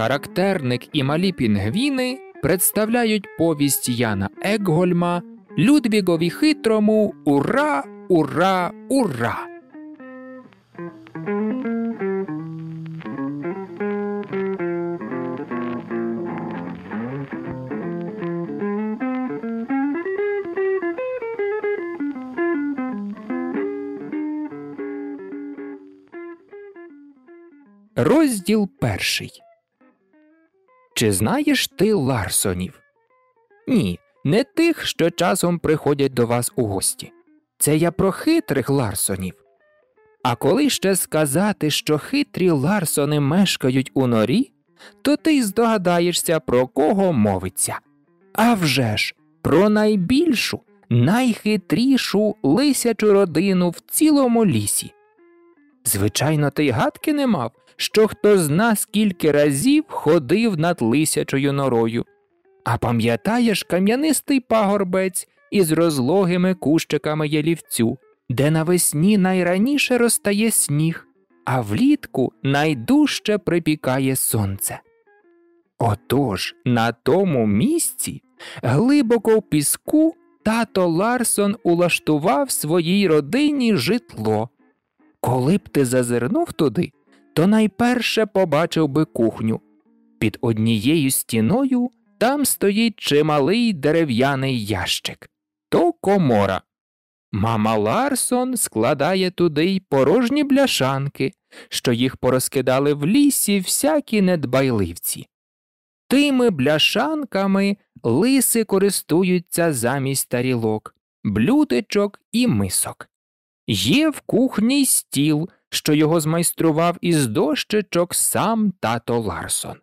Характерник і малі пінгвіни представляють повість Яна Екгольма Людвігові хитрому Ура, ура, ура! Розділ перший. Чи знаєш ти Ларсонів? Ні, не тих, що часом приходять до вас у гості. Це я про хитрих Ларсонів. А коли ще сказати, що хитрі Ларсони мешкають у норі, то ти здогадаєшся, про кого мовиться. А вже ж, про найбільшу, найхитрішу лисячу родину в цілому лісі. Звичайно, ти й гадки не мав, що хто зна скільки разів ходив над лисячою норою. А пам'ятаєш кам'янистий пагорбець із розлогими кущиками ялівцю, де навесні найраніше розтає сніг, а влітку найдужче припікає сонце. Отож на тому місці, глибоко в піску, тато Ларсон улаштував своїй родині житло. Коли б ти зазирнув туди, то найперше побачив би кухню. Під однією стіною там стоїть чималий дерев'яний ящик то комора. Мама Ларсон складає туди й порожні бляшанки, що їх порозкидали в лісі всякі недбайливці. Тими бляшанками лиси користуються замість тарілок, блюдечок і мисок. Є в кухні стіл, що його змайстрував із дощечок сам тато Ларсон.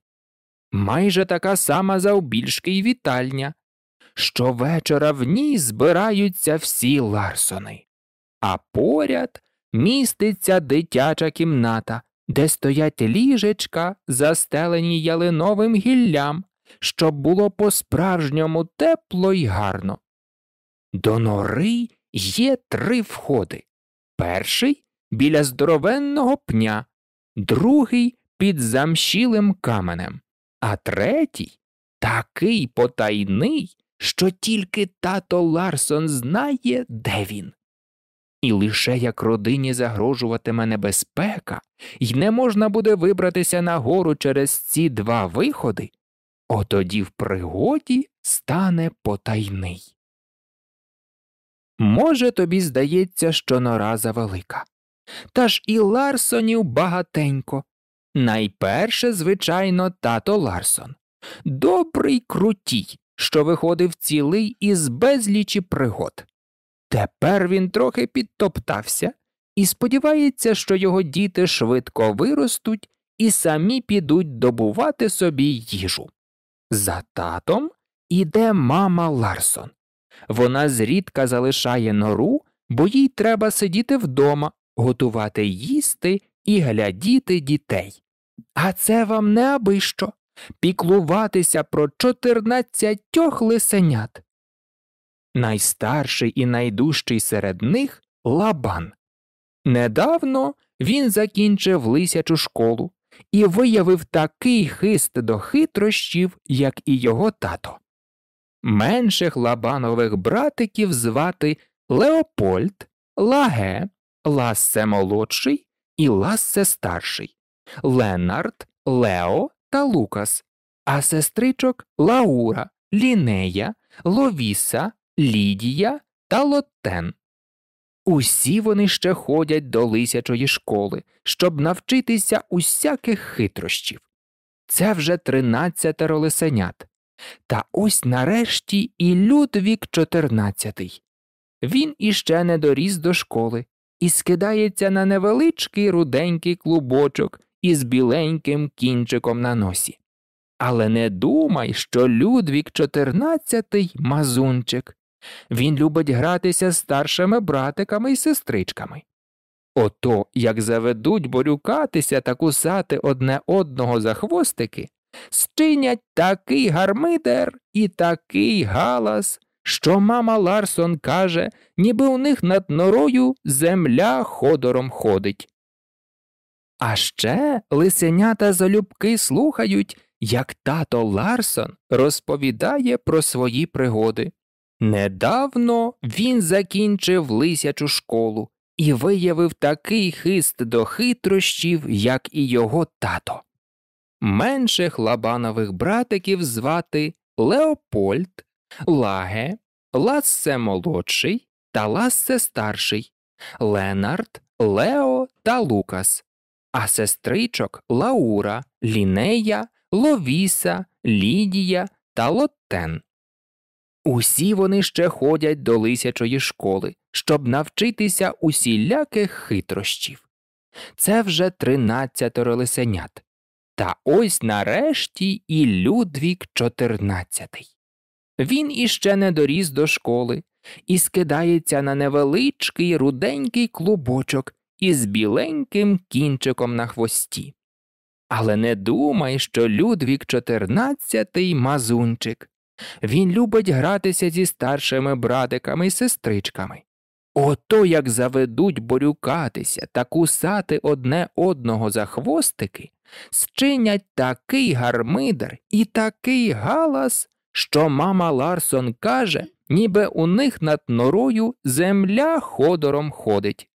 Майже така сама завбільшки й вітальня. Щовечора в ній збираються всі Ларсони, а поряд міститься дитяча кімната, де стоять ліжечка, застелені ялиновим гіллям, щоб було по справжньому тепло й гарно. До нори є три входи перший біля здоровенного пня, другий під замщілим каменем, а третій такий потайний, що тільки тато Ларсон знає, де він. І лише як родині загрожуватиме небезпека, й не можна буде вибратися нагору через ці два виходи, отоді в пригоді стане потайний. Може, тобі здається, що нора завелика. Та ж і Ларсонів багатенько. Найперше, звичайно, тато Ларсон. Добрий крутій, що виходив цілий із безлічі пригод. Тепер він трохи підтоптався і сподівається, що його діти швидко виростуть і самі підуть добувати собі їжу. За татом іде мама Ларсон. Вона зрідка залишає нору, бо їй треба сидіти вдома, готувати їсти і глядіти дітей. А це вам не аби що піклуватися про чотирнадцятьох лисенят. Найстарший і найдужчий серед них лабан. Недавно він закінчив лисячу школу і виявив такий хист до хитрощів, як і його тато. Менших лабанових братиків звати Леопольд, Лаге, Лассе молодший і Лассе старший, Ленард, Лео та Лукас, а сестричок Лаура, Лінея, Ловіса, Лідія та Лоттен. Усі вони ще ходять до лисячої школи, щоб навчитися усяких хитрощів. Це вже тринадцятеро лисенят. Та ось нарешті і Людвік чотирнадцятий. Він іще не доріс до школи і скидається на невеличкий руденький клубочок із біленьким кінчиком на носі. Але не думай, що Людвік чотирнадцятий мазунчик. Він любить гратися з старшими братиками і сестричками. Ото як заведуть борюкатися та кусати одне одного за хвостики, Щинять такий гармидер і такий галас, що мама Ларсон каже, ніби у них над норою земля ходором ходить. А ще лисенята залюбки слухають, як тато Ларсон розповідає про свої пригоди. Недавно він закінчив лисячу школу і виявив такий хист до хитрощів, як і його тато. Менших лабанових братиків звати Леопольд, Лаге, Лассе молодший та Лассе старший, Ленард, Лео та Лукас, а сестричок Лаура, Лінея, Ловіса, Лідія та Лоттен. Усі вони ще ходять до лисячої школи, щоб навчитися усіляких хитрощів. Це вже тринадцятеро лисенят. Та ось нарешті і Людвік чотирнадцятий. Він іще не доріс до школи і скидається на невеличкий руденький клубочок із біленьким кінчиком на хвості. Але не думай, що Людвік чотирнадцятий мазунчик. Він любить гратися зі старшими братиками і сестричками. Ото як заведуть борюкатися та кусати одне одного за хвостики, зчинять такий гармидер і такий галас, що мама Ларсон каже, ніби у них над норою земля ходором ходить.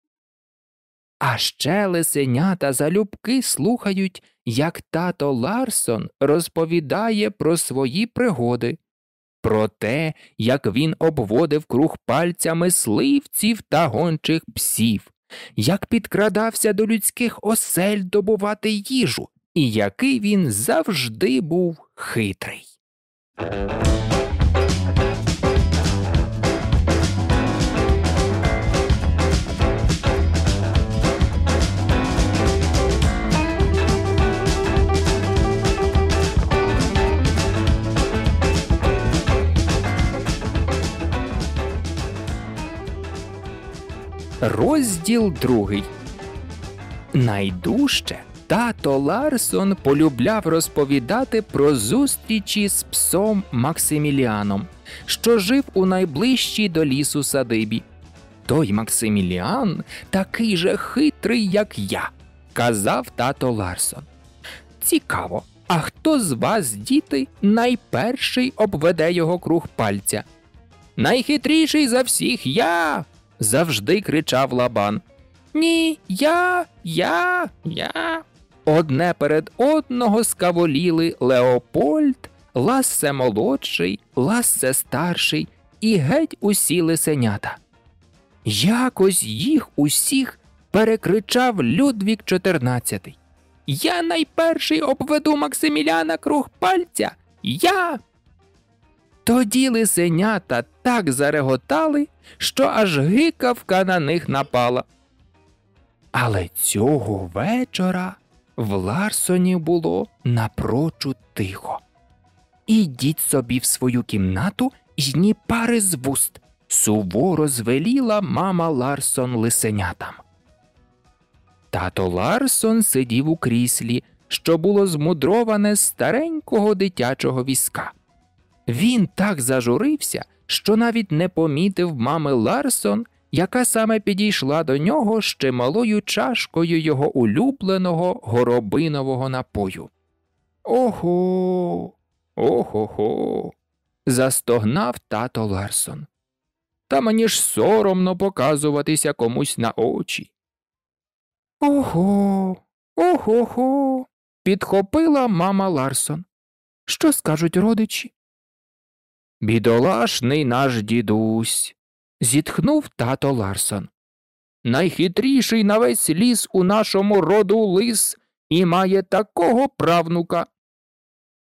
А ще лисенята залюбки слухають, як тато Ларсон розповідає про свої пригоди, про те, як він обводив круг пальцями сливців та гончих псів, як підкрадався до людських осель добувати їжу, і який він завжди був хитрий. Розділ другий. Найдужче тато Ларсон полюбляв розповідати про зустрічі з псом Максиміліаном, що жив у найближчій до лісу садибі. Той Максиміліан такий же хитрий, як я, казав тато Ларсон. Цікаво, а хто з вас, діти, найперший обведе його круг пальця? Найхитріший за всіх я завжди кричав лабан. Ні, я, я, я. Одне перед одного скаволіли Леопольд, Лассе молодший, Лассе старший і геть усі лисенята. Якось їх усіх перекричав Людвік XIV. Я найперший обведу Максиміляна круг пальця. Я. Тоді лисенята так зареготали, що аж гикавка на них напала. Але цього вечора в Ларсоні було напрочуд тихо. Ідіть собі в свою кімнату і ні пари з вуст, суворо звеліла мама Ларсон лисенятам. Тато Ларсон сидів у кріслі, що було змудроване старенького дитячого візка. Він так зажурився, що навіть не помітив мами Ларсон, яка саме підійшла до нього ще малою чашкою його улюбленого горобинового напою. Ого, охо хо застогнав тато Ларсон. Та мені ж соромно показуватися комусь на очі. Ого, ого хо підхопила мама Ларсон. Що скажуть родичі? Бідолашний наш дідусь, зітхнув тато Ларсон. Найхитріший на весь ліс у нашому роду лис і має такого правнука.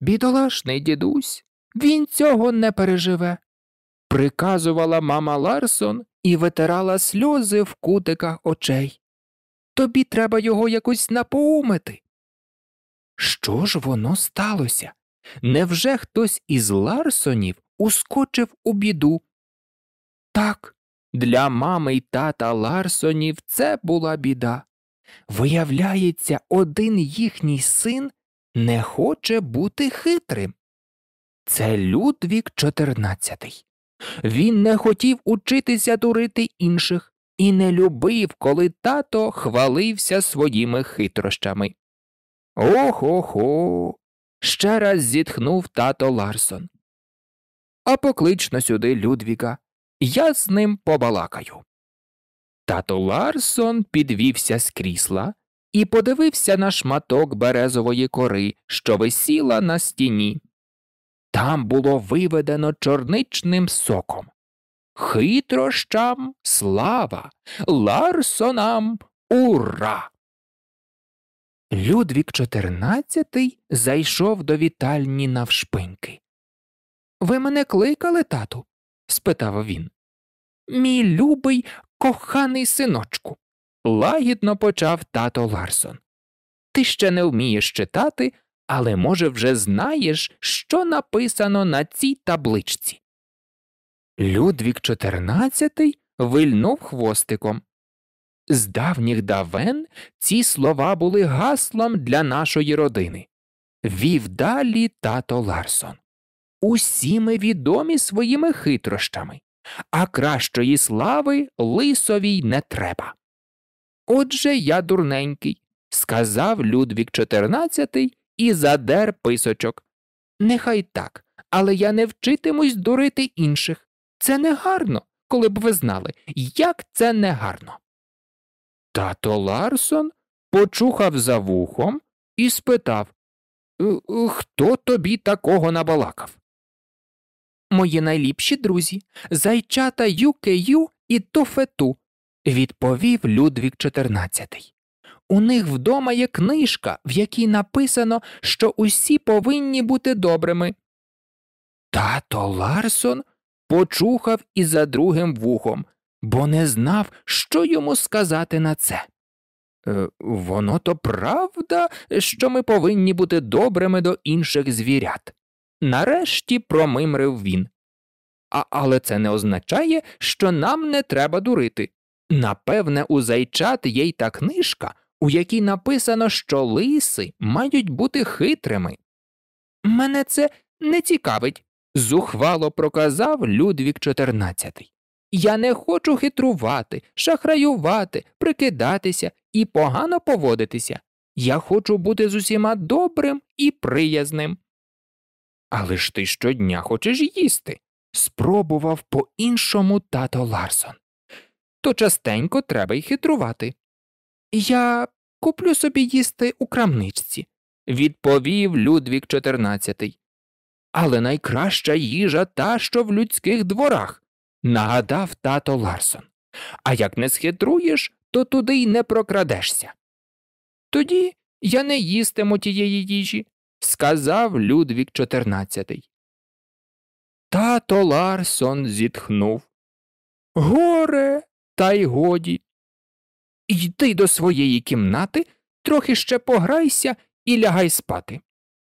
Бідолашний дідусь, він цього не переживе, приказувала мама Ларсон і витирала сльози в кутиках очей. Тобі треба його якось напоумити. Що ж воно сталося? Невже хтось із Ларсонів ускочив у біду. Так, для мами й тата Ларсонів це була біда. Виявляється, один їхній син не хоче бути хитрим. Це Людвік XIV. Він не хотів учитися дурити інших, і не любив, коли тато хвалився своїми хитрощами. Ох ох ох. ще раз зітхнув тато Ларсон. А поклично сюди Людвіга, я з ним побалакаю. Тато Ларсон підвівся з крісла і подивився на шматок березової кори, що висіла на стіні. Там було виведено чорничним соком. Хитрощам слава, Ларсонам ура. Людвік XIV зайшов до вітальні навшпиньки. Ви мене кликали, тату? Спитав він. Мій любий коханий синочку, лагідно почав тато Ларсон. Ти ще не вмієш читати, але, може, вже знаєш, що написано на цій табличці. Людвік XIV вильнув хвостиком. З давніх давен ці слова були гаслом для нашої родини. Вів далі тато Ларсон. Усі ми відомі своїми хитрощами, а кращої слави лисовій не треба. Отже, я дурненький, сказав Людвік XIV і задер писочок. Нехай так, але я не вчитимусь дурити інших. Це не гарно, коли б ви знали, як це не гарно. Тато Ларсон почухав за вухом і спитав «Е, Хто тобі такого набалакав? Мої найліпші друзі, зайчата Юкею і Тофету, відповів Людвік XIV. У них вдома є книжка, в якій написано, що усі повинні бути добрими. Тато Ларсон почухав і за другим вухом, бо не знав, що йому сказати на це. «Е, Воно то правда, що ми повинні бути добрими до інших звірят. Нарешті промимрив він. А, Але це не означає, що нам не треба дурити. Напевне, у зайчат є й та книжка, у якій написано, що лиси мають бути хитрими. Мене це не цікавить, зухвало проказав Людвік XIV. Я не хочу хитрувати, шахраювати, прикидатися і погано поводитися. Я хочу бути з усіма добрим і приязним. Але ж ти щодня хочеш їсти, спробував по іншому тато Ларсон. То частенько треба й хитрувати. Я куплю собі їсти у крамничці, відповів Людвік XIV. Але найкраща їжа та, що в людських дворах, нагадав тато Ларсон. А як не схитруєш, то туди й не прокрадешся. Тоді я не їстиму тієї їжі, сказав Людвік XIV. Тато Ларсон зітхнув. Горе, та й годі. Йди до своєї кімнати, трохи ще пограйся і лягай спати.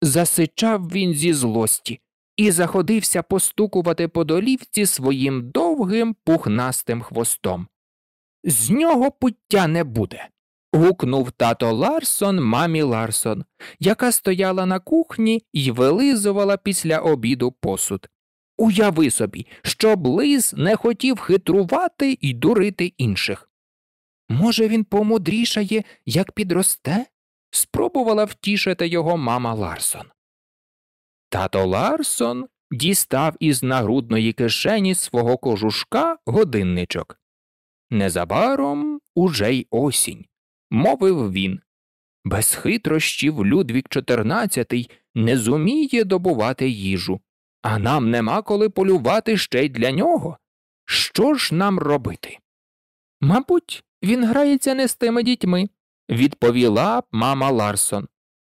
Засичав він зі злості і заходився постукувати по долівці своїм довгим пухнастим хвостом. З нього пуття не буде. Гукнув тато Ларсон мамі Ларсон, яка стояла на кухні і вилизувала після обіду посуд. Уяви собі, щоб лис не хотів хитрувати і дурити інших. Може, він помудрішає, як підросте? спробувала втішити його мама Ларсон. Тато Ларсон дістав із нагрудної кишені свого кожушка годинничок. Незабаром уже й осінь, мовив він. Без хитрощів Людвік XIV не зуміє добувати їжу, а нам нема коли полювати ще й для нього. Що ж нам робити? Мабуть, він грається не з тими дітьми, відповіла мама Ларсон.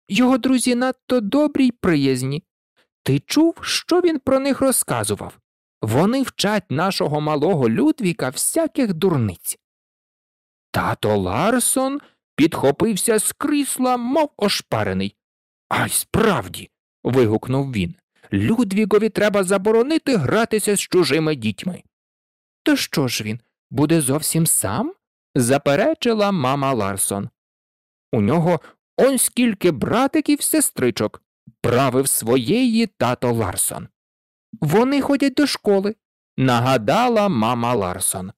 Його друзі надто добрі й приязні. Ти чув, що він про них розказував? Вони вчать нашого малого Людвіка всяких дурниць. Тато Ларсон підхопився з крісла, мов ошпарений. Ай справді. вигукнув він. Людвігові треба заборонити гратися з чужими дітьми. То що ж він, буде зовсім сам? заперечила мама Ларсон. У нього он скільки братиків сестричок, правив своєї тато Ларсон. Вони ходять до школи, нагадала мама Ларсон.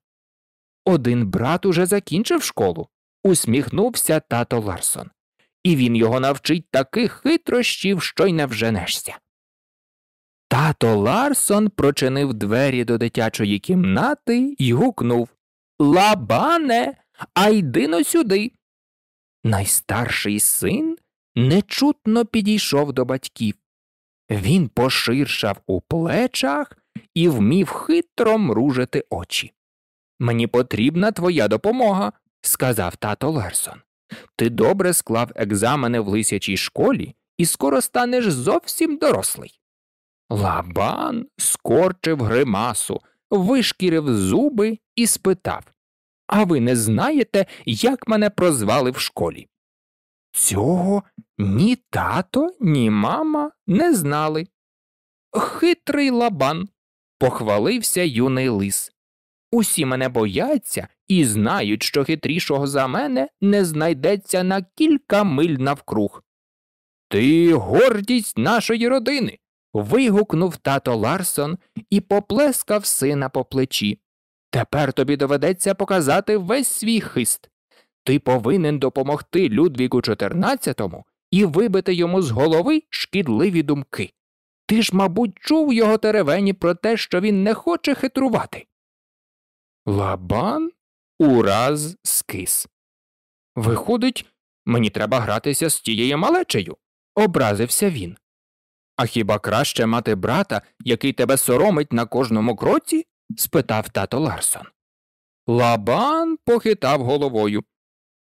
Один брат уже закінчив школу, усміхнувся тато Ларсон. І він його навчить таких хитрощів, що й не вженешся. Тато Ларсон прочинив двері до дитячої кімнати й гукнув Лабане, а йди но сюди. Найстарший син нечутно підійшов до батьків. Він поширшав у плечах і вмів хитро мружити очі. Мені потрібна твоя допомога, сказав тато Лерсон. Ти добре склав екзамени в лисячій школі і скоро станеш зовсім дорослий. Лабан скорчив гримасу, вишкірив зуби і спитав А ви не знаєте, як мене прозвали в школі? Цього ні тато, ні мама не знали. Хитрий лабан, похвалився юний лис. Усі мене бояться і знають, що хитрішого за мене не знайдеться на кілька миль навкруг. Ти гордість нашої родини. вигукнув тато Ларсон і поплескав сина по плечі. Тепер тобі доведеться показати весь свій хист. Ти повинен допомогти Людвігу XIV і вибити йому з голови шкідливі думки. Ти ж, мабуть, чув його теревені про те, що він не хоче хитрувати. Лабан ураз скис. Виходить, мені треба гратися з тією малечею, образився він. А хіба краще мати брата, який тебе соромить на кожному кроці? спитав тато Ларсон. Лабан похитав головою.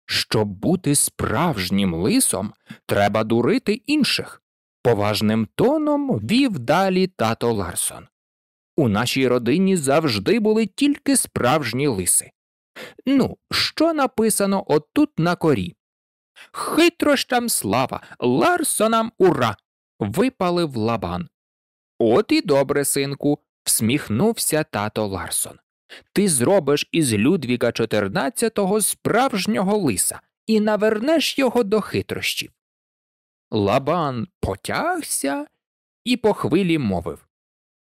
Щоб бути справжнім лисом, треба дурити інших. Поважним тоном вів далі тато Ларсон. У нашій родині завжди були тільки справжні лиси. Ну, що написано отут на корі? Хитрощам слава, Ларсонам ура. випалив лабан. От і добре, синку, всміхнувся тато Ларсон. Ти зробиш із Людвіга XIV справжнього лиса і навернеш його до хитрощів. Лабан потягся і по хвилі мовив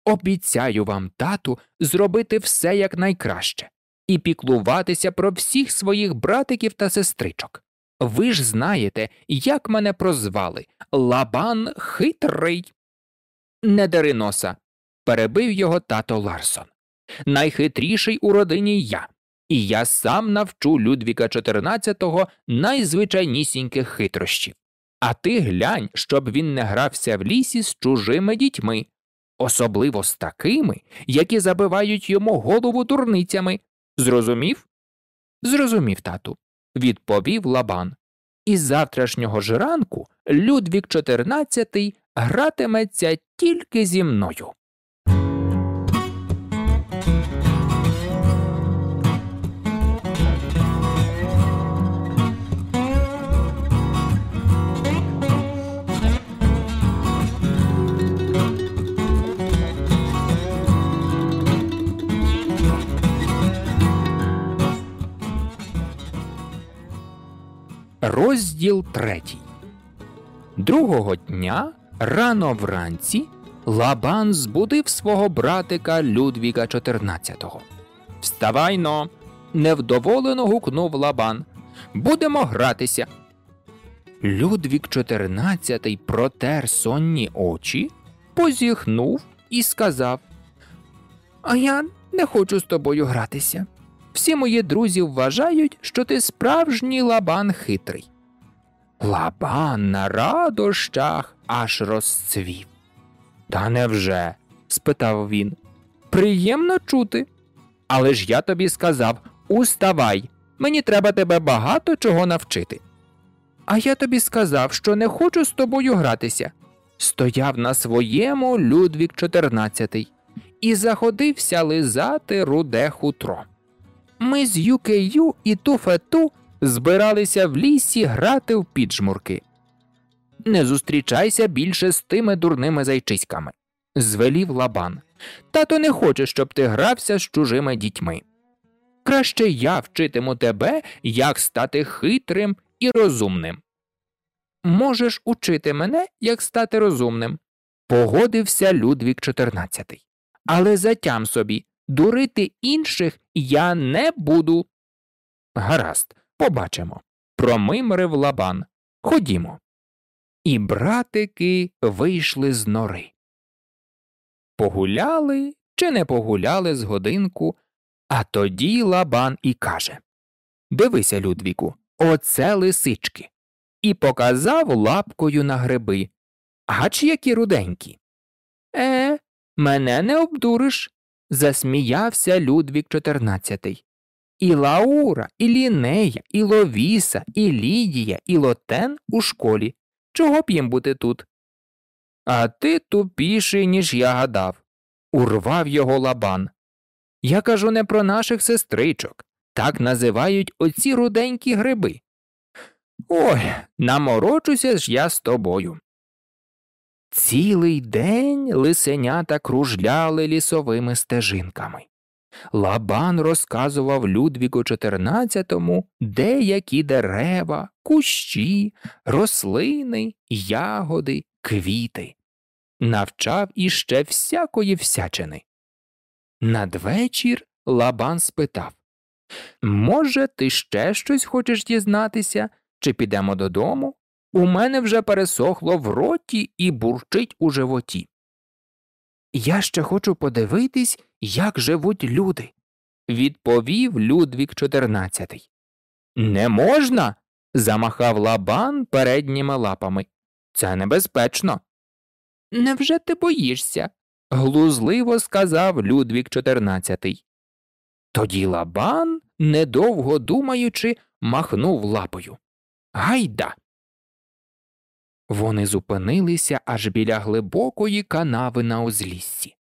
Обіцяю вам, тату, зробити все якнайкраще і піклуватися про всіх своїх братиків та сестричок. Ви ж знаєте, як мене прозвали Лабан хитрий. Не дари носа, перебив його тато Ларсон. Найхитріший у родині я, і я сам навчу Людвіка XIV найзвичайнісіньких хитрощів. А ти глянь, щоб він не грався в лісі з чужими дітьми, особливо з такими, які забивають йому голову дурницями. Зрозумів? Зрозумів, тату, відповів лабан. Із завтрашнього ж ранку Людвік XIV гратиметься тільки зі мною. Розділ третій. Другого дня рано вранці Лабан збудив свого братика Людвіга XIV. Вставайно. невдоволено гукнув Лабан. Будемо гратися. Людвік XIV протер сонні очі, позіхнув і сказав А я не хочу з тобою гратися. Всі мої друзі вважають, що ти справжній лабан хитрий. Лабан на радощах аж розцвів. Та невже? спитав він. Приємно чути. Але ж я тобі сказав уставай, мені треба тебе багато чого навчити. А я тобі сказав, що не хочу з тобою гратися. Стояв на своєму Людвік XIV і заходився лизати руде хутро. Ми з Юкею і Туфету збиралися в лісі грати в піджмурки. Не зустрічайся більше з тими дурними зайчиськами, звелів лабан. Тато не хоче, щоб ти грався з чужими дітьми. Краще я вчитиму тебе, як стати хитрим і розумним. Можеш учити мене, як стати розумним, погодився Людвік XIV. Але затям собі дурити інших я не буду. Гаразд, побачимо. Промимрив лабан. Ходімо. І братики вийшли з нори. Погуляли чи не погуляли з годинку, а тоді лабан і каже Дивися, Людвіку, оце лисички. І показав лапкою на гриби. Ач які руденькі. Е, мене не обдуриш, засміявся Людвік чотирнадцятий. І Лаура, і Лінея, і Ловіса, і Лідія, і Лотен у школі. Чого б їм бути тут? А ти тупіший, ніж я гадав, урвав його лабан. Я кажу не про наших сестричок. Так називають оці руденькі гриби. Ой, наморочуся ж я з тобою. Цілий день лисенята кружляли лісовими стежинками. Лабан розказував Людвіку XIV деякі дерева, кущі, рослини, ягоди, квіти, навчав іще всякої всячини. Надвечір Лабан спитав Може, ти ще щось хочеш дізнатися, чи підемо додому? У мене вже пересохло в роті і бурчить у животі. Я ще хочу подивитись, як живуть люди, відповів Людвік XIV. Не можна. замахав лабан передніми лапами. Це небезпечно. Невже ти боїшся? глузливо сказав Людвік XIV. Тоді лабан, недовго думаючи, махнув лапою. Гайда. Вони зупинилися аж біля глибокої канави на узліссі,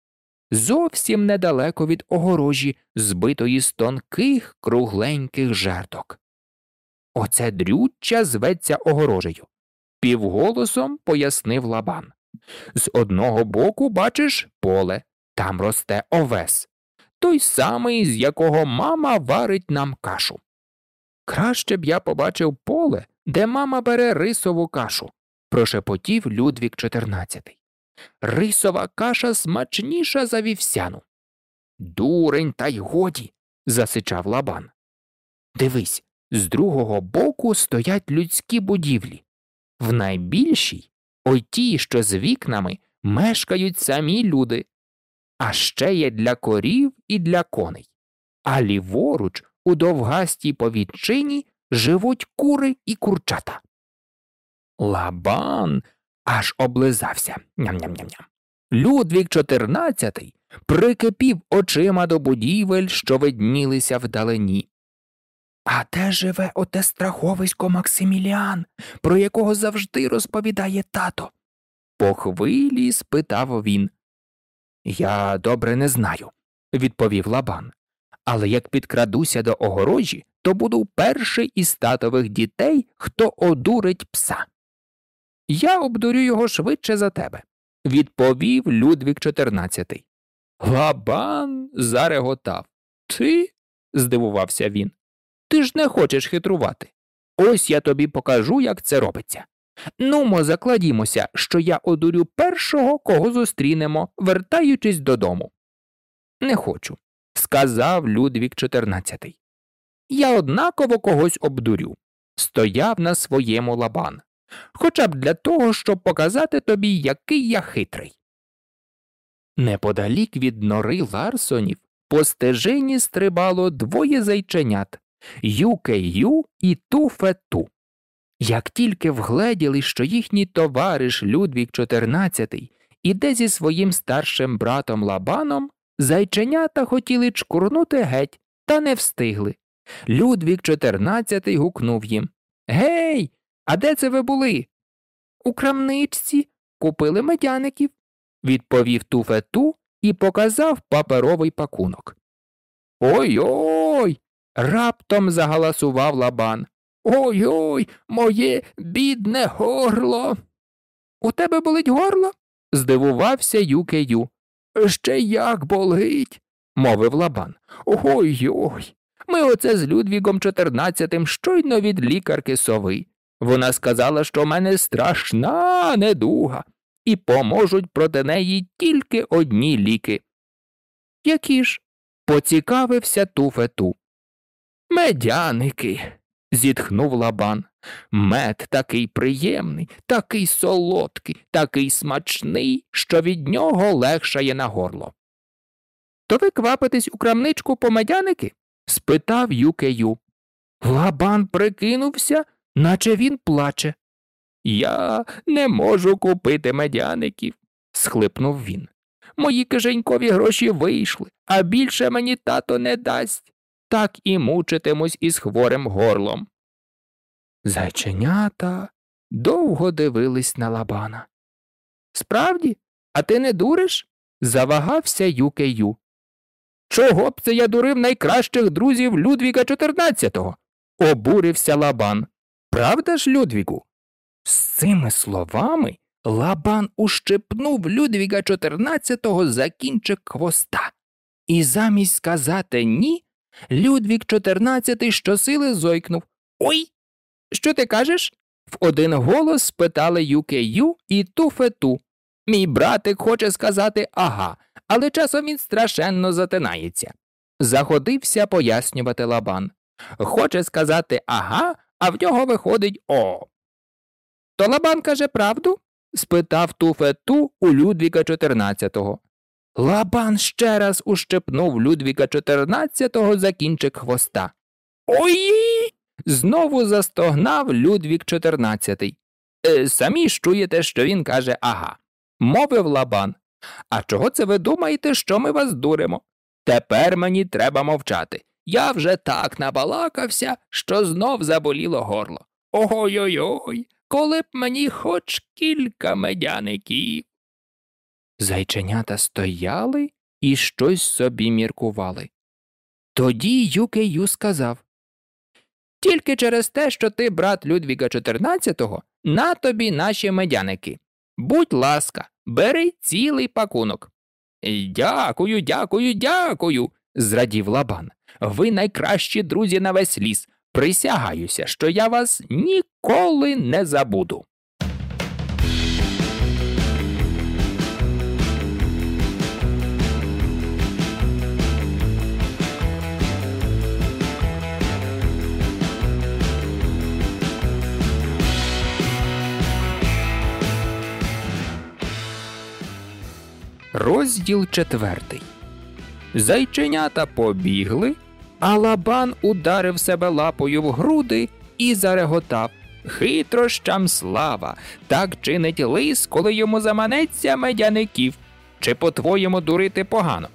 зовсім недалеко від огорожі, збитої з тонких кругленьких жерток. Оце дрюччя зветься огорожею, півголосом пояснив лабан. З одного боку, бачиш, поле, там росте овес, той самий, з якого мама варить нам кашу. Краще б я побачив поле, де мама бере рисову кашу, прошепотів Людвік XIV. Рисова каша смачніша за вівсяну. Дурень, та й годі. засичав лабан. Дивись, з другого боку стоять людські будівлі. В найбільшій, ой ті, що з вікнами, мешкають самі люди, а ще є для корів і для коней. А ліворуч, у довгастій повітчині, живуть кури і курчата. Лабан аж облизався. Ням-ням-ням-ням. Людвік XIV прикипів очима до будівель, що виднілися вдалині. А де живе оте страховисько Максиміліан, про якого завжди розповідає тато? По хвилі спитав він. Я добре не знаю, відповів лабан. Але як підкрадуся до огорожі, то буду перший із татових дітей, хто одурить пса. Я обдурю його швидше за тебе, відповів Людвік XIV. Лабан зареготав. Ти? здивувався він. Ти ж не хочеш хитрувати. Ось я тобі покажу, як це робиться. Нумо, закладімося, що я одурю першого, кого зустрінемо, вертаючись додому. Не хочу, сказав Людвік XIV. Я однаково когось обдурю. Стояв на своєму лабан, хоча б для того, щоб показати тобі, який я хитрий. Неподалік від нори Ларсонів по стежині стрибало двоє зайченят Юке-Ю і Туфе-Ту. Як тільки вгледіли, що їхній товариш Людвік XIV іде зі своїм старшим братом Лабаном, зайченята хотіли чкурнути геть, та не встигли. Людвік XIV гукнув їм Гей, а де це ви були? У крамничці купили медяників, відповів туфету і показав паперовий пакунок. Ой ой. раптом загаласував лабан. Ой ой, моє бідне горло. У тебе болить горло? здивувався Юкею. Ще як болить, мовив лабан. Ой ой. Ми оце з Людвігом чотирнадцятим щойно від лікарки сови. Вона сказала, що в мене страшна недуга, і поможуть проти неї тільки одні ліки. Які ж? Поцікавився туфету. Медяники. зітхнув лабан. Мед такий приємний, такий солодкий, такий смачний, що від нього легшає на горло. То ви квапитесь у крамничку по медяники? спитав Юкею. Лабан прикинувся, наче він плаче. Я не можу купити медяників, схлипнув він. Мої кишенькові гроші вийшли, а більше мені тато не дасть. Так і мучитимусь із хворим горлом. Зайченята довго дивились на лабана. Справді, а ти не дуриш? завагався Юкею. Чого б це я дурив найкращих друзів Людвіга XIV?» – обурився лабан. Правда ж, Людвігу? З цими словами лабан ущипнув Людвіга XIV за кінчик хвоста, і замість сказати ні, Людвіг XIV щосили зойкнув Ой! Що ти кажеш? В один голос спитали Юкею і Туфету. Мій братик хоче сказати ага, але часом він страшенно затинається. Заходився пояснювати лабан. Хоче сказати ага, а в нього виходить о. То лабан каже правду? спитав Туфету у Людвіка XIV. Лабан ще раз ущепнув Людвіка XIV за кінчик хвоста. Ой! Знову застогнав Людвік XIV. «Е, самі ж чуєте, що він каже ага. Мовив лабан. А чого це ви думаєте, що ми вас дуримо? Тепер мені треба мовчати. Я вже так набалакався, що знов заболіло горло. Ой-ой-ой, коли б мені хоч кілька медяників. Зайченята стояли і щось собі міркували. Тоді Юкею сказав Тільки через те, що ти брат Людвіга XIV, на тобі наші медяники. Будь ласка, бери цілий пакунок. Дякую, дякую, дякую, зрадів лабан. Ви найкращі друзі на весь ліс. Присягаюся, що я вас ніколи не забуду. Розділ четвертий. Зайченята побігли, а лабан ударив себе лапою в груди і зареготав. Хитрощам слава, так чинить лис, коли йому заманеться медяників. Чи по твоєму дурити погано?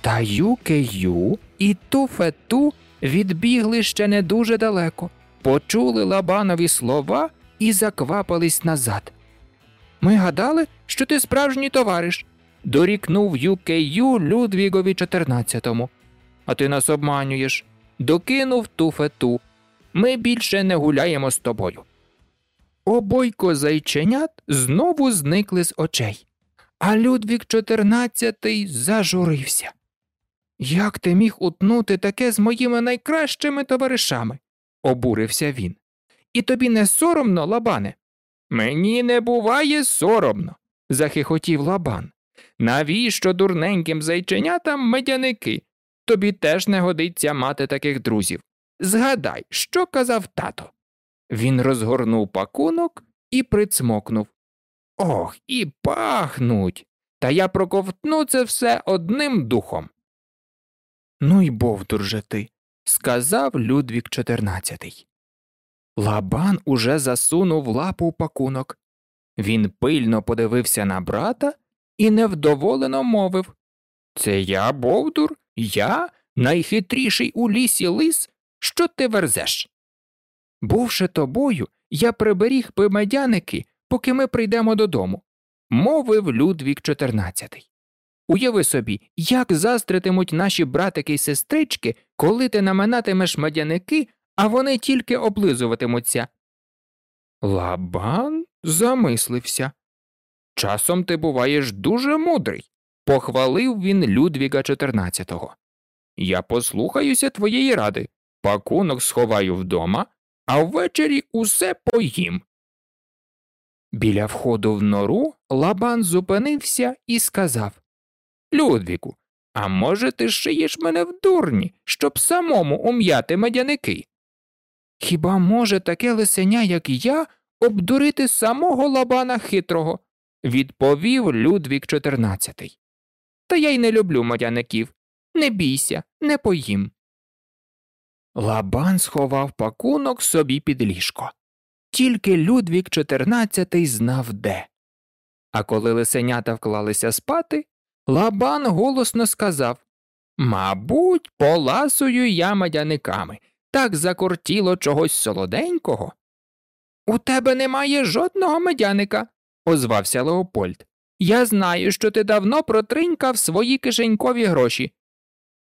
Та Юкею і Туфету відбігли ще не дуже далеко, почули лабанові слова і заквапились назад. Ми гадали, що ти справжній товариш, дорікнув Юкею Людвігові XIV. А ти нас обманюєш. Докинув туфету. Ми більше не гуляємо з тобою. Обойко зайченят знову зникли з очей, а Людвік XIV зажурився. Як ти міг утнути таке з моїми найкращими товаришами? обурився він. І тобі не соромно, лабане? Мені не буває соромно, захихотів лабан. Навіщо дурненьким зайченятам медяники? Тобі теж не годиться мати таких друзів. Згадай, що казав тато. Він розгорнув пакунок і прицмокнув. Ох, і пахнуть. Та я проковтну це все одним духом. Ну й бовдур же ти, сказав Людвік XIV. Лабан уже засунув лапу в пакунок. Він пильно подивився на брата і невдоволено мовив Це я, Бовдур, я, найхитріший у лісі лис, що ти верзеш? Бувши тобою, я приберіг би медяники, поки ми прийдемо додому, мовив Людвік XIV. Уяви собі, як застритимуть наші братики й сестрички, коли ти наминатимеш медяники, а вони тільки облизуватимуться. Лабан замислився. Часом ти буваєш дуже мудрий, похвалив він Людвіга XIV. Я послухаюся твоєї ради, пакунок сховаю вдома, а ввечері усе поїм. Біля входу в нору лабан зупинився і сказав Людвіку, А може, ти шиєш мене в дурні, щоб самому ум'яти медяники? Хіба може таке лисеня, як я, обдурити самого лабана хитрого? Відповів Людвік XIV. Та я й не люблю мадяників. Не бійся, не поїм. Лабан сховав пакунок собі під ліжко. Тільки Людвік XIV знав де. А коли лисенята вклалися спати, Лабан голосно сказав Мабуть, поласую я мадяниками. Так закортіло чогось солоденького. У тебе немає жодного медяника, озвався Леопольд. Я знаю, що ти давно протринькав свої кишенькові гроші.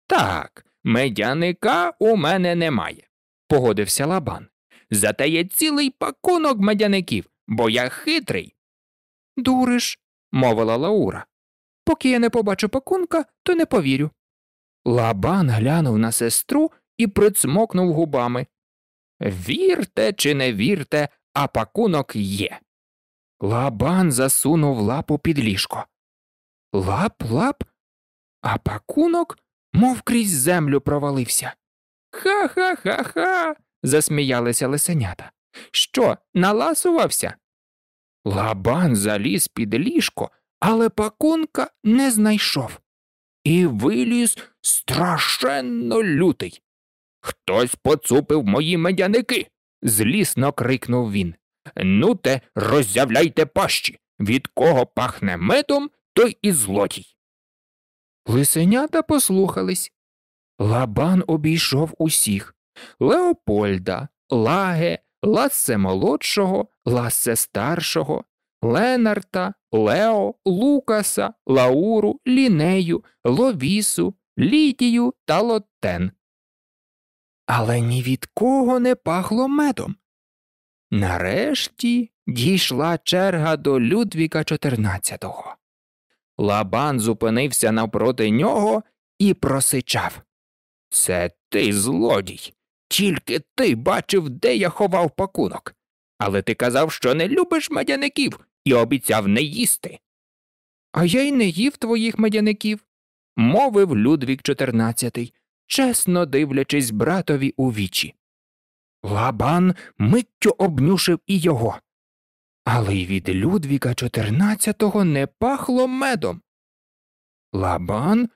Так, медяника у мене немає, погодився Лабан. Зате є цілий пакунок медяників, бо я хитрий. Дуриш, мовила Лаура. Поки я не побачу пакунка, то не повірю. Лабан глянув на сестру і прицмокнув губами. Вірте чи не вірте, а пакунок є. Лабан засунув лапу під ліжко. Лап, лап, а пакунок, мов крізь землю провалився. Ха ха ха ха. засміялися лисенята. Що, наласувався? Лабан заліз під ліжко, але пакунка не знайшов. І виліз страшенно лютий. Хтось поцупив мої медяники. злісно крикнув він. Ну те, роззявляйте пащі. Від кого пахне медом, той і злодій. Лисенята послухались. Лабан обійшов усіх Леопольда, Лаге, Лассе молодшого, Лассе старшого, Ленарта, Лео, Лукаса, Лауру, Лінею, Ловісу, Лідію та Лоттен. Але ні від кого не пахло медом. Нарешті дійшла черга до Людвіка XIV. Лабан зупинився навпроти нього і просичав Це ти злодій. Тільки ти бачив, де я ховав пакунок. Але ти казав, що не любиш медяників і обіцяв не їсти. А я й не їв твоїх медяників, мовив Людвік XIV, чесно дивлячись братові у вічі. Лабан миттю обнюшив і його. Але й від Людвіка XIV не пахло медом. Лабан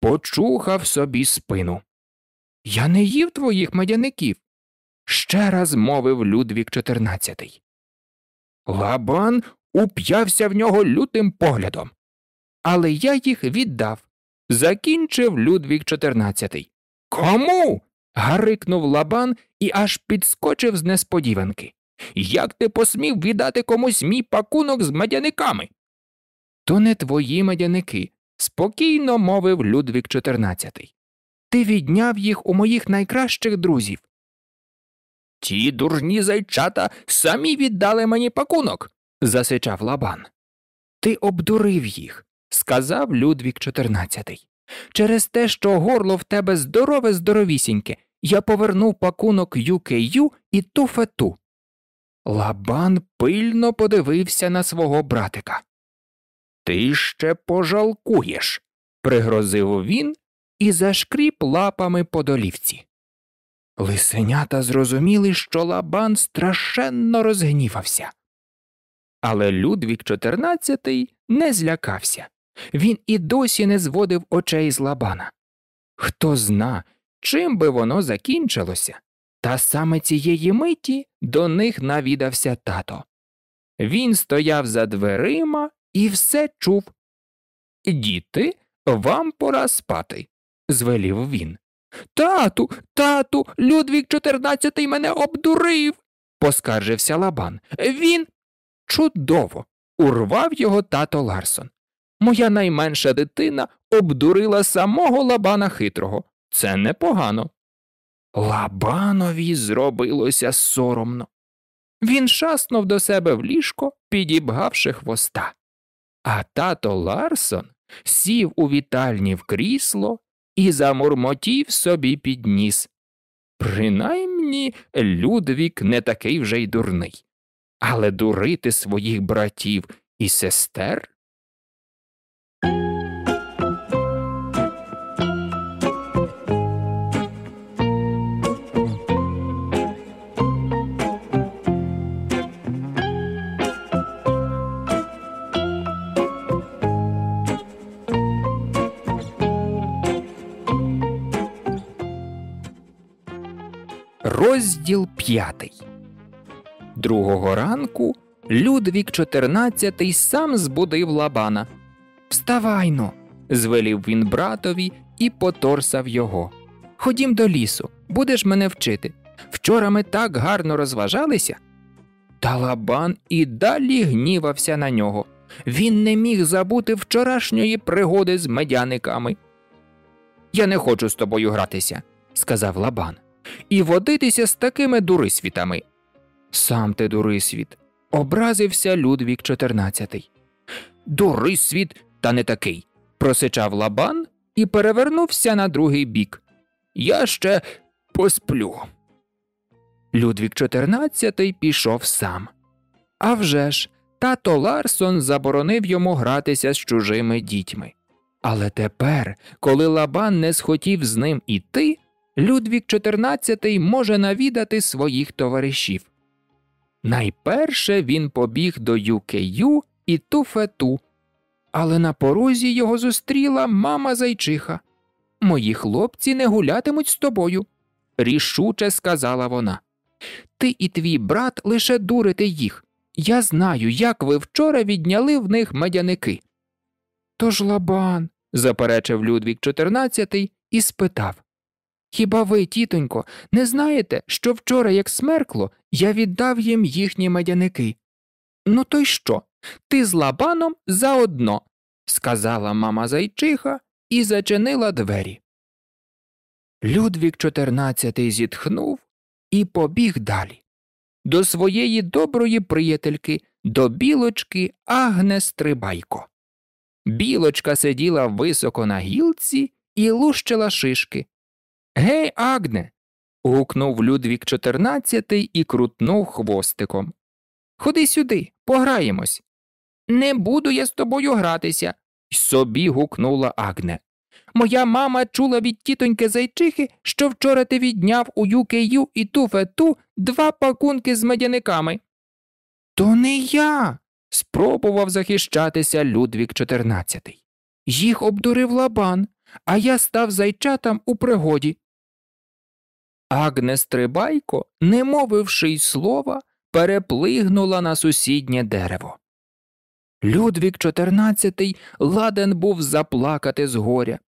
почухав собі спину. Я не їв твоїх медяників, ще раз мовив Людвік XIV. Лабан уп'явся в нього лютим поглядом. Але я їх віддав. Закінчив Людвік XIV. Кому? Гарикнув лабан і аж підскочив з несподіванки. Як ти посмів віддати комусь мій пакунок з медяниками? То не твої медяники, спокійно мовив Людвік XIV. Ти відняв їх у моїх найкращих друзів. Ті дурні зайчата самі віддали мені пакунок, засичав лабан. Ти обдурив їх, сказав Людвік XIV. Через те, що горло в тебе здорове здоровісіньке, я повернув пакунок Юкею і туфету. Лабан пильно подивився на свого братика. Ти ще пожалкуєш, пригрозив він і зашкріп лапами по долівці. Лисенята зрозуміли, що лабан страшенно розгнівався. Але Людвік XIV не злякався він і досі не зводив очей з лабана. Хто зна, чим би воно закінчилося, та саме цієї миті до них навідався тато. Він стояв за дверима і все чув. Діти, вам пора спати, звелів він. Тату, тату, Людвік XIV мене обдурив, поскаржився лабан. Він чудово урвав його тато Ларсон. Моя найменша дитина обдурила самого лабана хитрого. Це непогано. Лабанові зробилося соромно. Він шаснув до себе в ліжко, підібгавши хвоста. А тато Ларсон сів у вітальні в крісло і замурмотів собі під ніс. Принаймні Людвік не такий вже й дурний, але дурити своїх братів і сестер Розділ п'ятий. Другого ранку Людвік XIV сам збудив лабана. Вставайно, звелів він братові і поторсав його. Ходім до лісу, будеш мене вчити. Вчора ми так гарно розважалися. Та лабан і далі гнівався на нього. Він не міг забути вчорашньої пригоди з медяниками. Я не хочу з тобою гратися, сказав лабан, і водитися з такими дурисвітами. Сам ти дурисвіт, образився Людвік XIV. Дурисвіт, та не такий, просичав лабан і перевернувся на другий бік. Я ще посплю. Людвік XIV пішов сам. А вже ж, тато Ларсон заборонив йому гратися з чужими дітьми. Але тепер, коли Лабан не схотів з ним іти, Людвік XIV може навідати своїх товаришів. Найперше він побіг до Юкею і Туфету, але на порозі його зустріла мама зайчиха. Мої хлопці не гулятимуть з тобою, рішуче сказала вона. Ти і твій брат лише дурите їх. Я знаю, як ви вчора відняли в них медяники. Тож лабан, заперечив Людвік XIV і спитав Хіба ви, тітонько, не знаєте, що вчора, як смеркло, я віддав їм їхні медяники? Ну, то й що? Ти з лабаном заодно, сказала мама зайчиха і зачинила двері. Людвік XIV зітхнув і побіг далі. До своєї доброї приятельки, до білочки Агнес Трибайко. Білочка сиділа високо на гілці і лущила шишки. Гей, Агне. гукнув Людвік XIV і крутнув хвостиком. Ходи сюди, пограємось. Не буду я з тобою гратися, собі гукнула Агне. Моя мама чула від тітоньки зайчихи, що вчора ти відняв у юкею і туфету два пакунки з медяниками. То не я. спробував захищатися Людвік XIV. Їх обдурив лабан, а я став зайчатам у пригоді. Агнес Трибайко, не мовивши й слова, переплигнула на сусіднє дерево. Людвік XIV ладен був заплакати з горя.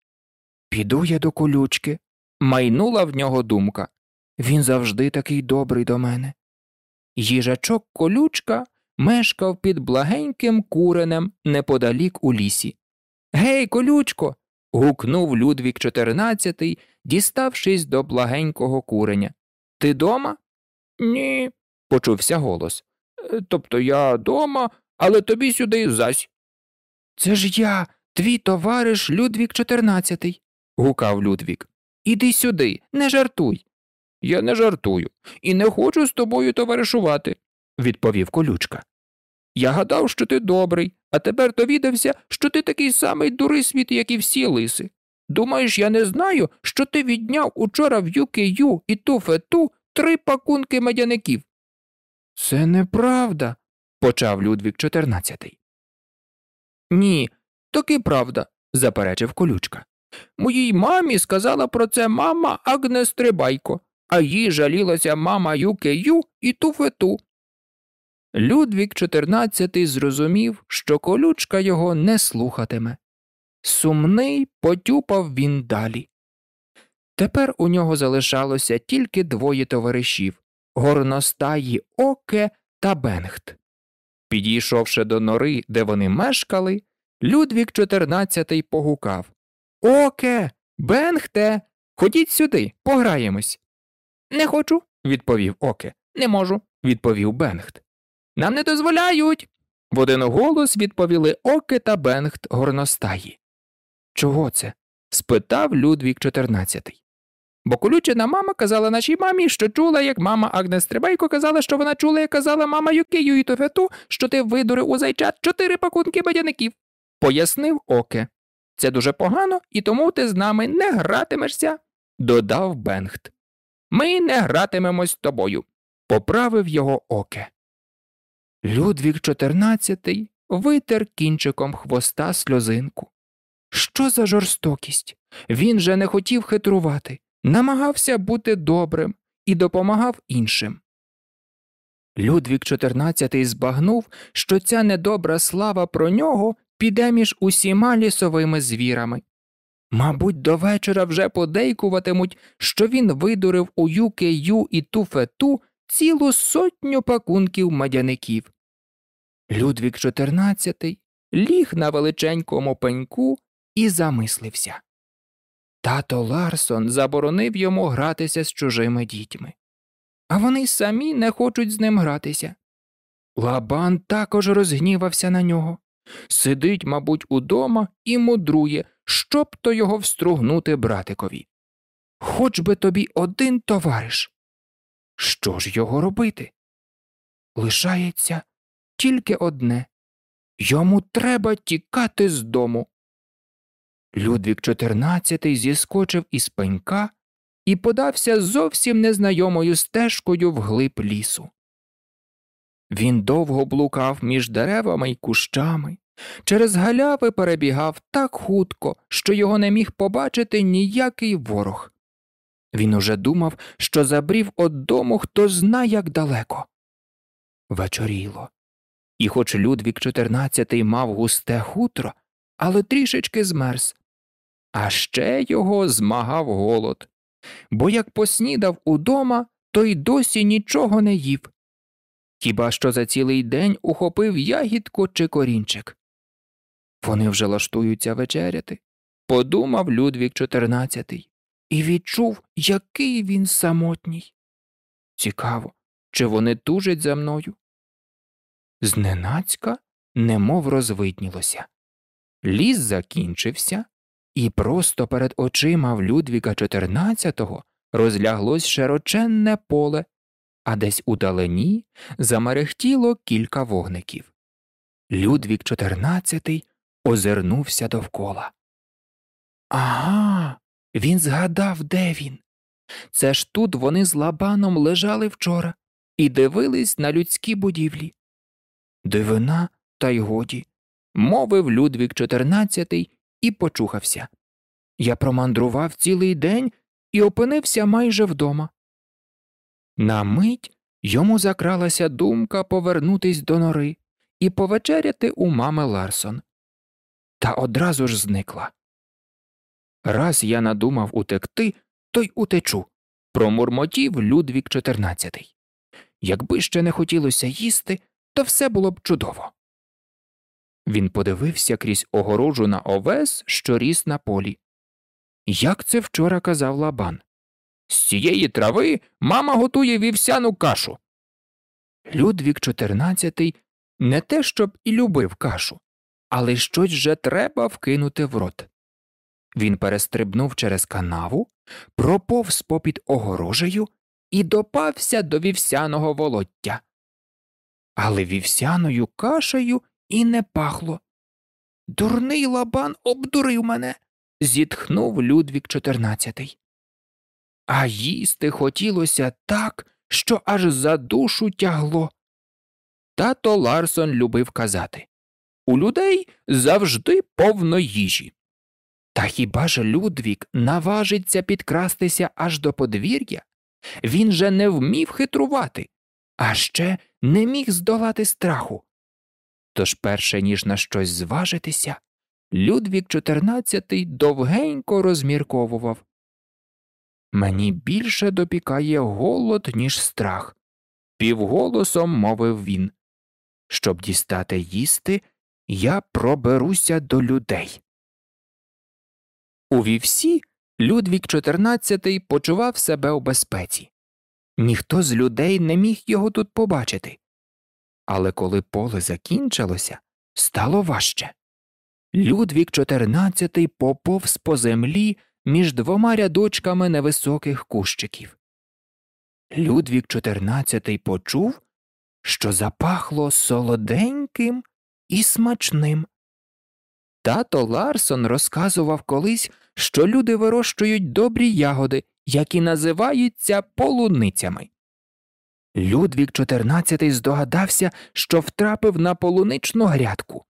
Піду я до колючки, майнула в нього думка. Він завжди такий добрий до мене. Їжачок колючка мешкав під благеньким куренем неподалік у лісі. Гей, колючко. Гукнув Людвік XIV, діставшись до благенького куреня. Ти дома? Ні, почувся голос. «Е, тобто я дома, але тобі сюди зась. Це ж я, твій товариш Людвік XIV гукав Людвік. Іди сюди, не жартуй. Я не жартую і не хочу з тобою товаришувати, відповів колючка. Я гадав, що ти добрий, а тепер довідався, що ти такий самий дурисвіт, як і всі лиси. Думаєш, я не знаю, що ти відняв учора в Юкею і туфету три пакунки медяників. Це неправда, почав Людвік XIV. Ні, таки правда, заперечив колючка. Моїй мамі сказала про це мама Агнес Трибайко, а їй жалілася мама Юкею і туфету. Людвік XIV зрозумів, що колючка його не слухатиме. Сумний потюпав він далі. Тепер у нього залишалося тільки двоє товаришів горностаї Оке та Бенгт. Підійшовши до нори, де вони мешкали, Людвіґ XIV погукав Оке, Бенгте, ходіть сюди, пограємось. Не хочу, відповів Оке. Не можу, відповів Бенгт. Нам не дозволяють. В один голос відповіли Оке та Бенгт горностаї. Чого це? спитав Людвіґ XIV. Бо колючина мама казала нашій мамі, що чула, як мама Агнес Трибайко казала, що вона чула, як казала мама Юкію і Тофету, що ти видурив у зайчат чотири пакунки медяників, пояснив Оке. Це дуже погано, і тому ти з нами не гратимешся, додав Бенгт. Ми не гратимемось з тобою, поправив його оке. Людвік XIV витер кінчиком хвоста сльозинку. Що за жорстокість? Він же не хотів хитрувати, намагався бути добрим і допомагав іншим. Людвік XIV збагнув, що ця недобра слава про нього піде між усіма лісовими звірами. Мабуть, до вечора вже подейкуватимуть, що він видурив у Юкею і туфету цілу сотню пакунків мадяників. Людвік XIV ліг на величенькому пеньку і замислився. Тато Ларсон заборонив йому гратися з чужими дітьми, а вони самі не хочуть з ним гратися. Лабан також розгнівався на нього. Сидить, мабуть, удома і мудрує, щоб то його встругнути братикові. Хоч би тобі один товариш. Що ж його робити? Лишається тільки одне йому треба тікати з дому. Людвік XIV зіскочив із пенька і подався зовсім незнайомою стежкою вглиб лісу. Він довго блукав між деревами й кущами, через галяви перебігав так хутко, що його не міг побачити ніякий ворог. Він уже думав, що забрів од дому хто зна як далеко. Вечоріло. І хоч Людвік XIV мав густе хутро, але трішечки змерз. А ще його змагав голод, бо як поснідав удома, то й досі нічого не їв. Хіба що за цілий день ухопив ягідку чи корінчик. Вони вже лаштуються вечеряти, подумав Людвік XIV і відчув, який він самотній. Цікаво, чи вони тужать за мною? Зненацька немов розвиднілося. Ліс закінчився, і просто перед очима в Людвіка XIV розляглось широченне поле, а десь удалині замерехтіло кілька вогників. Людвік XIV озирнувся довкола. Ага, він згадав, де він. Це ж тут вони з лабаном лежали вчора і дивились на людські будівлі. Дивина, та й годі, мовив Людвік XIV і почухався. Я промандрував цілий день і опинився майже вдома. На мить йому закралася думка повернутись до нори і повечеряти у мами Ларсон. Та одразу ж зникла. Раз я надумав утекти, то й утечу, промурмотів Людвік XIV. Якби ще не хотілося їсти, то все було б чудово. Він подивився крізь огорожу на овес, що ріс на полі. Як це вчора казав лабан? З цієї трави мама готує вівсяну кашу. Людвік XIV не те щоб і любив кашу, але щось же треба вкинути в рот. Він перестрибнув через канаву, проповз попід огорожею і допався до вівсяного волоття. Але вівсяною кашею і не пахло. Дурний лабан обдурив мене. зітхнув Людвік XIV. А їсти хотілося так, що аж за душу тягло. Тато Ларсон любив казати У людей завжди повно їжі. Та хіба ж Людвік наважиться підкрастися аж до подвір'я? Він же не вмів хитрувати, а ще не міг здолати страху. Тож, перше ніж на щось зважитися, Людвік XIV довгенько розмірковував Мені більше допікає голод, ніж страх, півголосом мовив він. Щоб дістати їсти, я проберуся до людей. У вівсі Людвік XIV почував себе у безпеці. Ніхто з людей не міг його тут побачити. Але коли поле закінчилося, стало важче. Людвік XIV поповз по землі між двома рядочками невисоких кущиків. Людвік XIV почув, що запахло солоденьким і смачним. Тато Ларсон розказував колись, що люди вирощують добрі ягоди, які називаються полуницями. Людвік XIV здогадався, що втрапив на полуничну грядку.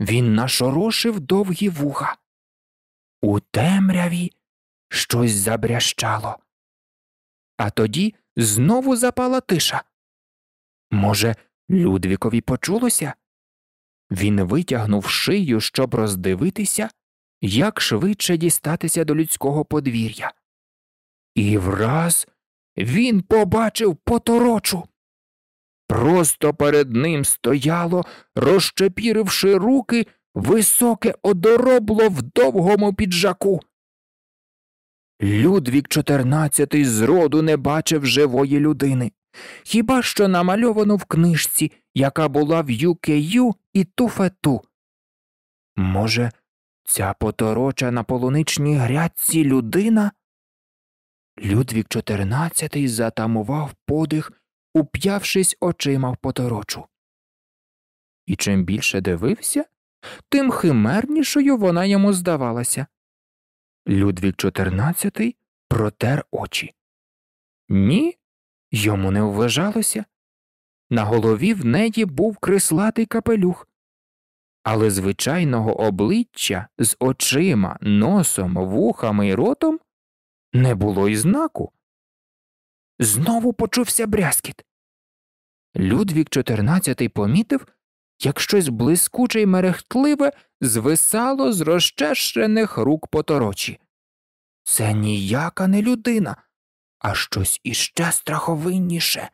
Він нашорошив довгі вуха. У темряві щось забрящало. а тоді знову запала тиша. Може, Людвікові почулося? Він витягнув шию, щоб роздивитися, як швидше дістатися до людського подвір'я. І враз він побачив поторочу. Просто перед ним стояло, розчепіривши руки, високе одоробло в довгому піджаку. Людвік XIV зроду не бачив живої людини, хіба що намальовано в книжці, яка була в ЮКЮ і туфету. Може, ця потороча на полуничній грядці людина? Людвік XIV затамував подих, уп'явшись очима в поторочу. І чим більше дивився, тим химернішою вона йому здавалася. Людвік XIV протер очі. Ні, йому не вважалося. На голові в неї був крислатий капелюх, але звичайного обличчя з очима, носом, вухами і ротом не було і знаку. Знову почувся брязкіт. Людвік XIV помітив, як щось блискуче й мерехтливе звисало з розчещених рук поторочі. Це ніяка не людина, а щось іще страховинніше.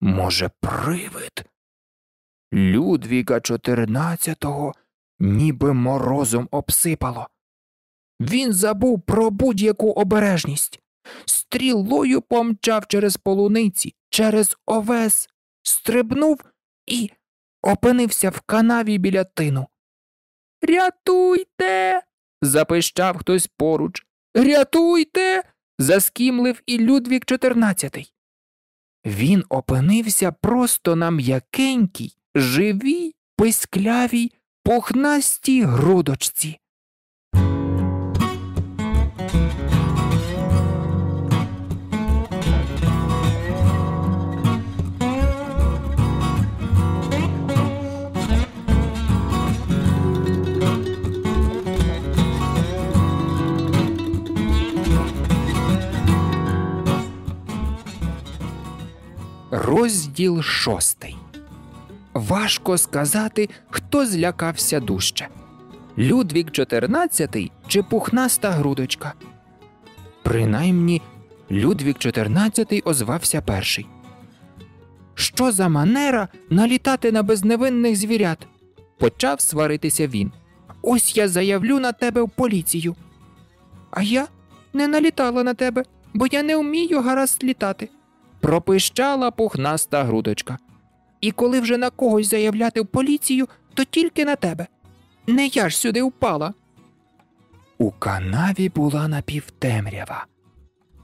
Може, привид? Людвіга XIV ніби морозом обсипало. Він забув про будь-яку обережність, стрілою помчав через полуниці, через овес, стрибнув і опинився в канаві біля тину. Рятуйте. запищав хтось поруч. Рятуйте. заскімлив і Людвік XIV. Він опинився просто на м'якенькій, живій, писклявій, пухнастій грудочці. Розділ шостий. Важко сказати, хто злякався дужче Людвік XIV чи пухнаста грудочка. Принаймні, Людвік XIV озвався перший. Що за манера налітати на безневинних звірят? Почав сваритися він. Ось я заявлю на тебе в поліцію. А я не налітала на тебе, бо я не вмію гаразд літати пропищала пухнаста грудочка. І коли вже на когось заявляти в поліцію, то тільки на тебе. Не я ж сюди впала. У канаві була напівтемрява.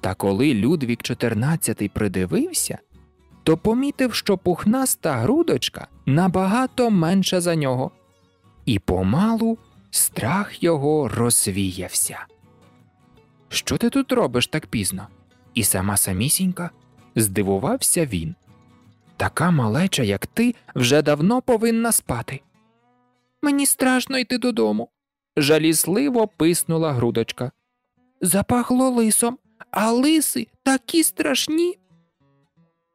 Та коли Людвік XIV придивився, то помітив, що пухнаста грудочка набагато менша за нього, і помалу страх його розвіявся. Що ти тут робиш так пізно? І сама самісінька? Здивувався він. Така малеча, як ти, вже давно повинна спати. Мені страшно йти додому, жалісливо писнула грудочка. Запахло лисом, а лиси такі страшні.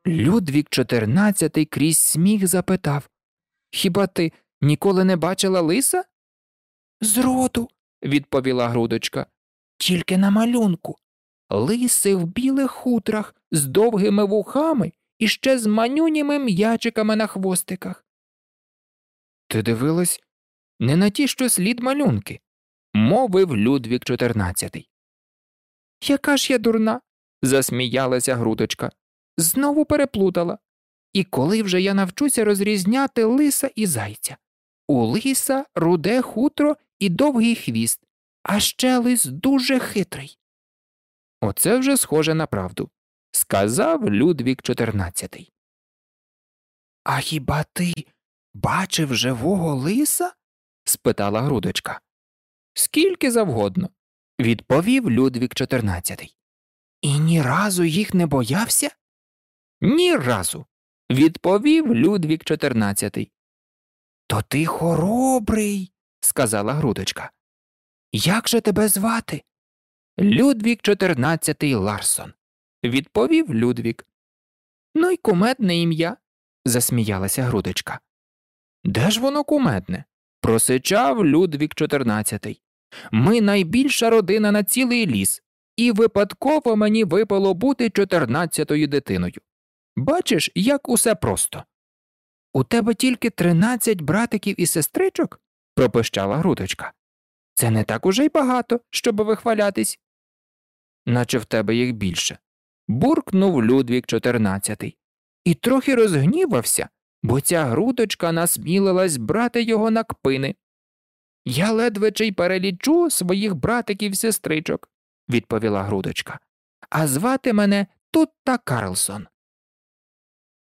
Людвік XIV крізь сміх запитав Хіба ти ніколи не бачила лиса? Зроду, відповіла грудочка, тільки на малюнку. Лиси в білих хутрах з довгими вухами і ще з манюніми м'ячиками на хвостиках. Ти дивилась не на ті, що слід малюнки, мовив Людвік XIV. Яка ж я дурна? засміялася грудочка. Знову переплутала. І коли вже я навчуся розрізняти лиса і зайця. У лиса руде хутро і довгий хвіст, а ще лис дуже хитрий. Оце вже схоже на правду, сказав Людвік XIV. А хіба ти бачив живого лиса? спитала грудочка. Скільки завгодно, відповів Людвік XIV. І ні разу їх не боявся? Ні разу, відповів Людвік XIV. То ти хоробрий, сказала грудочка. Як же тебе звати? Людвік XIV Ларсон. відповів Людвік. Ну й кумедне ім'я, засміялася грудочка. Де ж воно кумедне? просичав Людвік чотирнадцятий. Ми найбільша родина на цілий ліс, і випадково мені випало бути чотирнадцятою дитиною. Бачиш, як усе просто. У тебе тільки тринадцять братиків і сестричок? пропищала грудочка. Це не так уже й багато, щоб вихвалятись. Наче в тебе їх більше. буркнув Людвік чотирнадцятий і трохи розгнівався, бо ця грудочка насмілилась брати його на кпини. Я ледве чи й перелічу своїх братиків сестричок, відповіла грудочка, а звати мене Тутта Карлсон.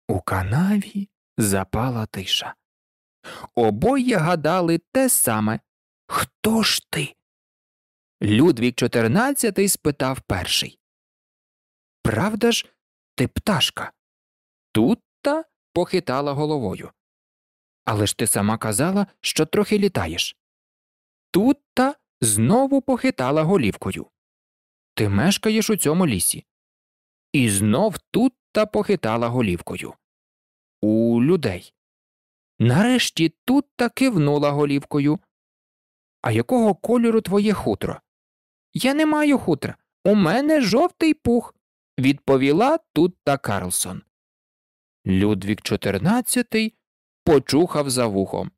У канаві запала тиша. Обоє гадали те саме Хто ж ти? Людвік чотирнадцятий спитав перший. Правда ж, ти пташка? Тут-та похитала головою. Але ж ти сама казала, що трохи літаєш. Тут-та знову похитала голівкою. Ти мешкаєш у цьому лісі. І знов тут-та похитала голівкою. У людей. Нарешті тут-та кивнула голівкою. А якого кольору твоє хутро? Я не маю хутра. У мене жовтий пух, відповіла Тутта Карлсон. Людвік чотирнадцятий почухав за вухом.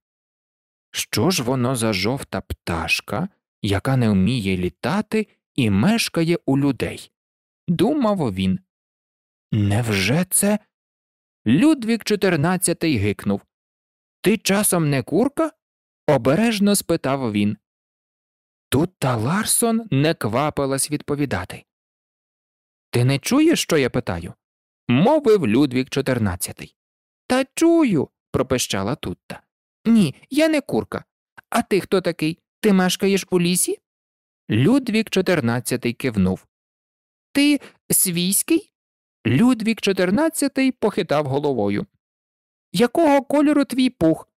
Що ж воно за жовта пташка, яка не вміє літати і мешкає у людей? Думав він. Невже це? Людвік чотирнадцятий гикнув. Ти часом не курка? Обережно спитав він. Тут та Ларсон не квапилась відповідати. Ти не чуєш, що я питаю? мовив Людвік чотирнадцятий. Та чую, пропищала Тутта. Ні, я не курка. А ти хто такий? Ти мешкаєш у лісі? Людвік чотирнадцятий кивнув. Ти свійський? Людвік чотирнадцятий похитав головою. Якого кольору твій пух?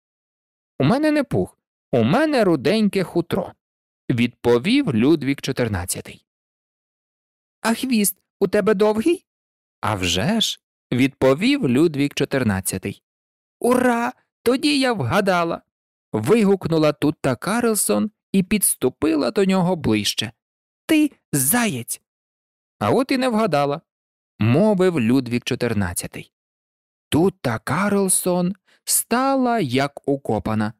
У мене не пух, у мене руденьке хутро, відповів Людвік чотирнадцятий. А хвіст у тебе довгий? «А вже ж», – відповів Людвік чотирнадцятий. Ура! Тоді я вгадала. вигукнула Тутта Карлсон і підступила до нього ближче. Ти заєць. А от і не вгадала, мовив Людвік чотирнадцятий. Тутта Карлсон стала як укопана.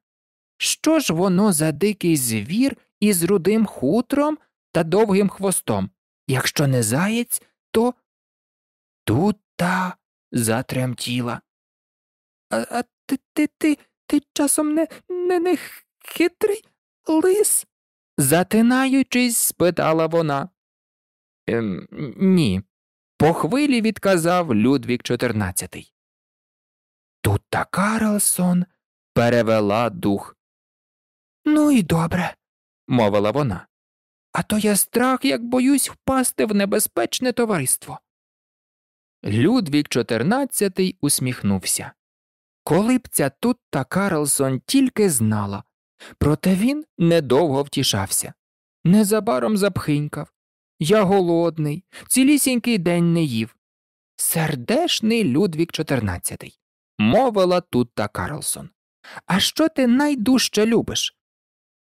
Що ж воно за дикий звір із рудим хутром та довгим хвостом? Якщо не заєць, то тут та затремтіла. А а ти ти ти ти часом не не, не хитрий лис? затинаючись, спитала вона. Ем, Ні. По хвилі відказав Людвік чотирнадцятий. Тут та Карлсон перевела дух. Ну і добре, мовила вона. А то я страх, як боюсь впасти в небезпечне товариство. Людвік чотирнадцятий усміхнувся. Коли б ця тут та Карлсон тільки знала, проте він недовго втішався. Незабаром запхинькав. Я голодний, цілісінький день не їв. Сердешний Людвік чотирнадцятий мовила тут та Карлсон. А що ти найдужче любиш?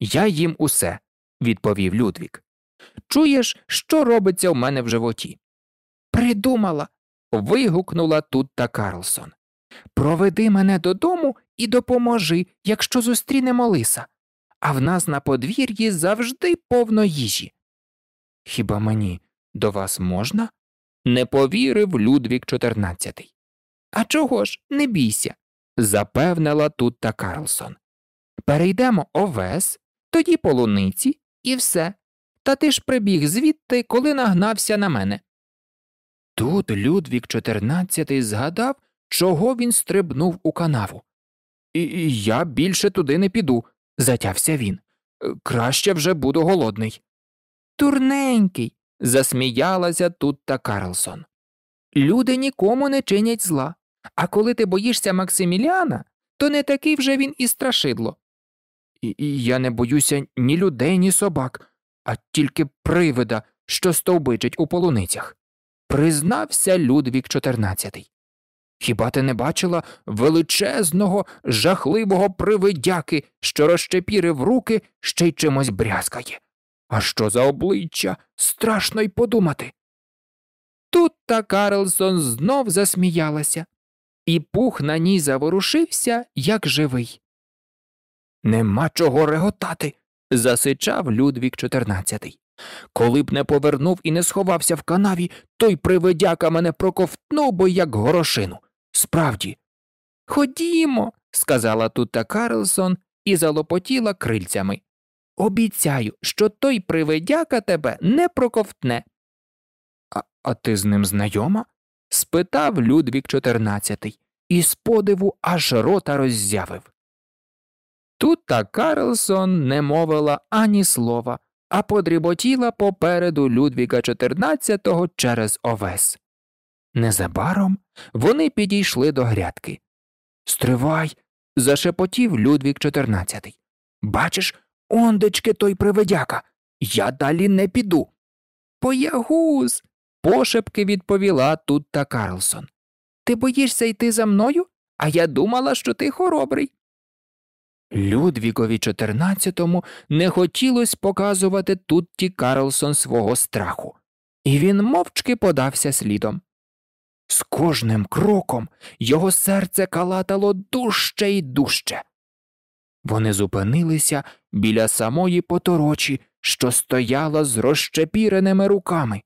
Я їм усе, відповів Людвік. Чуєш, що робиться в мене в животі? Придумала. вигукнула тут та Карлсон. Проведи мене додому і допоможи, якщо зустрінемо лиса, а в нас на подвір'ї завжди повно їжі. Хіба мені до вас можна? не повірив Людвік чотирнадцятий. А чого ж, не бійся, запевнила тут та Карлсон. Перейдемо овес, тоді полуниці і все. Та ти ж прибіг звідти, коли нагнався на мене. Тут Людвік чотирнадцятий згадав, чого він стрибнув у канаву. І я більше туди не піду, затявся він. Краще вже буду голодний. Турненький. засміялася тут та Карлсон. Люди нікому не чинять зла. А коли ти боїшся Максиміліана, то не такий вже він і страшидло. І, я не боюся ні людей, ні собак, а тільки привида, що стовбичить у полуницях. признався Людвік XIV. Хіба ти не бачила величезного, жахливого привидяки, що розчепірив руки, ще й чимось брязкає? А що за обличчя? Страшно й подумати. Тут та Карлсон знов засміялася, і пух на ній заворушився, як живий. Нема чого реготати, засичав Людвік XIV. Коли б не повернув і не сховався в канаві, той привидяка мене проковтнув би, як горошину. Справді. Ходімо, сказала тута Карлсон і залопотіла крильцями. Обіцяю, що той привидяка тебе не проковтне. А, а ти з ним знайома? спитав Людвік XIV, і з подиву аж рота роззявив. Тут та Карлсон не мовила ані слова, а подріботіла попереду Людвіга XIV через овес. Незабаром вони підійшли до грядки. Стривай. зашепотів Людвік XIV. Бачиш, ондечки той привидяка. Я далі не піду. Поягуз. пошепки відповіла тут та Карлсон. Ти боїшся йти за мною? А я думала, що ти хоробрий. Людвігові XIV не хотілося показувати Тутті Карлсон свого страху, і він мовчки подався слідом. З кожним кроком його серце калатало дужче й дужче. Вони зупинилися біля самої поторочі, що стояла з розщепіреними руками.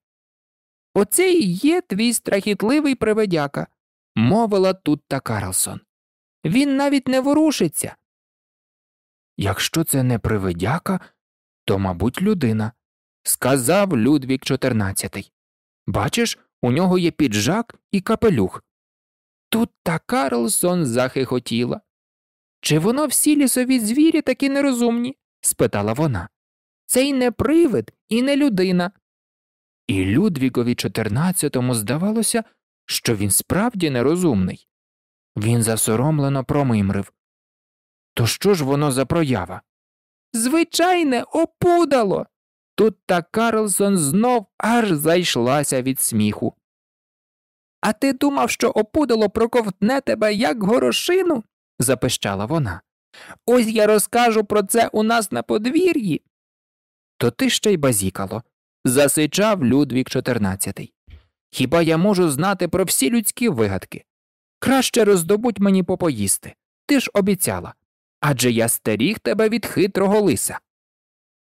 Оце і є твій страхітливий приведяка, мовила Тутта Карлсон. Він навіть не ворушиться. Якщо це не привидяка, то, мабуть, людина, сказав Людвік XIV. Бачиш, у нього є піджак і капелюх. Тут та Карлсон захихотіла. Чи воно всі лісові звірі такі нерозумні? спитала вона. Це й не привид, і не людина. І Людвігові XIV здавалося, що він справді нерозумний. Він засоромлено промимрив. То що ж воно за проява? Звичайне, опудало. Тут та Карлсон знов аж зайшлася від сміху. А ти думав, що опудало проковтне тебе як горошину? запищала вона. Ось я розкажу про це у нас на подвір'ї. То ти ще й базікало, засичав Людвік XIV. Хіба я можу знати про всі людські вигадки? Краще роздобудь мені попоїсти. Ти ж обіцяла. Адже я стеріг тебе від хитрого лиса.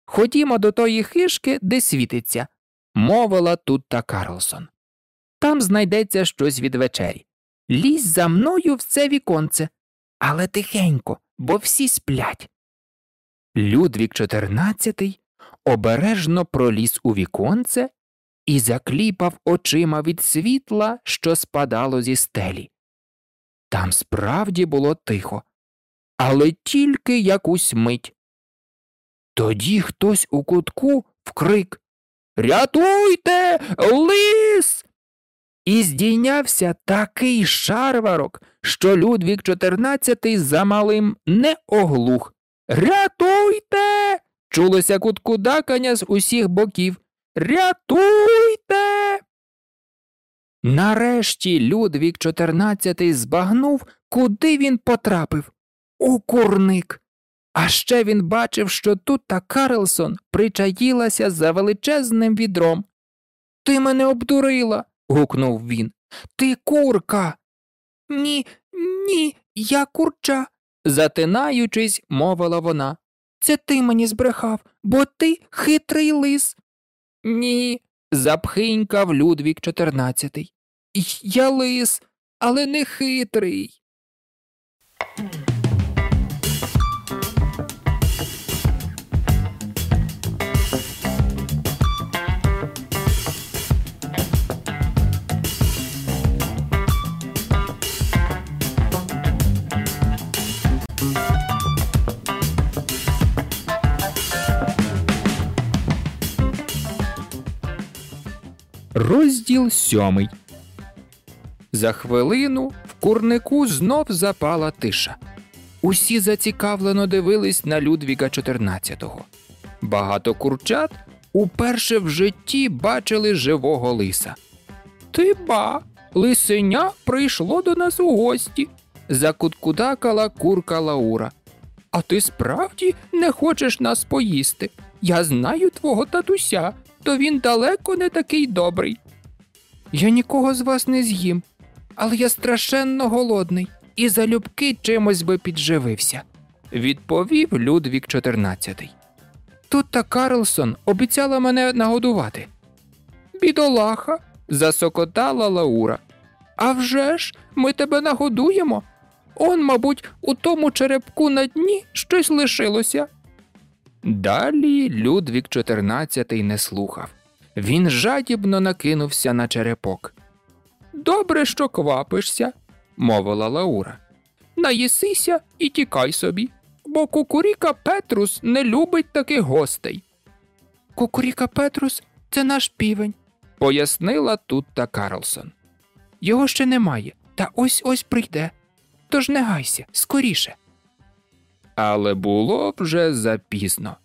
Ходімо до тої хишки, де світиться, мовила тут та Карлсон. Там знайдеться щось від вечері. Лізь за мною в це віконце, але тихенько, бо всі сплять. Людвік XIV обережно проліз у віконце і закліпав очима від світла, що спадало зі стелі. Там справді було тихо, але тільки якусь мить. Тоді хтось у кутку вкрик Рятуйте, лис. І здійнявся такий шарварок, що Людвік XIV замалим не оглух. Рятуйте. Чулося куткудакання з усіх боків. Рятуйте. Нарешті Людвік XIV збагнув, куди він потрапив. У курник. А ще він бачив, що тут та Карлсон причаїлася за величезним відром. Ти мене обдурила. гукнув він. Ти курка. Ні, ні, я курча, затинаючись, мовила вона. Це ти мені збрехав, бо ти хитрий лис. Ні, запхинькав Людвік XIV. Я лис, але не хитрий. Розділ сьомий. За хвилину в курнику знов запала тиша. Усі зацікавлено дивились на Людвіга XIV. Багато курчат уперше в житті бачили живого лиса. Ти ба, лисеня прийшло до нас у гості, закуткудакала курка Лаура. А ти справді не хочеш нас поїсти? Я знаю твого татуся, то він далеко не такий добрий. Я нікого з вас не з'їм, але я страшенно голодний і залюбки чимось би підживився, відповів Людвік XIV. Тут та Карлсон обіцяла мене нагодувати. Бідолаха, засокотала Лаура. «А вже ж, ми тебе нагодуємо. Он, мабуть, у тому черепку на дні щось лишилося. Далі Людвік XIV не слухав. Він жадібно накинувся на черепок. Добре, що квапишся, мовила Лаура. Наїсися і тікай собі, бо кукуріка Петрус не любить таких гостей. Кукуріка Петрус це наш півень, пояснила тут та Карлсон. Його ще немає, та ось ось прийде. Тож не гайся, скоріше. Але було вже запізно.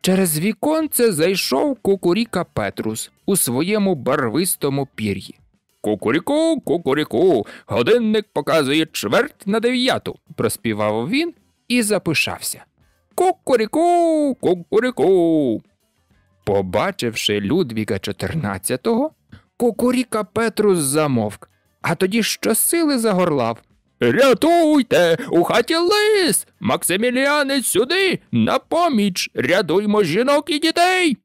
Через віконце зайшов кукуріка Петрус у своєму барвистому пір'ї. Кукуріку, кукуріку, годинник показує чверть на дев'яту, проспівав він і запишався. Кукуріку, кукуріку. Побачивши Людвіга XIV, кукуріка Петрус замовк, а тоді щосили загорлав. Рятуйте, у хаті лис! Максиміліане сюди, на поміч, рятуймо жінок і дітей.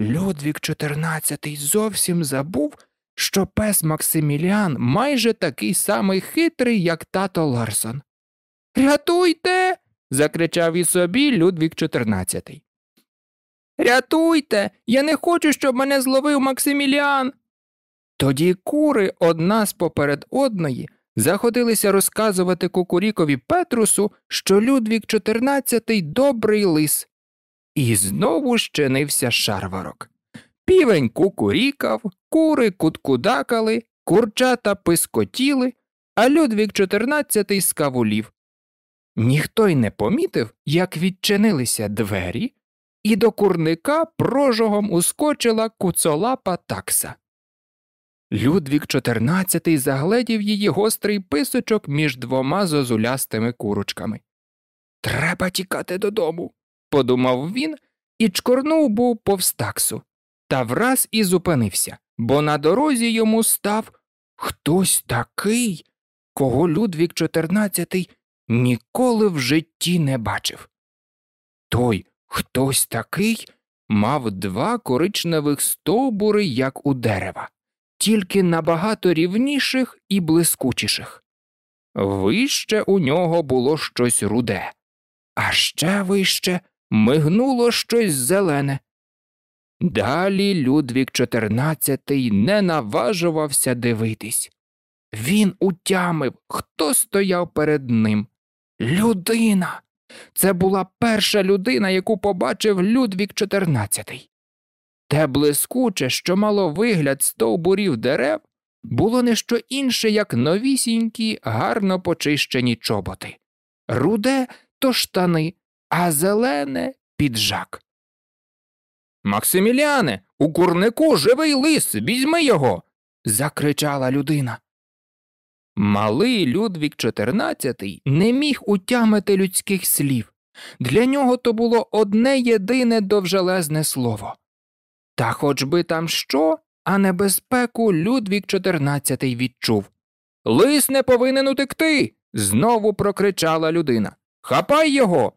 Людвік XIV зовсім забув, що пес Максиміліан майже такий самий хитрий, як тато Ларсон. Рятуйте. закричав і собі Людвік XIV. Рятуйте, я не хочу, щоб мене зловив Максиміліан. Тоді кури одна з поперед одної заходилися розказувати кукурікові Петрусу, що Людвік XIV добрий лис. І знову щинився шарварок. Півень кукурікав, кури куткудакали, курчата пискотіли, а Людвік XIV скавулів. Ніхто й не помітив, як відчинилися двері, і до курника прожогом ускочила куцолапа такса. Людвік XIV загледів її гострий писочок між двома зозулястими курочками. Треба тікати додому, подумав він і чкорнув був повз таксу, та враз і зупинився, бо на дорозі йому став хтось такий, кого Людвік XIV ніколи в житті не бачив. Той хтось такий мав два коричневих стовбури, як у дерева тільки набагато рівніших і блискучіших. Вище у нього було щось руде, а ще вище мигнуло щось зелене. Далі Людвік XIV не наважувався дивитись. Він утямив, хто стояв перед ним. Людина. Це була перша людина, яку побачив Людвік XIV. Те блискуче, що мало вигляд стовбурів дерев, було не що інше, як новісінькі, гарно почищені чоботи. Руде то штани, а зелене піджак. Максиміляне, у курнику живий лис, візьми його. закричала людина. Малий Людвік XIV не міг утямити людських слів. Для нього то було одне єдине довжелезне слово. Та хоч би там що, а небезпеку Людвік XIV відчув. Лис не повинен утекти. знову прокричала людина. Хапай його.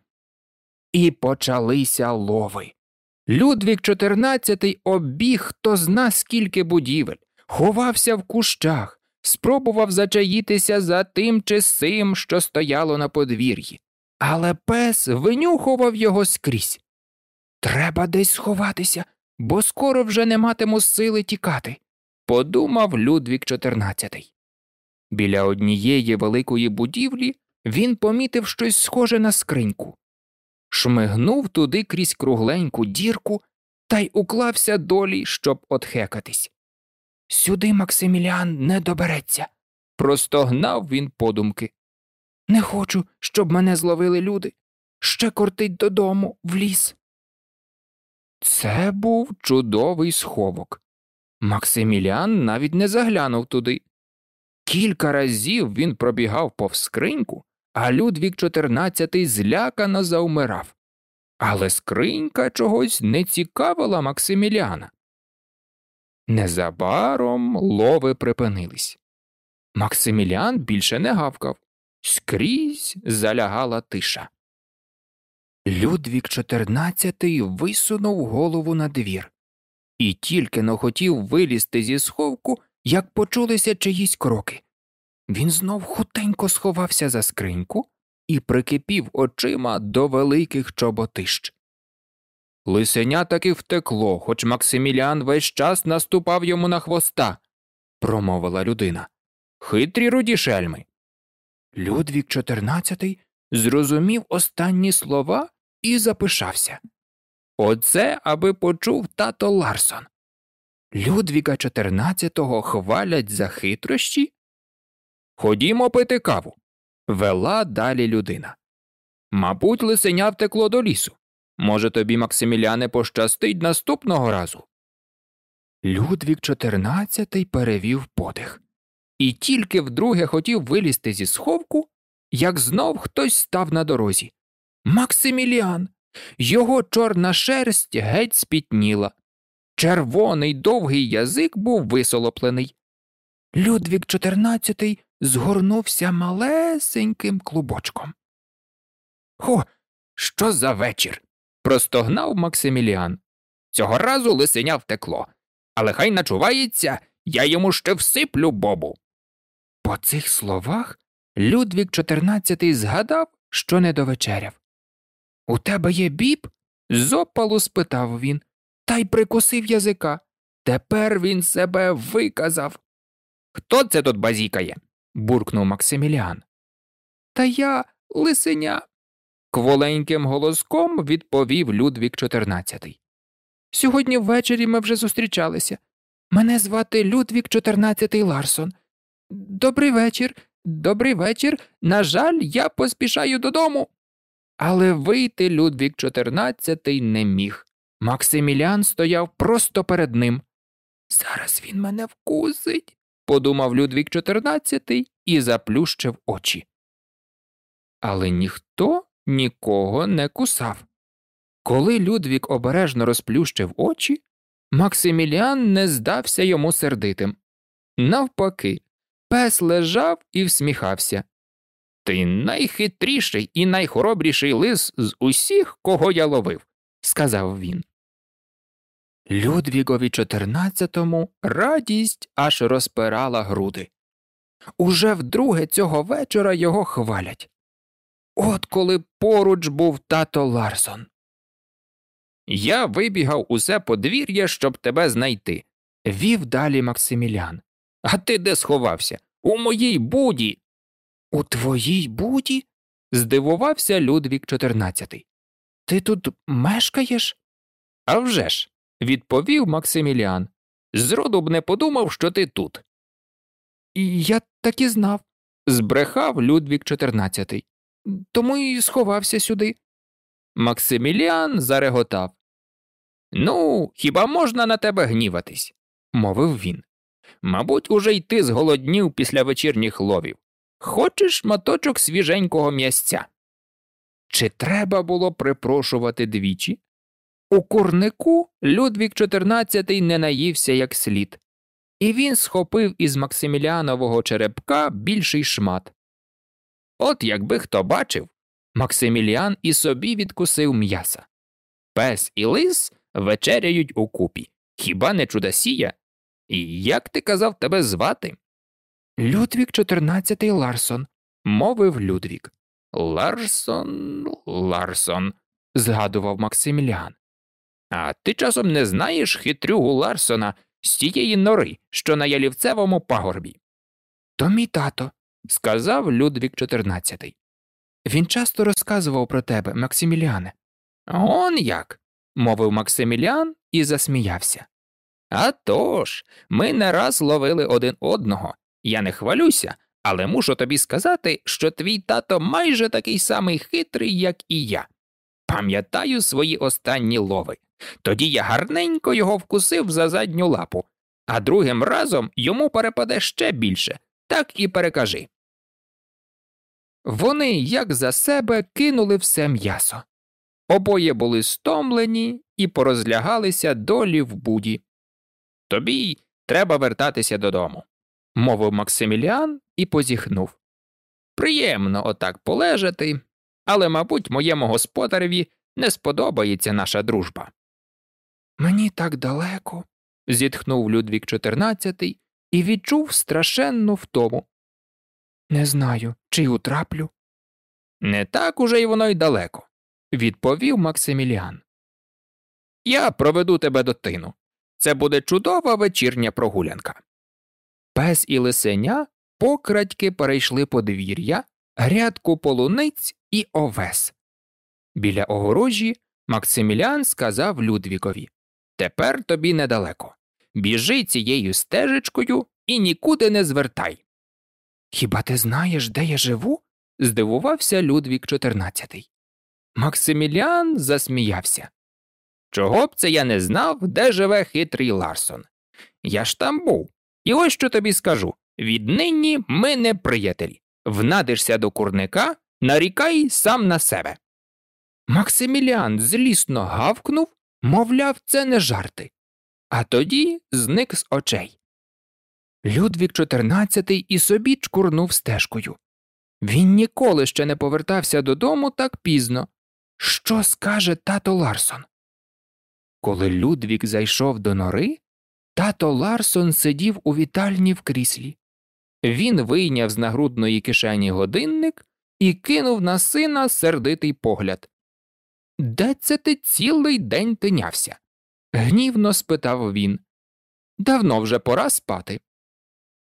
І почалися лови. Людвік XIV обіг хто зна скільки будівель, ховався в кущах, спробував зачаїтися за тим чи сим, що стояло на подвір'ї, але пес винюхував його скрізь. Треба десь сховатися, бо скоро вже не матиму сили тікати, подумав Людвік XIV. Біля однієї великої будівлі він помітив щось схоже на скриньку, шмигнув туди крізь кругленьку дірку та й уклався долі, щоб отхекатись. Сюди Максиміліан не добереться, простогнав він подумки. Не хочу, щоб мене зловили люди. Ще кортить додому в ліс. Це був чудовий сховок. Максиміліан навіть не заглянув туди. Кілька разів він пробігав повз скриньку, а Людвік XIV злякано заумирав. Але скринька чогось не цікавила Максиміліана. Незабаром лови припинились. Максиміліан більше не гавкав, скрізь залягала тиша. Людвік XIV висунув голову на двір і тільки но хотів вилізти зі сховку, як почулися чиїсь кроки. Він знов хутенько сховався за скриньку і прикипів очима до великих чоботищ. Лисеня таки втекло, хоч Максиміліан весь час наступав йому на хвоста, промовила людина. Хитрі руді шельми. Людвік XIV зрозумів останні слова і запишався. Оце аби почув тато Ларсон. Людвіка XIV хвалять за хитрощі. Ходімо пити каву. Вела далі людина. Мабуть, лисеня втекло до лісу. Може, тобі, Максиміляне, пощастить наступного разу. Людвік XIV перевів подих і тільки вдруге хотів вилізти зі сховку, як знов хтось став на дорозі. Максиміліан. Його чорна шерсть геть спітніла. Червоний довгий язик був висолоплений. Людвік XIV згорнувся малесеньким клубочком. Хо, що за вечір? простогнав Максиміліан. Цього разу лисеня втекло, але хай начувається, я йому ще всиплю бобу. По цих словах Людвік XIV згадав, що не довечеряв. У тебе є біб? з опалу спитав він, та й прикусив язика. Тепер він себе виказав. Хто це тут базікає? буркнув Максиміліан. Та я лисеня. кволеньким голоском відповів Людвік XIV. Сьогодні ввечері ми вже зустрічалися. Мене звати Людвік XIV Ларсон. Добрий вечір, добрий вечір. На жаль, я поспішаю додому. Але вийти Людвік XIV не міг. Максимілян стояв просто перед ним. Зараз він мене вкусить, подумав Людвік XIV і заплющив очі. Але ніхто нікого не кусав. Коли Людвік обережно розплющив очі, Максиміліан не здався йому сердитим. Навпаки, пес лежав і всміхався. Ти найхитріший і найхоробріший лис з усіх, кого я ловив, сказав він. Людвігові XIV радість аж розпирала груди. Уже вдруге цього вечора його хвалять. От коли поруч був тато Ларсон. Я вибігав усе подвір'я, щоб тебе знайти, вів далі Максимілян. А ти де сховався? У моїй буді. У твоїй буді? здивувався Людвік XIV. Ти тут мешкаєш? «А вже ж», – відповів Максиміліан. Зроду б не подумав, що ти тут. Я так і знав, збрехав Людвік XIV. Тому і сховався сюди. Максиміліан зареготав. Ну, хіба можна на тебе гніватись? мовив він. Мабуть, уже й ти зголоднів після вечірніх ловів. Хочеш моточок свіженького м'ясця? Чи треба було припрошувати двічі? У курнику Людвік XIV не наївся як слід, і він схопив із Максиміліанового черепка більший шмат. От якби хто бачив, Максиміліан і собі відкусив м'яса. Пес і лис вечеряють укупі. Хіба не чудосія? І як ти казав тебе звати? Людвік XIV Ларсон, мовив Людвік. Ларсон, Ларсон, згадував Максиміліан. А ти часом не знаєш хитрюгу Ларсона з тієї нори, що на ялівцевому пагорбі? То мій тато, сказав Людвік XIV. Він часто розказував про тебе, Максиміліане. Он як? мовив Максиміліан і засміявся. «А тож, ми не раз ловили один одного. Я не хвалюся, але мушу тобі сказати, що твій тато майже такий самий хитрий, як і я. Пам'ятаю свої останні лови. Тоді я гарненько його вкусив за задню лапу, а другим разом йому перепаде ще більше, так і перекажи. Вони, як за себе, кинули все м'ясо. Обоє були стомлені і порозлягалися долі в буді. Тобі треба вертатися додому, мовив Максиміліан і позіхнув. Приємно отак полежати, але, мабуть, моєму господареві не сподобається наша дружба. Мені так далеко. зітхнув Людвік XIV і відчув страшенну втому. Не знаю, чи й утраплю. Не так уже й воно й далеко, відповів Максиміліан. Я проведу тебе до тину. Це буде чудова вечірня прогулянка. Пес і лисеня покрадьки перейшли подвір'я, грядку полуниць і овес. Біля огорожі Максиміліан сказав Людвікові Тепер тобі недалеко. Біжи цією стежечкою і нікуди не звертай. Хіба ти знаєш, де я живу? здивувався Людвік XIV. Максиміліан засміявся. Чого б це я не знав, де живе хитрий Ларсон? Я ж там був. І ось що тобі скажу віднині ми не приятелі. Внадишся до курника, нарікай сам на себе. Максиміліан злісно гавкнув, мовляв, це не жарти, а тоді зник з очей. Людвік XIV і собі чкурнув стежкою. Він ніколи ще не повертався додому так пізно. Що скаже тато Ларсон? Коли Людвік зайшов до нори, тато Ларсон сидів у вітальні в кріслі. Він вийняв з нагрудної кишені годинник і кинув на сина сердитий погляд. Де це ти цілий день тинявся? гнівно спитав він. Давно вже пора спати.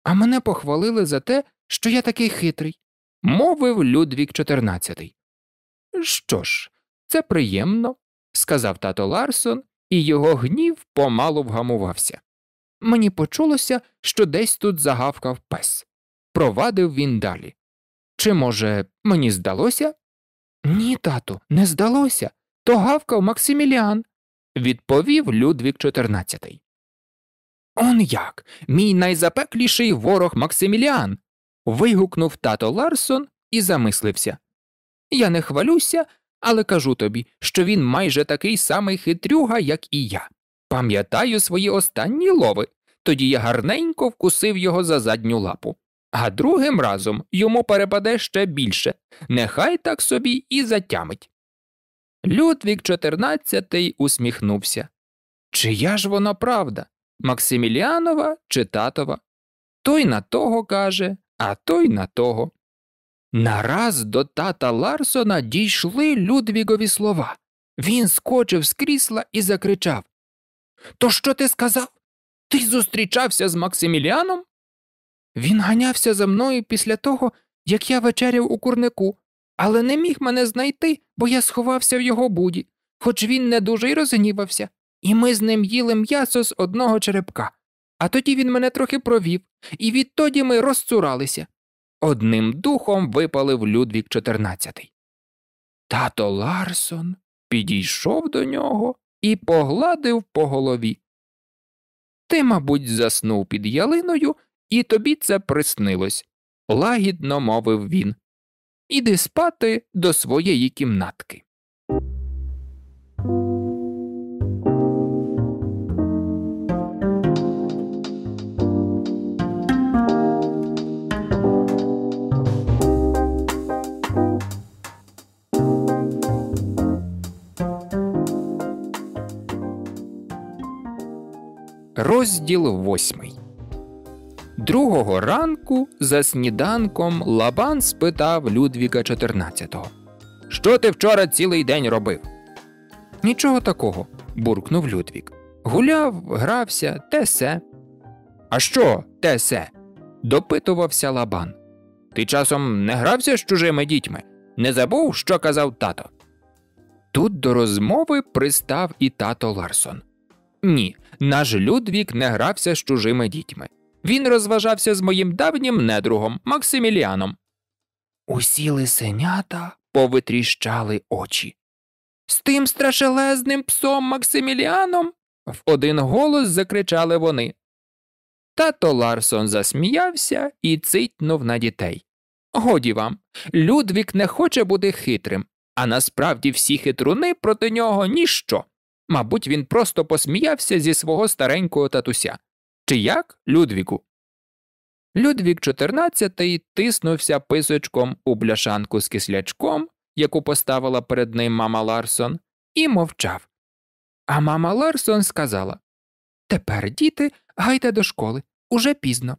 А мене похвалили за те, що я такий хитрий, мовив Людвік XIV. Що ж, це приємно, сказав тато Ларсон, і його гнів помалу вгамувався. Мені почулося, що десь тут загавкав пес. Провадив він далі. Чи, може, мені здалося? Ні, тату, не здалося. То гавкав Максиміліан, відповів Людвік XIV. Он як, мій найзапекліший ворог Максиміліан. вигукнув тато Ларсон і замислився. Я не хвалюся, але кажу тобі, що він майже такий самий хитрюга, як і я. Пам'ятаю свої останні лови, тоді я гарненько вкусив його за задню лапу, а другим разом йому перепаде ще більше, нехай так собі і затямить. Людвік XIV усміхнувся. Чия ж вона правда? Максиміліанова чи татова? Той на того каже, а той на того. Нараз до тата Ларсона дійшли Людвігові слова. Він скочив з крісла і закричав То що ти сказав? Ти зустрічався з Максиміліаном? Він ганявся за мною після того, як я вечеряв у курнику, але не міг мене знайти, бо я сховався в його буді, хоч він не дуже й розгнівався, і ми з ним їли м'ясо з одного черепка. А тоді він мене трохи провів, і відтоді ми розцуралися. Одним духом випалив Людвік XIV. Тато Ларсон підійшов до нього і погладив по голові. Ти, мабуть, заснув під ялиною, і тобі це приснилось, лагідно мовив він. Іди спати до своєї кімнатки. Розділ восьмий. Другого ранку за сніданком Лабан спитав Людвіка XIV. Що ти вчора цілий день робив? Нічого такого, буркнув Людвік. Гуляв, грався, тесе. А що, тесе? допитувався Лабан. Ти часом не грався з чужими дітьми? Не забув, що казав тато? Тут до розмови пристав і тато Ларсон. Ні, наш Людвік не грався з чужими дітьми. Він розважався з моїм давнім недругом Максиміліаном. Усі лисенята повитріщали очі. З тим страшелезним псом Максиміліаном. в один голос закричали вони. Тато Ларсон засміявся і цитнув на дітей. Годі вам, Людвік не хоче бути хитрим, а насправді всі хитруни проти нього ніщо. Мабуть, він просто посміявся зі свого старенького татуся. Чи як, Людвіку? Людвік XIV тиснувся писочком у бляшанку з кислячком, яку поставила перед ним мама Ларсон, і мовчав. А мама Ларсон сказала Тепер, діти, гайте до школи, уже пізно.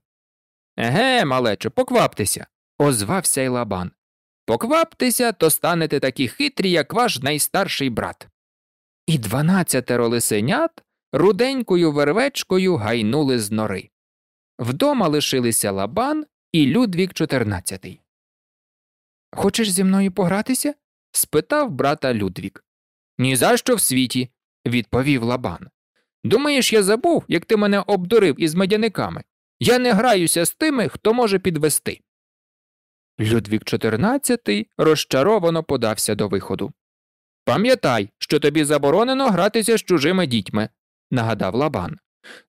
Еге, малечо, покваптеся, озвався й лабан. Покваптеся, то станете такі хитрі, як ваш найстарший брат. І дванадцятеро лисенят руденькою вервечкою гайнули з нори. Вдома лишилися лабан і Людвік XIV. Хочеш зі мною погратися? спитав брата Людвік. «Ні за що в світі, відповів лабан. Думаєш, я забув, як ти мене обдурив із медяниками? Я не граюся з тими, хто може підвести. Людвік XIV розчаровано подався до виходу. Пам'ятай, що тобі заборонено гратися з чужими дітьми, нагадав лабан.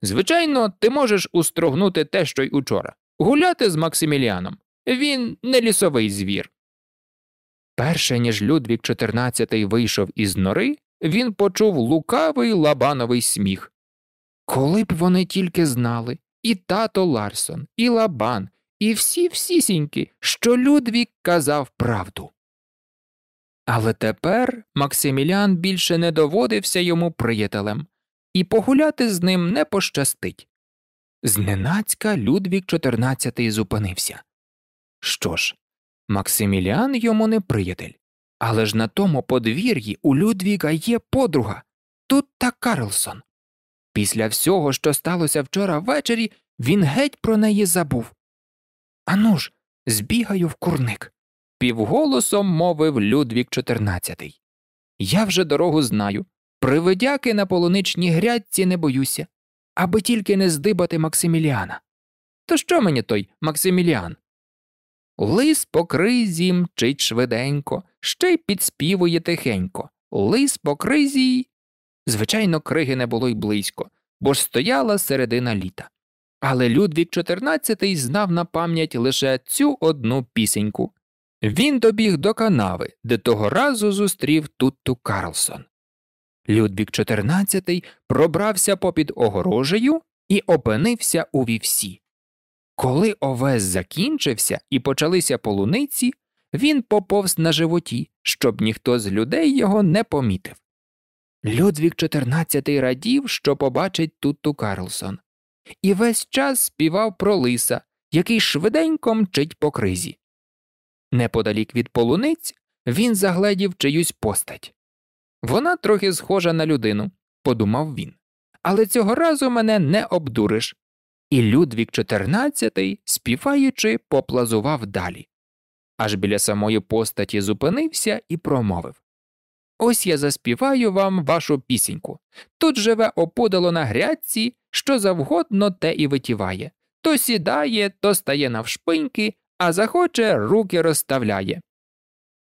Звичайно, ти можеш устрогнути те, що й учора, гуляти з Максиміліаном. Він не лісовий звір. Перше ніж Людвік XIV вийшов із нори, він почув лукавий лабановий сміх. Коли б вони тільки знали, і тато Ларсон, і лабан, і всі всісіньки, що Людвік казав правду. Але тепер Максиміліан більше не доводився йому приятелем, і погуляти з ним не пощастить. Зненацька Людвік XIV зупинився. Що ж, Максиміліан йому не приятель, але ж на тому подвір'ї у Людвіга є подруга тут та Карлсон. Після всього, що сталося вчора ввечері, він геть про неї забув. Ану ж, збігаю в курник, півголосом мовив Людвік XIV. Я вже дорогу знаю. Привидяки на полуничній грядці не боюся, аби тільки не здибати Максиміліана. То що мені той Максиміліан? Лис по кризі мчить швиденько, ще й підспівує тихенько. Лис по кризі. Звичайно, криги не було й близько, бо ж стояла середина літа. Але Людвік XIV знав на пам'ять лише цю одну пісеньку. Він добіг до канави, де того разу зустрів Тутту Карлсон. Людвік XIV пробрався попід огорожею і опинився у вівсі. Коли овес закінчився і почалися полуниці, він поповз на животі, щоб ніхто з людей його не помітив. Людвік XIV радів, що побачить Тутту Карлсон, і весь час співав про лиса, який швиденько мчить по кризі. Неподалік від полуниць він загледів чиюсь постать. Вона трохи схожа на людину, подумав він, але цього разу мене не обдуриш. І Людвік XIV, співаючи, поплазував далі. Аж біля самої постаті зупинився і промовив Ось я заспіваю вам вашу пісеньку. Тут живе опудало на грядці, що завгодно те і витіває, то сідає, то стає навшпиньки, а захоче руки розставляє.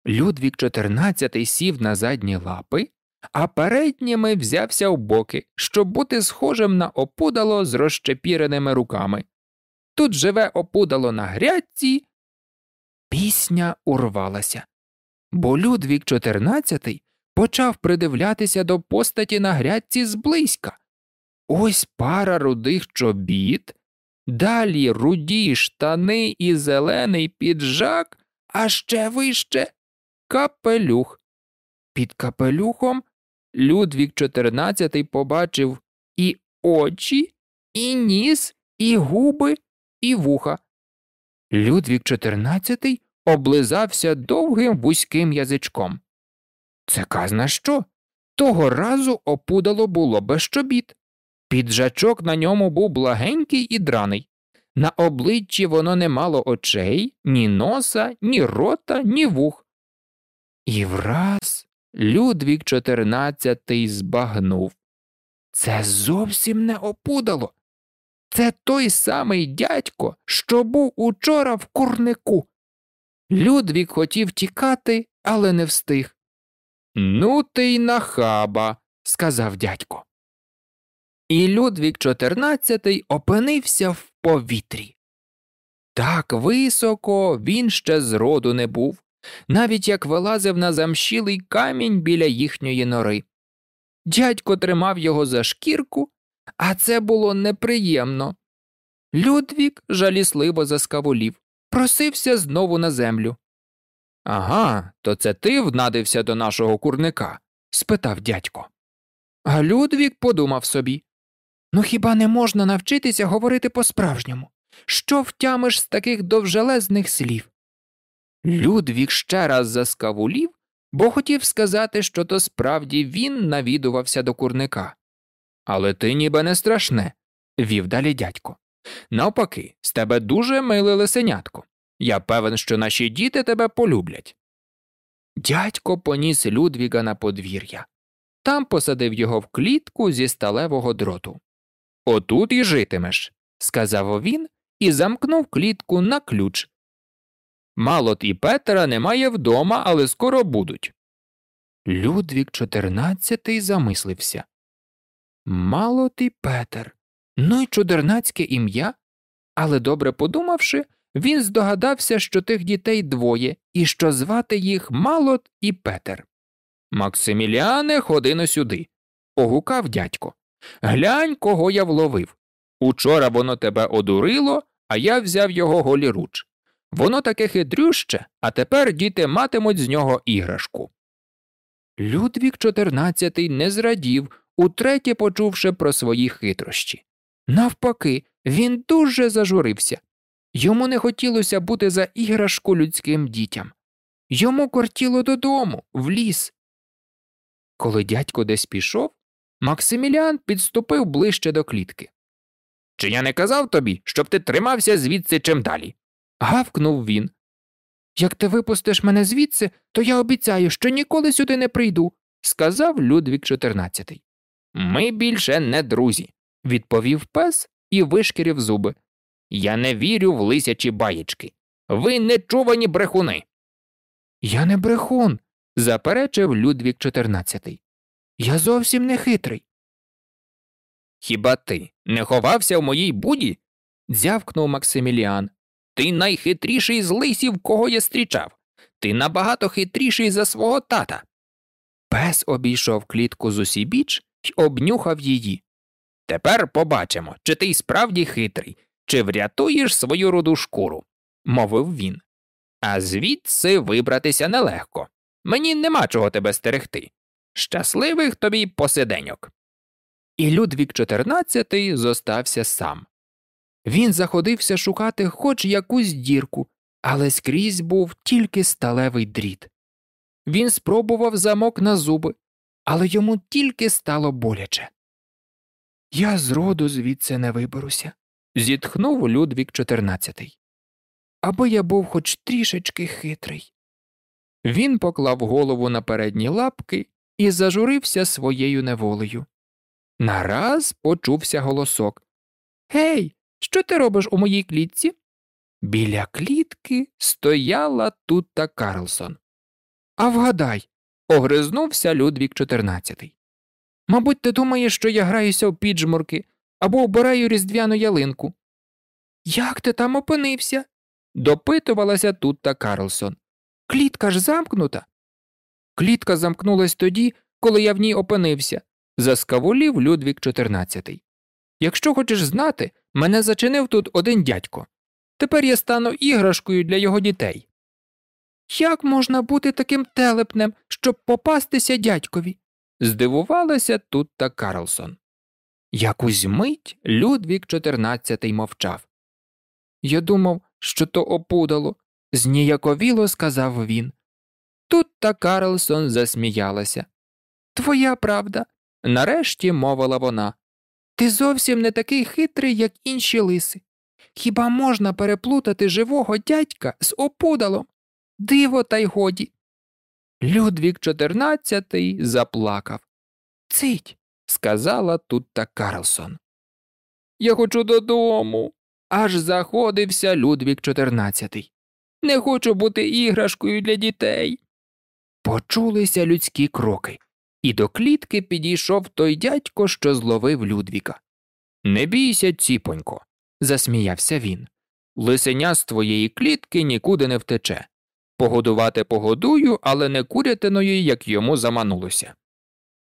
Людвік XIV сів на задні лапи, а передніми взявся в боки, щоб бути схожим на опудало з розчепіреними руками. Тут живе опудало на грядці. Пісня урвалася, бо Людвік XIV почав придивлятися до постаті на грядці зблизька. Ось пара рудих чобіт, далі руді штани і зелений піджак, а ще вище капелюх. Під капелюхом Людвік XIV побачив і очі, і ніс, і губи, і вуха. Людвік XIV облизався довгим вузьким язичком. Це казна що? Того разу опудало було без чобіт. Піджачок на ньому був благенький і драний. На обличчі воно не мало очей, ні носа, ні рота, ні вух. І враз Людвік XIV збагнув. Це зовсім не опудало. Це той самий дядько, що був учора в курнику. Людвік хотів тікати, але не встиг. Ну, ти й нахаба, сказав дядько. І Людвік XIV опинився в повітрі. Так високо він ще зроду не був, навіть як вилазив на замщілий камінь біля їхньої нори. Дядько тримав його за шкірку, а це було неприємно. Людвік жалісливо заскавулів, просився знову на землю. Ага, то це ти внадився до нашого курника? спитав дядько. А Людвік подумав собі Ну хіба не можна навчитися говорити по-справжньому? Що втямиш з таких довжелезних слів? Людвік ще раз заскавулів, бо хотів сказати, що то справді він навідувався до курника. Але ти ніби не страшне, вів далі дядько. Навпаки, з тебе дуже миле лисенятко. Я певен, що наші діти тебе полюблять. Дядько поніс Людвіга на подвір'я. Там посадив його в клітку зі сталевого дроту. Отут і житимеш, сказав він і замкнув клітку на ключ. Малот і Петра немає вдома, але скоро будуть. Людвік чотирнадцятий замислився. Малот і Петер. Ну й чудернацьке ім'я. Але добре подумавши, він здогадався, що тих дітей двоє і що звати їх Малот і Петер. Максиміліане, ходи сюди. погукав дядько. Глянь, кого я вловив. Учора воно тебе одурило, а я взяв його голіруч. Воно таке хитрюще, а тепер діти матимуть з нього іграшку. Людвік XIV не зрадів, утретє почувши про свої хитрощі. Навпаки, він дуже зажурився. Йому не хотілося бути за іграшку людським дітям. Йому кортіло додому, в ліс. Коли дядько десь пішов, Максиміліан підступив ближче до клітки. Чи я не казав тобі, щоб ти тримався звідси чим далі? гавкнув він. Як ти випустиш мене звідси, то я обіцяю, що ніколи сюди не прийду, сказав Людвік XIV. Ми більше не друзі, відповів пес і вишкірив зуби. Я не вірю в лисячі баєчки. Ви нечувані брехуни. Я не брехун, заперечив Людвік XIV. Я зовсім не хитрий. Хіба ти не ховався в моїй буді? дзявкнув Максиміліан. Ти найхитріший з лисів, кого я зустрічав. Ти набагато хитріший за свого тата. Пес обійшов клітку з усібіч й обнюхав її. Тепер побачимо, чи ти й справді хитрий, чи врятуєш свою руду шкуру, мовив він. А звідси вибратися нелегко. Мені нема чого тебе стерегти. Щасливих тобі посиденьок. І Людвік XIV зостався сам. Він заходився шукати хоч якусь дірку, але скрізь був тільки сталевий дріт. Він спробував замок на зуби, але йому тільки стало боляче. Я зроду звідси не виберуся, зітхнув Людвік XIV. Аби я був хоч трішечки хитрий. Він поклав голову на передні лапки і зажурився своєю неволею. Нараз почувся голосок Гей, що ти робиш у моїй клітці? Біля клітки стояла Тутта Карлсон. А вгадай, огризнувся Людвік XIV. Мабуть, ти думаєш, що я граюся в піджмурки або обираю різдвяну ялинку. Як ти там опинився? допитувалася Тутта Карлсон. Клітка ж замкнута. Клітка замкнулась тоді, коли я в ній опинився, заскавулів Людвік XIV. Якщо хочеш знати, мене зачинив тут один дядько. Тепер я стану іграшкою для його дітей. Як можна бути таким телепнем, щоб попастися дядькові? здивувалася тут та Карлсон. Якусь мить Людвік XIV мовчав. Я думав, що то опудало, зніяковіло сказав він. Тут та Карлсон засміялася. Твоя правда, нарешті мовила вона. Ти зовсім не такий хитрий, як інші лиси. Хіба можна переплутати живого дядька з опудалом? Диво, та й годі. Людвік XIV заплакав. Цить, сказала Тутта Карлсон. Я хочу додому. Аж заходився Людвік XIV. Не хочу бути іграшкою для дітей. Почулися людські кроки, і до клітки підійшов той дядько, що зловив Людвіка. Не бійся, ціпонько. засміявся він. Лисеня з твоєї клітки нікуди не втече. Погодувати погодую, але не курятиною, як йому заманулося.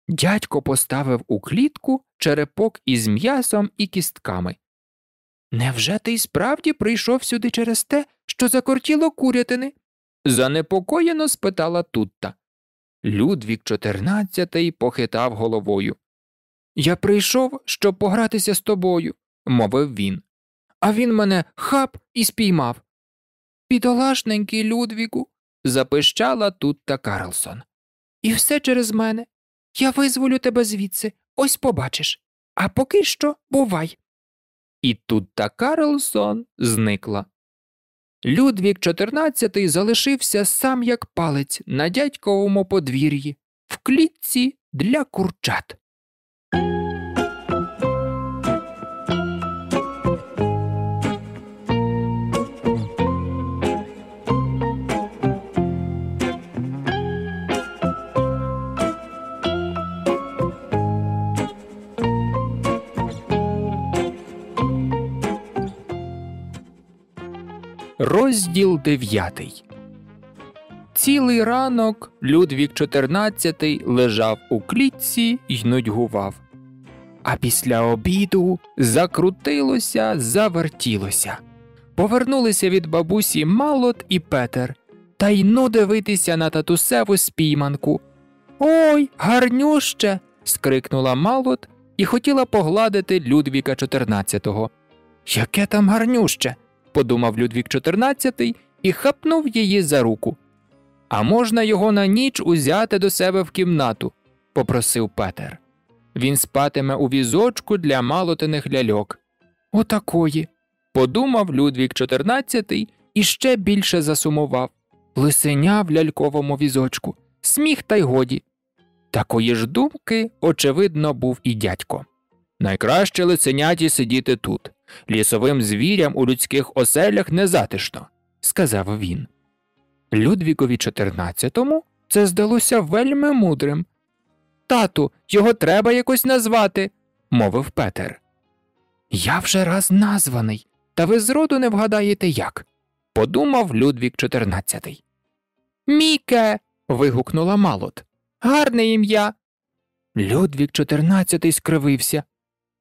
Дядько поставив у клітку черепок із м'ясом і кістками. Невже ти й справді прийшов сюди через те, що закортіло курятини? Занепокоєно спитала Тутта. Людвік XIV похитав головою. Я прийшов, щоб погратися з тобою, мовив він. А він мене хап і спіймав. Бідолашненький Людвіку, запищала Тутта Карлсон. І все через мене. Я визволю тебе звідси, ось побачиш. А поки що бувай. І Тутта Карлсон зникла. Людвік XIV залишився сам як палець на дядьковому подвір'ї, в клітці для курчат. Розділ дев'ятий. Цілий ранок Людвік XIV лежав у клітці й нудьгував. А після обіду закрутилося, завертілося. Повернулися від бабусі Малот і Петер, та й ну дивитися на татусеву спійманку. Ой, гарнюще. скрикнула Малот і хотіла погладити Людвіка XIV. Яке там гарнюще? Подумав Людвік XIV і хапнув її за руку. А можна його на ніч узяти до себе в кімнату, попросив Петер. Він спатиме у візочку для малотиних ляльок. Отакої. подумав Людвік XIV і ще більше засумував. Лисеня в ляльковому візочку, сміх та й годі. Такої ж думки, очевидно, був і дядько. Найкраще лиценяті сидіти тут. Лісовим звірям у людських оселях незатишно, сказав він. Людвікові XIV це здалося вельми мудрим. Тату, його треба якось назвати, мовив Петер. Я вже раз названий, та ви зроду не вгадаєте як, подумав Людвік XIV. Міке. вигукнула Малот. Гарне ім'я. Людвік XIV скривився.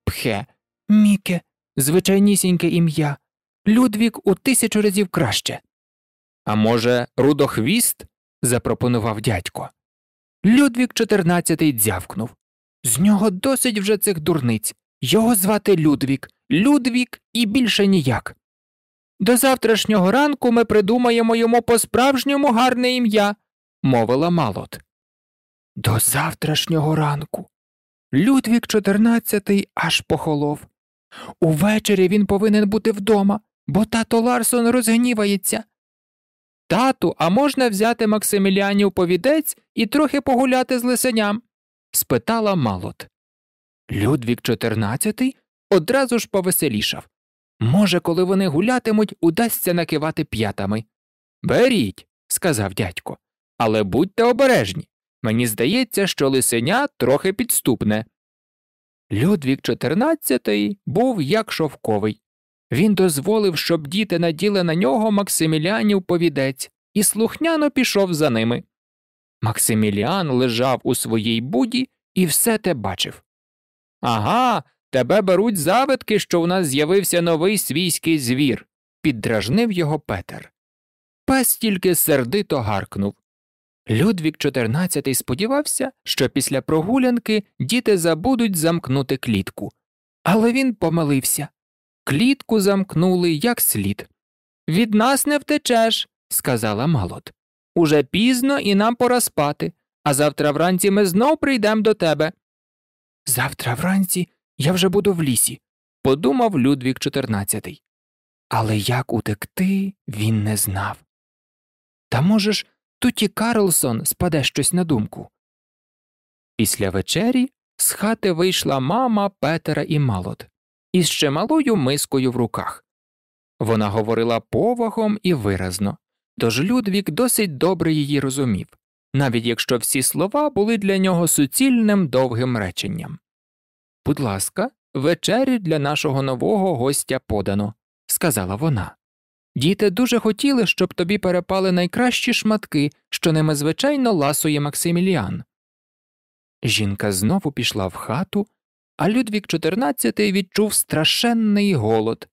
Пхе, Міке, звичайнісіньке ім'я. Людвік у тисячу разів краще. А може, рудохвіст? запропонував дядько. Людвік XIV дзявкнув. З нього досить вже цих дурниць. Його звати Людвік, Людвік і більше ніяк. До завтрашнього ранку ми придумаємо йому по справжньому гарне ім'я, мовила Малот. До завтрашнього ранку. Людвік XIV аж похолов. Увечері він повинен бути вдома, бо тато Ларсон розгнівається. Тату, а можна взяти Максиміліанів повідець і трохи погуляти з лисеням? спитала Малот. Людвік XIV одразу ж повеселішав. Може, коли вони гулятимуть, удасться накивати п'ятами. Беріть, сказав дядько, але будьте обережні. Мені здається, що лисеня трохи підступне. Людвік XIV був як шовковий. Він дозволив, щоб діти наділи на нього Максиміліанів повідець, і слухняно пішов за ними. Максиміліан лежав у своїй буді і все те бачив. Ага, тебе беруть завитки, що у нас з'явився новий свійський звір, піддражнив його Петер. Пес тільки сердито гаркнув. Людвік XIV сподівався, що після прогулянки діти забудуть замкнути клітку, але він помилився. Клітку замкнули як слід. Від нас не втечеш, сказала Малот. Уже пізно і нам пора спати, а завтра вранці ми знов прийдемо до тебе. Завтра вранці я вже буду в лісі, подумав Людвік XIV. Але як утекти, він не знав. Та можеш Туті Карлсон спаде щось на думку. Після вечері з хати вийшла мама Петера і Малот із ще малою мискою в руках. Вона говорила повагом і виразно, тож Людвік досить добре її розумів, навіть якщо всі слова були для нього суцільним довгим реченням. Будь ласка, вечерю для нашого нового гостя подано, сказала вона. Діти дуже хотіли, щоб тобі перепали найкращі шматки, що ними звичайно ласує Максиміліан. Жінка знову пішла в хату, а Людвік XIV відчув страшенний голод.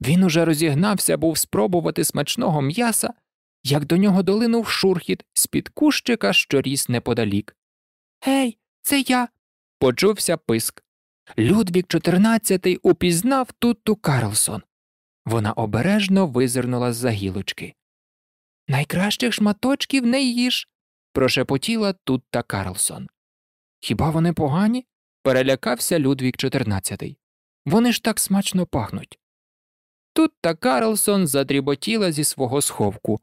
Він уже розігнався був спробувати смачного м'яса, як до нього долинув шурхіт з під кущика, що ріс неподалік. Гей, це я. почувся писк. Людвік XIV упізнав Тутту Карлсон. Вона обережно визирнула з за гілочки. Найкращих шматочків не їж, прошепотіла Тутта Карлсон. Хіба вони погані? перелякався Людвік XIV. Вони ж так смачно пахнуть. Тутта Карлсон задріботіла зі свого сховку.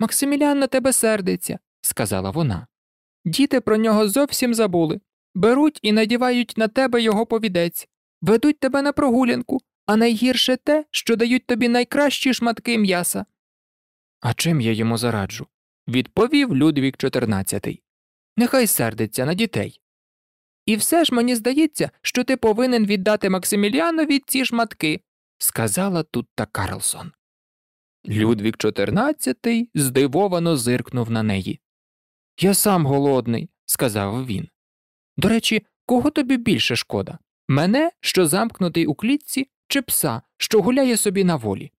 Максимілян на тебе сердиться, сказала вона. Діти про нього зовсім забули. Беруть і надівають на тебе його повідець, ведуть тебе на прогулянку, а найгірше те, що дають тобі найкращі шматки м'яса. А чим я йому зараджу? відповів Людвік XIV. Нехай сердиться на дітей. І все ж мені здається, що ти повинен віддати Максиміліанові ці шматки, сказала Тутта Карлсон. Людвік XIV здивовано зиркнув на неї. Я сам голодний, сказав він. До речі, кого тобі більше шкода? Мене, що замкнутий у клітці, чи пса, що гуляє собі на волі.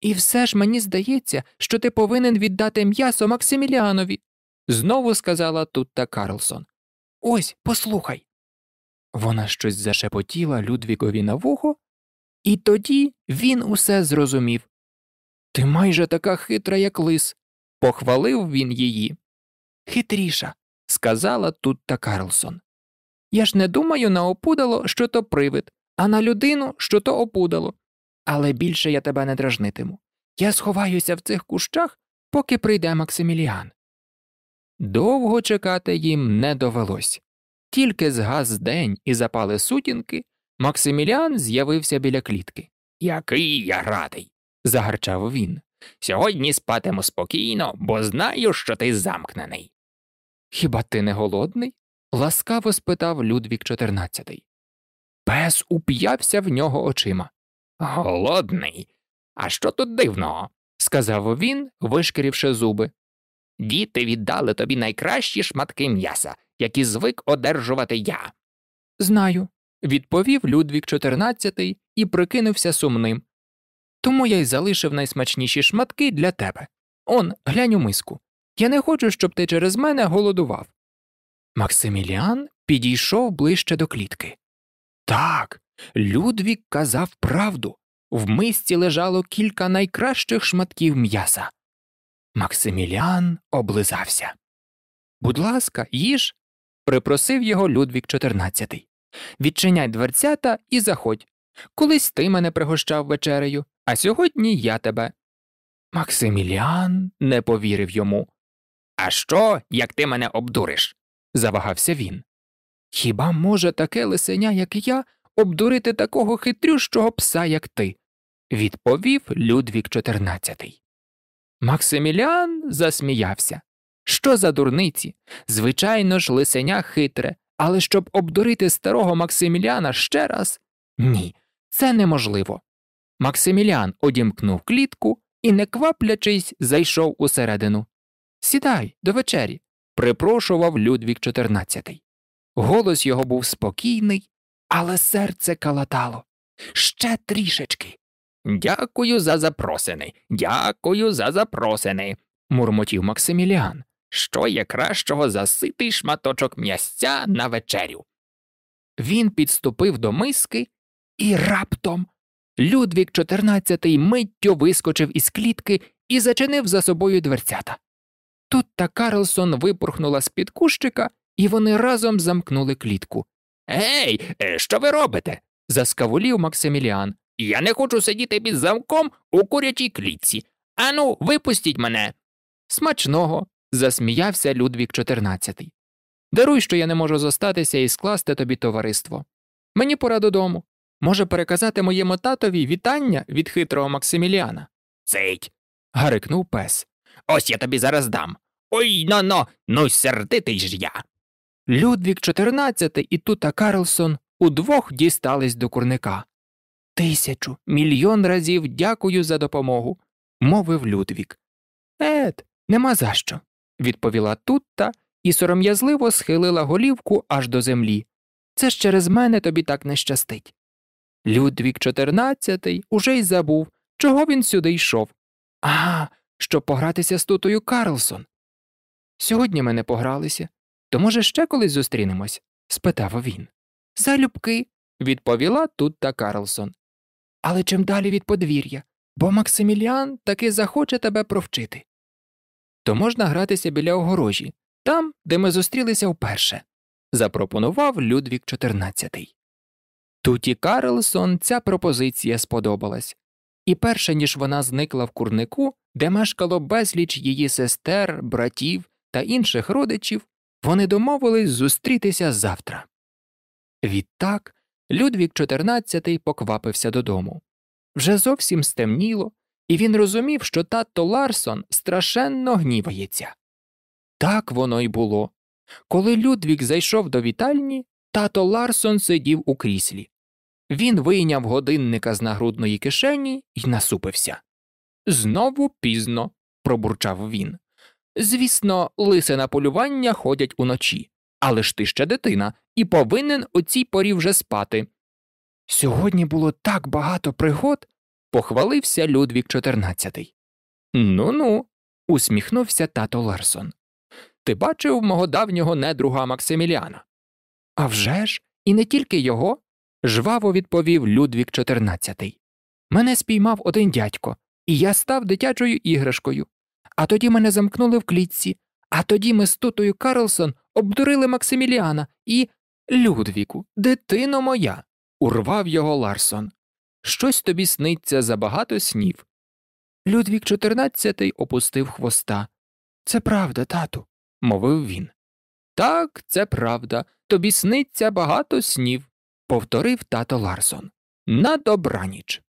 І все ж мені здається, що ти повинен віддати м'ясо Максиміліанові, знову сказала Тутта Карлсон. Ось, послухай. Вона щось зашепотіла Людвігові на вухо, і тоді він усе зрозумів. Ти майже така хитра, як лис, похвалив він її. Хитріша, сказала Тутта Карлсон. Я ж не думаю на опудало, що то привид, а на людину, що то опудало. Але більше я тебе не дражнитиму. Я сховаюся в цих кущах, поки прийде Максиміліан. Довго чекати їм не довелось. Тільки згас день і запали сутінки, Максиміліан з'явився біля клітки. Який я радий. загарчав він. Сьогодні спатиму спокійно, бо знаю, що ти замкнений. Хіба ти не голодний? ласкаво спитав Людвік XIV. Пес уп'явся в нього очима. Голодний. А що тут дивного? сказав він, вишкірівши зуби. Діти віддали тобі найкращі шматки м'яса, які звик одержувати я. Знаю, відповів Людвік XIV і прикинувся сумним. Тому я й залишив найсмачніші шматки для тебе. Он, глянь у миску. Я не хочу, щоб ти через мене голодував. Максиміліан підійшов ближче до клітки. Так, Людвік казав правду. В мисці лежало кілька найкращих шматків м'яса. Максиміліан облизався. Будь ласка, їж. припросив його Людвік XIV. Відчиняй дверцята і заходь. Колись ти мене пригощав вечерею, а сьогодні я тебе. Максиміліан не повірив йому. А що, як ти мене обдуриш? завагався він. Хіба може таке лисеня, як я, обдурити такого хитрющого пса, як ти? відповів Людвік XIV. Максиміліан засміявся. Що за дурниці? Звичайно ж, лисеня хитре, але щоб обдурити старого Максиміліана ще раз ні, це неможливо. Максиміліан одімкнув клітку і, не кваплячись, зайшов усередину. Сідай до вечері, припрошував Людвік XIV. Голос його був спокійний, але серце калатало. Ще трішечки. Дякую за запросини, дякую за запросини, мурмотів Максиміліан. Що є кращого за ситий шматочок м'ясця на вечерю. Він підступив до миски і раптом Людвік XIV миттю вискочив із клітки і зачинив за собою дверцята. Тут та Карлсон випорхнула з під кущика, і вони разом замкнули клітку. Гей, е, що ви робите? заскавулів Максиміліан. Я не хочу сидіти під замком у курячій клітці. Ану, випустіть мене. Смачного. засміявся Людвік XIV. Даруй, що я не можу зостатися і скласти тобі товариство. Мені пора додому. Може переказати моєму татові вітання від хитрого Максиміліана. Цить. гарикнув пес. Ось я тобі зараз дам. Ой но но, ну сердитий ж я. Людвік XIV і Тута Карлсон удвох дістались до курника. Тисячу, мільйон разів дякую за допомогу, мовив Людвік. Ет, нема за що, відповіла Тутта і сором'язливо схилила голівку аж до землі. Це ж через мене тобі так не щастить. Людвік XIV уже й забув, чого він сюди йшов. А, щоб погратися з тутою Карлсон. Сьогодні ми не погралися, то, може, ще колись зустрінемось? спитав він. Залюбки, відповіла Тутта Карлсон. Але чим далі від подвір'я, бо Максиміліан таки захоче тебе провчити. То можна гратися біля огорожі, там, де ми зустрілися вперше, запропонував Людвік XIV. Туті Карлсон ця пропозиція сподобалась, і перше ніж вона зникла в курнику, де мешкало безліч її сестер, братів та інших родичів, вони домовились зустрітися завтра. Відтак Людвік XIV поквапився додому. Вже зовсім стемніло, і він розумів, що тато Ларсон страшенно гнівається. Так воно й було. Коли Людвік зайшов до вітальні, тато Ларсон сидів у кріслі. Він вийняв годинника з нагрудної кишені і насупився. Знову пізно, пробурчав він. Звісно, лиси на полювання ходять уночі, але ж ти ще дитина і повинен у цій порі вже спати. Сьогодні було так багато пригод, похвалився Людвік XIV. Ну ну, усміхнувся тато Ларсон. Ти бачив мого давнього недруга Максиміліана? «А вже ж, і не тільки його, жваво відповів Людвік XIV. Мене спіймав один дядько, і я став дитячою іграшкою. А тоді мене замкнули в клітці, а тоді ми з тутою Карлсон обдурили Максиміліана і. Людвіку, дитино моя, урвав його Ларсон. Щось тобі сниться за багато снів. Людвік XIV опустив хвоста. Це правда, тату, мовив він. Так, це правда. Тобі сниться багато снів, повторив тато Ларсон. На добраніч.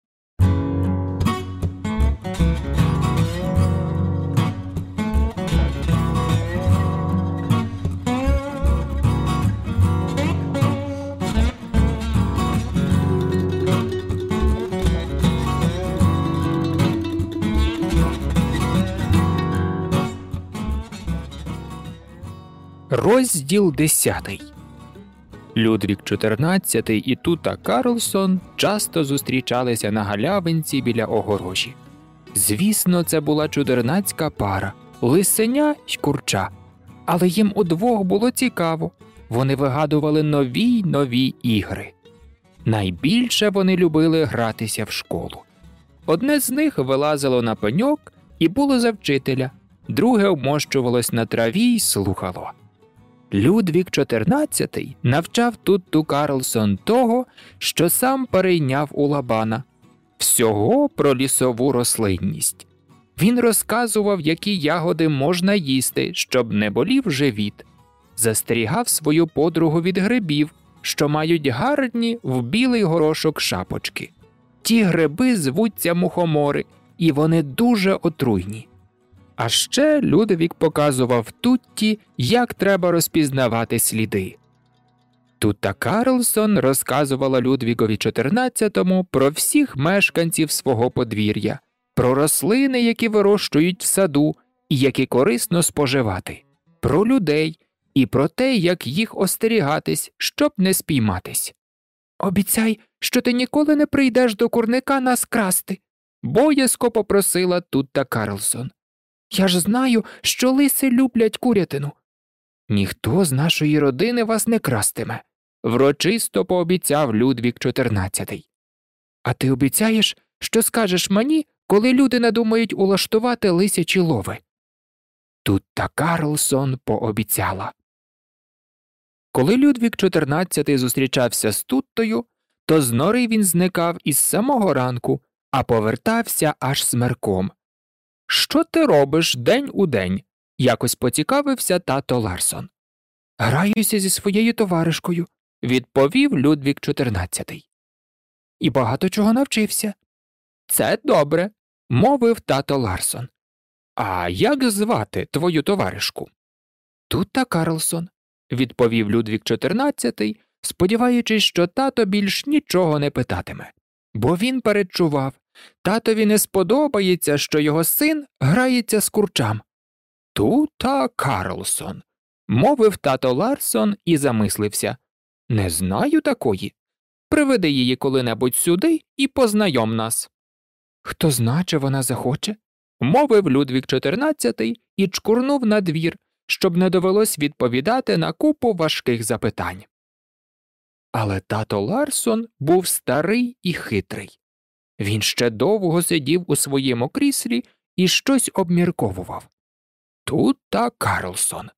Розділ 10 Людвік XIV і Тута Карлсон часто зустрічалися на галявинці біля огорожі. Звісно, це була чудернацька пара, лисеня й курча, але їм удвох було цікаво вони вигадували нові й нові ігри. Найбільше вони любили гратися в школу. Одне з них вилазило на пеньок і було за вчителя, друге вмощувалось на траві й слухало. Людвік XIV навчав Тутту Карлсон того, що сам перейняв у Лабана, всього про лісову рослинність. Він розказував, які ягоди можна їсти, щоб не болів живіт, застерігав свою подругу від грибів, що мають гарні в білий горошок шапочки. Ті гриби звуться мухомори, і вони дуже отруйні. А ще Людовік показував Тутті, як треба розпізнавати сліди. Тутта Карлсон розказувала Людвігові XIV про всіх мешканців свого подвір'я, про рослини, які вирощують в саду і які корисно споживати, про людей і про те, як їх остерігатись, щоб не спійматись. Обіцяй, що ти ніколи не прийдеш до курника нас красти, боязко попросила Тутта Карлсон. Я ж знаю, що лиси люблять курятину. Ніхто з нашої родини вас не крастиме, врочисто пообіцяв Людвік XIV. А ти обіцяєш, що скажеш мені, коли люди надумають улаштувати лисячі лови? Тут та Карлсон пообіцяла. Коли Людвік XIV зустрічався з Туттою, то з нори він зникав із самого ранку, а повертався аж смерком. Що ти робиш день у день? якось поцікавився тато Ларсон. Граюся зі своєю товаришкою, відповів Людвік XIV. І багато чого навчився. Це добре, мовив тато Ларсон. А як звати твою товаришку? Тут та Карлсон, відповів Людвік XIV, сподіваючись, що тато більш нічого не питатиме, бо він передчував татові не сподобається, що його син грається з курчам. Тута Карлсон, мовив тато Ларсон і замислився. Не знаю такої. Приведи її коли-небудь сюди і познайом нас. Хто значе вона захоче? мовив Людвік XIV і чкурнув на двір, щоб не довелось відповідати на купу важких запитань. Але тато Ларсон був старий і хитрий. Він ще довго сидів у своєму кріслі і щось обмірковував. Тут та Карлсон.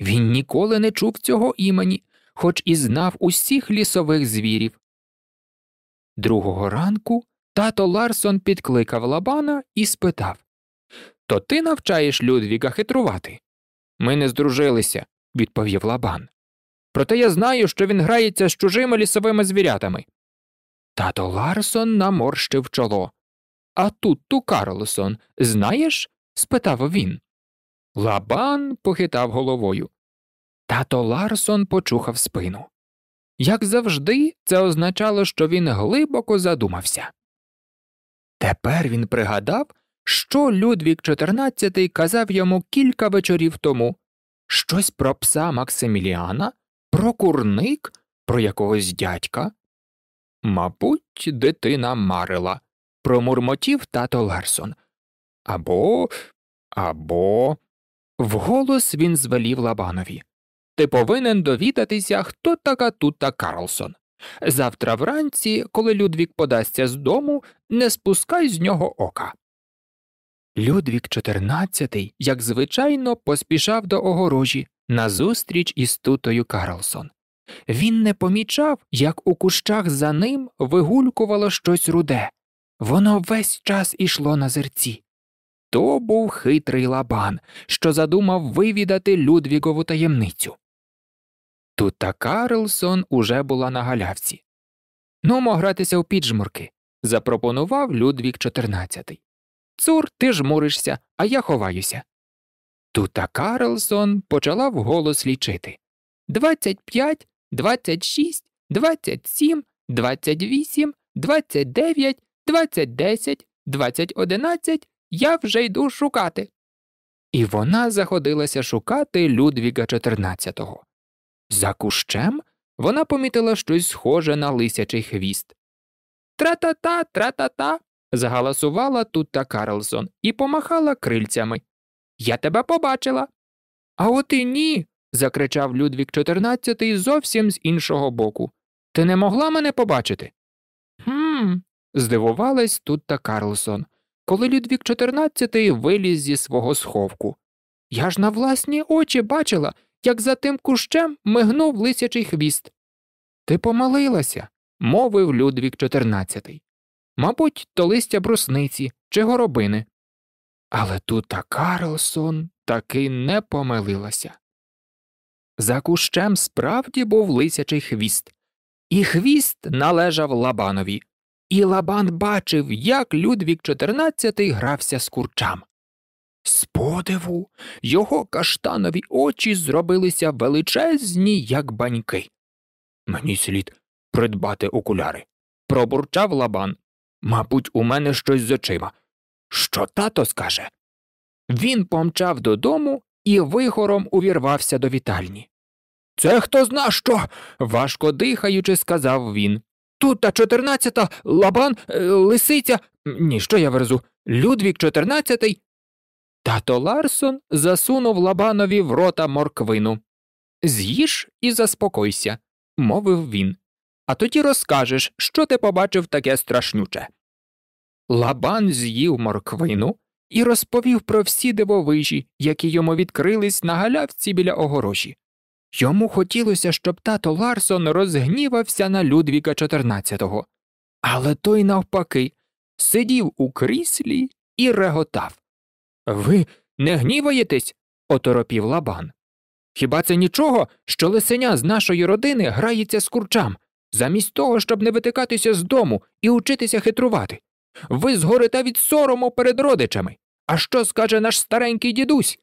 Він ніколи не чув цього імені, хоч і знав усіх лісових звірів. Другого ранку тато Ларсон підкликав лабана і спитав То ти навчаєш Людвіга хитрувати? Ми не здружилися, відповів лабан. Проте я знаю, що він грається з чужими лісовими звірятами. Тато Ларсон наморщив чоло. А тут ту Карлсон, знаєш? спитав він. Лабан похитав головою. Тато Ларсон почухав спину. Як завжди, це означало, що він глибоко задумався. Тепер він пригадав, що Людвік XIV казав йому кілька вечорів тому щось про пса Максиміліана, про курник, про якогось дядька. Мабуть, дитина марила, промурмотів тато Ларсон. Або, або. Вголос він звелів Лабанові. Ти повинен довідатися, хто така тута Карлсон. Завтра вранці, коли Людвік подасться з дому, не спускай з нього ока. Людвік XIV, як звичайно, поспішав до огорожі назустріч із тутою Карлсон. Він не помічав, як у кущах за ним вигулькувало щось руде, воно весь час ішло на зерці. То був хитрий лабан, що задумав вивідати Людвігову таємницю. Тут та Карлсон уже була на галявці. Нумо гратися у піджмурки, запропонував Людвік XIV. Цур, ти жмуришся, а я ховаюся. Тута Карлсон почала вголос лічити двадцять п'ять, двадцять шість, двадцять сім, двадцять вісім, двадцять дев'ять, двадцять десять, двадцять одинадцять я вже йду шукати. І вона заходилася шукати Людвіга XIV. За кущем вона помітила щось схоже на лисячий хвіст. Тра-та-та, тра-та-та. загаласувала Тутта Карлсон і помахала крильцями. Я тебе побачила. А от і ні. Закричав Людвік XIV зовсім з іншого боку. Ти не могла мене побачити? Хм. здивувалась Тутта Карлсон, коли Людвік XIV виліз зі свого сховку. Я ж на власні очі бачила, як за тим кущем мигнув лисячий хвіст. Ти помилилася, мовив Людвік XIV. Мабуть, то листя брусниці чи горобини. Але тута Карлсон таки не помилилася. За кущем справді був лисячий хвіст, і хвіст належав Лабанові, і Лабан бачив, як Людвік XIV грався з курчам. З подиву його каштанові очі зробилися величезні, як баньки. Мені слід придбати окуляри. Пробурчав лабан. Мабуть, у мене щось з очима. Що тато скаже? Він помчав додому і вихором увірвався до вітальні. Це хто зна що? важко дихаючи, сказав він. Тут та чотирнадцята лабан, е, лисиця. Ні, що я верзу? Людвік чотирнадцятий Тато Ларсон засунув лабанові в рота морквину. З'їж і заспокойся, мовив він, а тоді розкажеш, що ти побачив таке страшнюче. Лабан з'їв морквину і розповів про всі дивовижі, які йому відкрились на галявці біля огорожі. Йому хотілося, щоб тато Ларсон розгнівався на Людвіка XIV, але той, навпаки, сидів у кріслі і реготав. Ви не гніваєтесь? оторопів лабан. Хіба це нічого, що лисеня з нашої родини грається з курчам, замість того, щоб не витикатися з дому і учитися хитрувати? Ви згорите від сорому перед родичами. А що скаже наш старенький дідусь?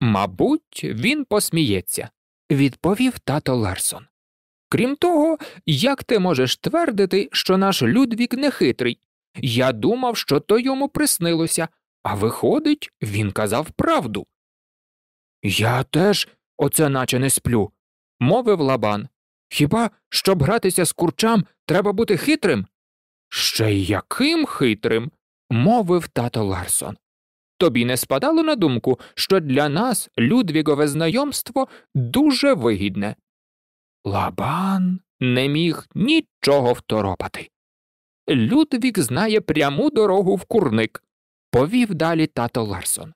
Мабуть, він посміється, відповів тато Ларсон. Крім того, як ти можеш твердити, що наш Людвік не хитрий? Я думав, що то йому приснилося, а виходить, він казав правду. Я теж оце наче не сплю, мовив лабан. Хіба щоб гратися з курчам, треба бути хитрим? Ще й яким хитрим? мовив тато Ларсон. Тобі не спадало на думку, що для нас Людвігове знайомство дуже вигідне. Лабан не міг нічого второпати. Людвік знає пряму дорогу в курник, повів далі тато Ларсон.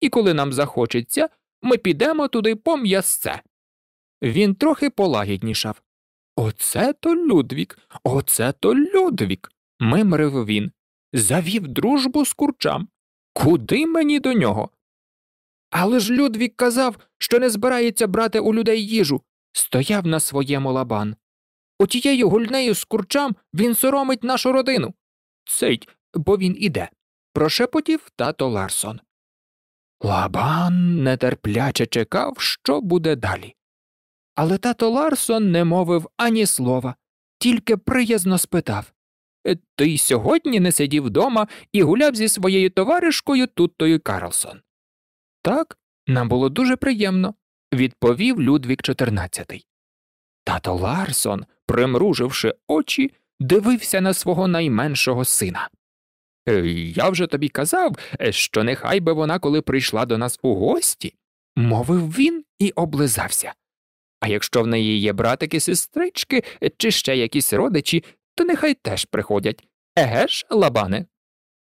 І коли нам захочеться, ми підемо туди по м'ясце. Він трохи полагіднішав. Оце то Людвік, оце то Людвік. мимрив він. Завів дружбу з курчам. Куди мені до нього? Але ж Людвік казав, що не збирається брати у людей їжу, стояв на своєму лабан. Отією гульнею з курчам він соромить нашу родину. Цить, бо він іде. Прошепотів тато Ларсон. Лабан нетерпляче чекав, що буде далі. Але тато Ларсон не мовив ані слова, тільки приязно спитав «Е, Ти й сьогодні не сидів вдома і гуляв зі своєю товаришкою Туттою Карлсон. Так, нам було дуже приємно, відповів Людвік XIV. Тато Ларсон, примруживши очі, дивився на свого найменшого сина. «Е, Я вже тобі казав, е, що нехай би вона, коли прийшла до нас у гості, мовив він і облизався. А якщо в неї є братики, сестрички чи ще якісь родичі, то нехай теж приходять. Еге ж, лабане.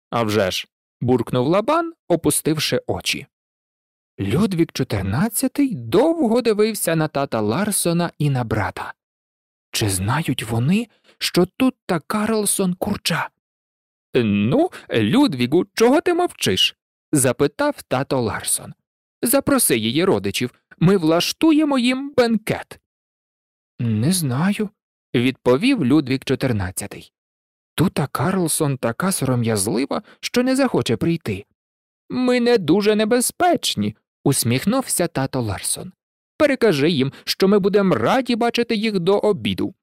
«А вже ж», – буркнув лабан, опустивши очі. Людвік XIV довго дивився на тата Ларсона і на брата. Чи знають вони, що тут та Карлсон курча? Ну, Людвігу, чого ти мовчиш? запитав тато Ларсон. Запроси її родичів, ми влаштуємо їм бенкет. Не знаю, відповів Людвік XIV. Тута Карлсон така сором'язлива, що не захоче прийти. Ми не дуже небезпечні, усміхнувся тато Ларсон. Перекажи їм, що ми будемо раді бачити їх до обіду.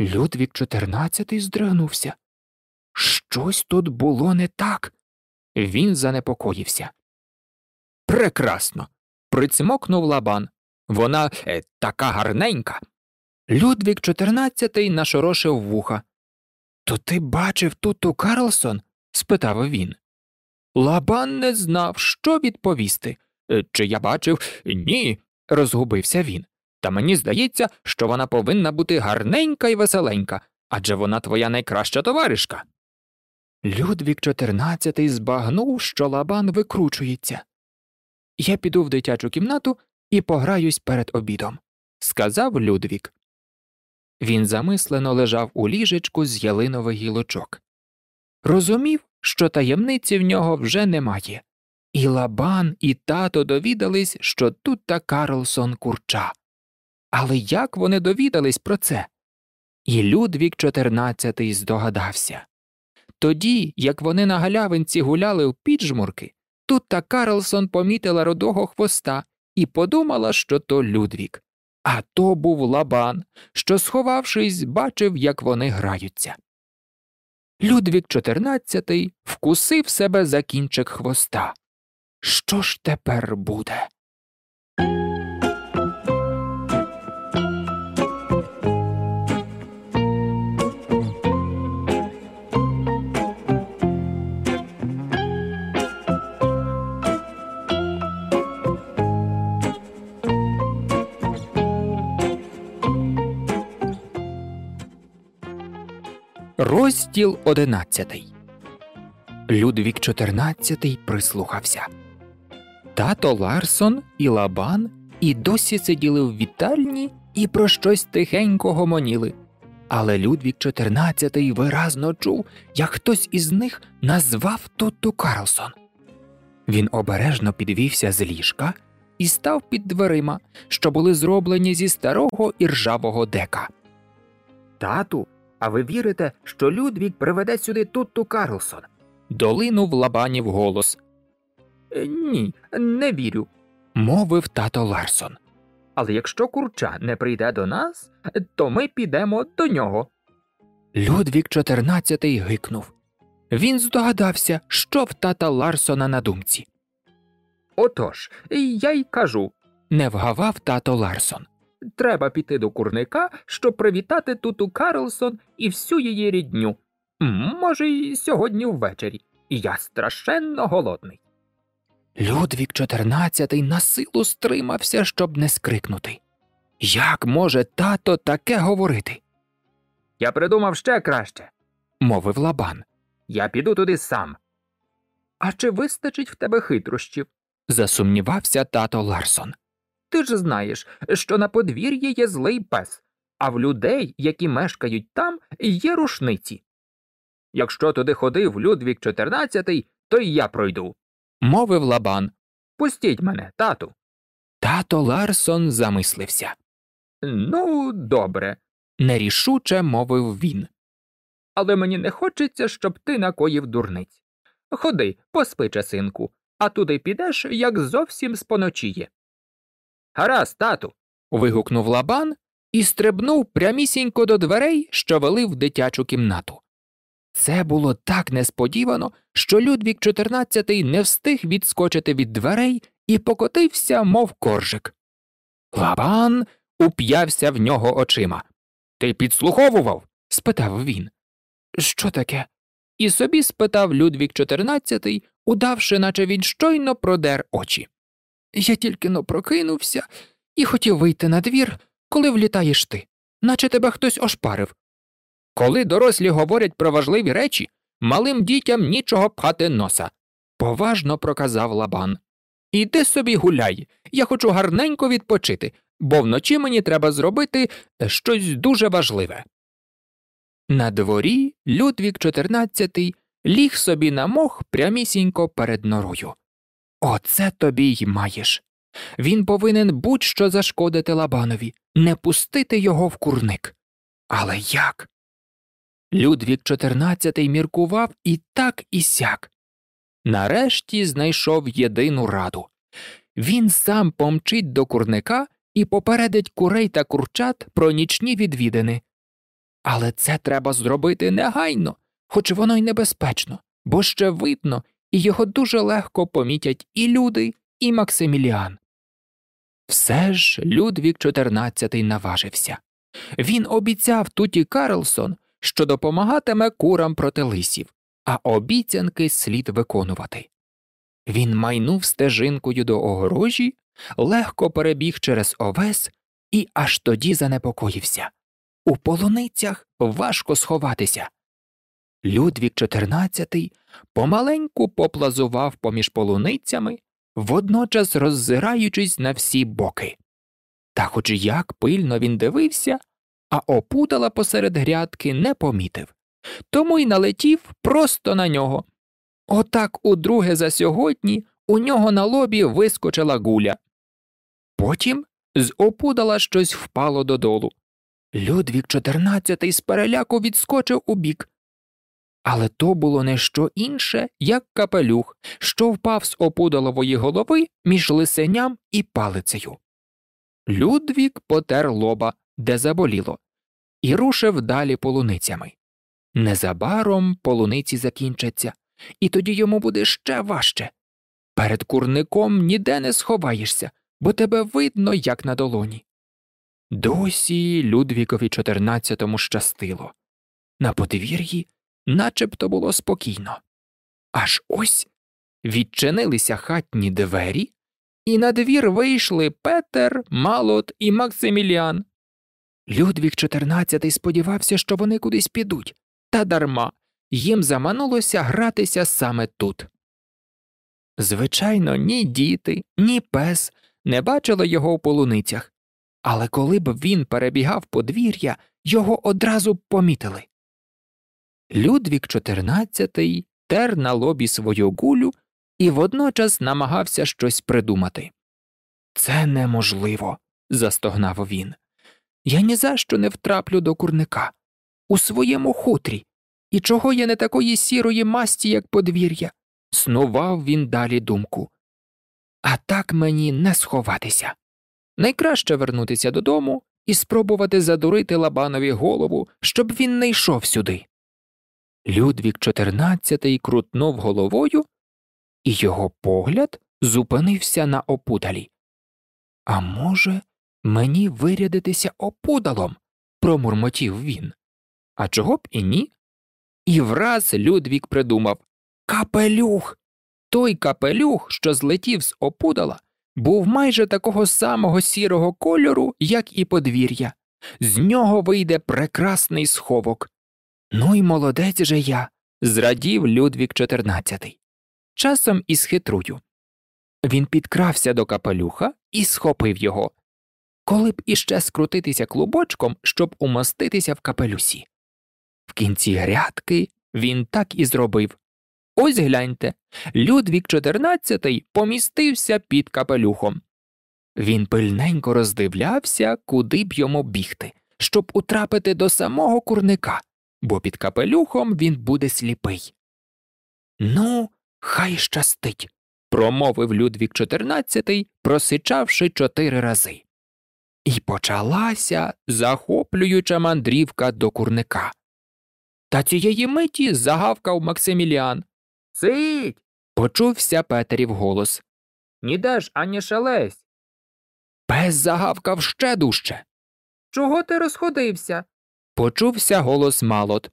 Людвік XIV здригнувся. Щось тут було не так. Він занепокоївся. Прекрасно. прицмокнув лабан. Вона е, така гарненька. Людвік XIV нашорошив вуха. То ти бачив туту Карлсон? спитав він. Лабан не знав, що відповісти. «Е, чи я бачив? Ні, розгубився він. Та мені здається, що вона повинна бути гарненька і веселенька, адже вона твоя найкраща товаришка. Людвік XIV збагнув, що лабан викручується. Я піду в дитячу кімнату і пограюсь перед обідом, сказав Людвік. Він замислено лежав у ліжечку з ялинових гілочок. Розумів, що таємниці в нього вже немає, і лабан, і тато довідались, що тут та Карлсон курча. Але як вони довідались про це? І Людвік XIV здогадався. Тоді, як вони на галявинці гуляли в піджмурки, тут та Карлсон помітила рудого хвоста і подумала, що то Людвік. А то був лабан, що, сховавшись, бачив, як вони граються. Людвік XIV вкусив себе за кінчик хвоста. Що ж тепер буде? Розділ одинадцятий. Людвік XIV прислухався. Тато Ларсон і Лабан і досі сиділи в вітальні і про щось тихенько гомоніли. Але Людвік XIV виразно чув, як хтось із них назвав Тутту Карлсон. Він обережно підвівся з ліжка і став під дверима, що були зроблені зі старого іржавого дека. Тату, а ви вірите, що Людвік приведе сюди Тутту Карлсон? долинув лабанів голос. «Е, Ні, не вірю, мовив тато Ларсон. Але якщо курча не прийде до нас, то ми підемо до нього. Людвік XIV гикнув. Він здогадався, що в тата Ларсона на думці. Отож, я й кажу Не вгавав тато Ларсон. Треба піти до курника, щоб привітати туту Карлсон і всю її рідню. Може, й сьогодні ввечері. Я страшенно голодний. Людвік XIV на силу стримався, щоб не скрикнути. Як може тато таке говорити? Я придумав ще краще. мовив лабан. Я піду туди сам. А чи вистачить в тебе хитрощів? Засумнівався тато Ларсон. Ти ж знаєш, що на подвір'ї є злий пес, а в людей, які мешкають там, є рушниці. Якщо туди ходив Людвік XIV, то й я пройду. Мовив лабан. Пустіть мене, тату. Тато Ларсон замислився. Ну, добре, Нерішуче мовив він. але мені не хочеться, щоб ти накоїв дурниць. Ходи, поспи часинку, а туди підеш, як зовсім споночіє. Гаразд, тату. вигукнув лабан і стрибнув прямісінько до дверей, що вели в дитячу кімнату. Це було так несподівано, що Людвік XIV не встиг відскочити від дверей і покотився, мов коржик. Лабан уп'явся в нього очима. Ти підслуховував? спитав він. Що таке? І собі спитав Людвік XIV, удавши, наче він щойно продер очі. Я тільки но прокинувся і хотів вийти на двір, коли влітаєш ти, наче тебе хтось ошпарив. Коли дорослі говорять про важливі речі, малим дітям нічого пхати носа, поважно проказав лабан. Іди собі гуляй, я хочу гарненько відпочити, бо вночі мені треба зробити щось дуже важливе. На дворі Людвік XIV ліг собі на мох прямісінько перед норою. Оце тобі й маєш. Він повинен будь-що зашкодити лабанові, не пустити його в курник. Але як? Людвік XIV міркував і так, і сяк. Нарешті знайшов єдину раду. Він сам помчить до курника і попередить курей та курчат про нічні відвідини. Але це треба зробити негайно, хоч воно й небезпечно, бо ще видно, і його дуже легко помітять і люди, і Максиміліан. Все ж Людвік XIV наважився. Він обіцяв туті Карлсон, що допомагатиме курам проти лисів, а обіцянки слід виконувати. Він майнув стежинкою до огорожі, легко перебіг через овес і аж тоді занепокоївся. У полуницях важко сховатися. Людвік XIV помаленьку поплазував поміж полуницями, водночас роззираючись на всі боки. Та хоч як пильно він дивився, а опудала посеред грядки не помітив, тому й налетів просто на нього. Отак удруге за сьогодні у нього на лобі вискочила гуля. Потім з опудала щось впало додолу. Людвік XIV з переляку відскочив убік. Але то було не що інше, як капелюх, що впав з опудалової голови між лисеням і палицею. Людвік потер лоба, де заболіло, і рушив далі полуницями. Незабаром полуниці закінчаться, і тоді йому буде ще важче. Перед курником ніде не сховаєшся, бо тебе видно, як на долоні. Досі Людвікові XIV щастило. На подвір'ї начебто було спокійно. Аж ось відчинилися хатні двері, і на двір вийшли Петер, Малот і Максиміліан. Людвік XIV сподівався, що вони кудись підуть, та дарма їм заманулося гратися саме тут. Звичайно, ні діти, ні пес не бачили його в полуницях, але коли б він перебігав подвір'я, його одразу помітили. Людвік XIV тер на лобі свою гулю і водночас намагався щось придумати. Це неможливо, застогнав він. Я ні за що не втраплю до курника. У своєму хутрі. І чого я не такої сірої масті, як подвір'я? Снував він далі думку. А так мені не сховатися. Найкраще вернутися додому і спробувати задурити Лабанові голову, щоб він не йшов сюди. Людвік XIV крутнув головою, і його погляд зупинився на опудалі. А може, мені вирядитися опудалом? промурмотів він. А чого б і ні? І враз Людвік придумав Капелюх. Той капелюх, що злетів з опудала, був майже такого самого сірого кольору, як і подвір'я. З нього вийде прекрасний сховок. Ну й молодець же я, зрадів Людвік XIV. Часом із хитрую. Він підкрався до капелюха і схопив його. Коли б іще скрутитися клубочком, щоб умоститися в капелюсі. В кінці грядки він так і зробив. Ось гляньте, Людвік XIV помістився під капелюхом. Він пильненько роздивлявся, куди б йому бігти, щоб утрапити до самого курника, бо під капелюхом він буде сліпий. Ну, хай щастить, промовив Людвік XIV, просичавши чотири рази. І почалася захоплююча мандрівка до курника. Та цієї миті загавкав Максиміліан. Сидь. Почувся Петерів голос. Ніде ж ані шелесть. Пес загавкав ще дужче. Чого ти розходився? Почувся голос Малот.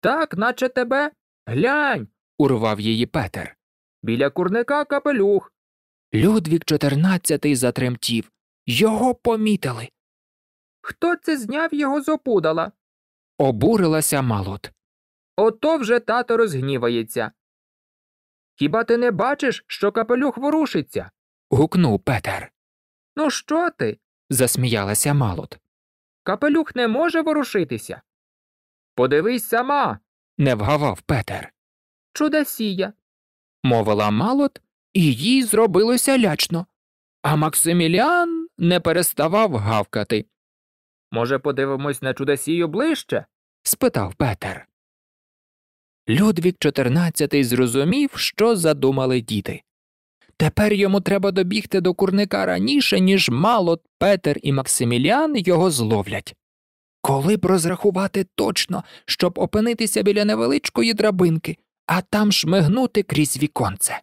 Так, наче тебе. Глянь. урвав її Петер. Біля курника капелюх. Людвік XIV затремтів. Його помітили. Хто це зняв його з опудала? Обурилася Малот. Ото вже тато розгнівається. Хіба ти не бачиш, що капелюх ворушиться? гукнув Петер. Ну що ти? засміялася Малот. Капелюх не може ворушитися. Подивись сама, Не вгавав Петер. чудосія. Мовила Малот, і їй зробилося лячно. А Максиміліан не переставав гавкати. Може, подивимось на чудосію ближче? спитав Петер. Людвік XIV зрозумів, що задумали діти. Тепер йому треба добігти до курника раніше, ніж Малот, Петер і Максиміліан його зловлять. Коли б розрахувати точно, щоб опинитися біля невеличкої драбинки, а там шмигнути крізь віконце.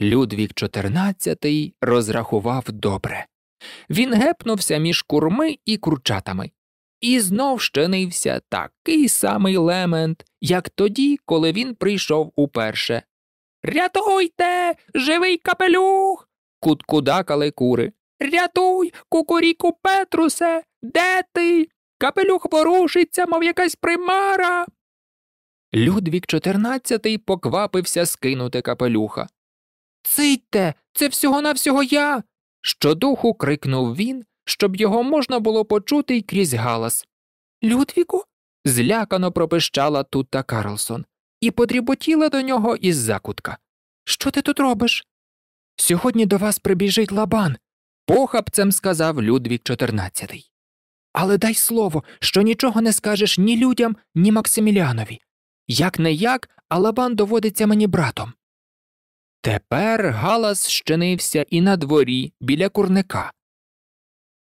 Людвік XIV розрахував добре. Він гепнувся між курми і курчатами, і знов щинився такий самий лемент, як тоді, коли він прийшов уперше. Рятуйте, живий капелюх. Куткудакали кури. Рятуй, кукуріку Петрусе, де ти? Капелюх ворушиться, мов якась примара. Людвік XIV поквапився скинути капелюха. Цидьте, це всього навсього я. Щодуху крикнув він, щоб його можна було почути й крізь галас. Людвіку? злякано пропищала Тутта Карлсон і подріботіла до нього із закутка. Що ти тут робиш? Сьогодні до вас прибіжить лабан, похапцем сказав Людвік XIV. Але дай слово, що нічого не скажеш ні людям, ні Максиміліанові. Як не як, а лабан доводиться мені братом. Тепер галас щинився і на дворі біля курника.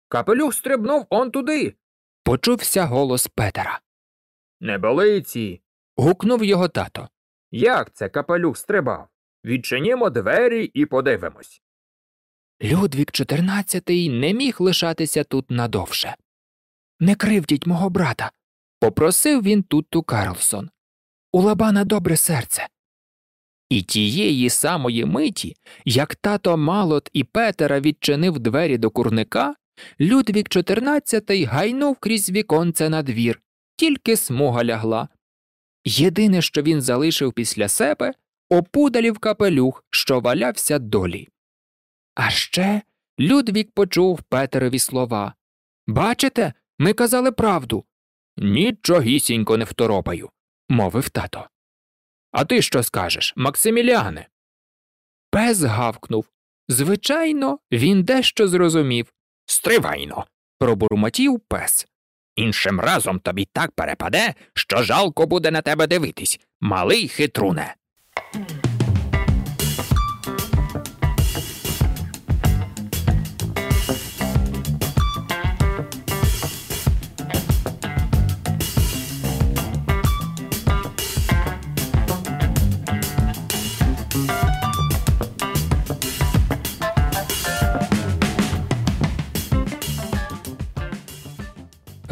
Капелюх стрибнув он туди. Почувся голос Петера. Неболиці. Гукнув його тато. Як це капелюх стрибав? Відчинімо двері і подивимось. Людвік XIV не міг лишатися тут надовше. Не кривдіть мого брата, попросив він Тутту Карлсон. У Лабана добре серце. І тієї самої миті, як тато Малот і Петера відчинив двері до курника, Людвік XIV гайнув крізь віконце на двір, тільки смуга лягла. Єдине, що він залишив після себе, опудалів капелюх, що валявся долі. А ще Людвік почув Петерові слова Бачите, ми казали правду. Нічогісінько не второпаю, мовив тато. А ти що скажеш, Максиміліане? Пес гавкнув. Звичайно, він дещо зрозумів. Стривайно, пробурмотів пес. Іншим разом тобі так перепаде, що жалко буде на тебе дивитись, малий хитруне.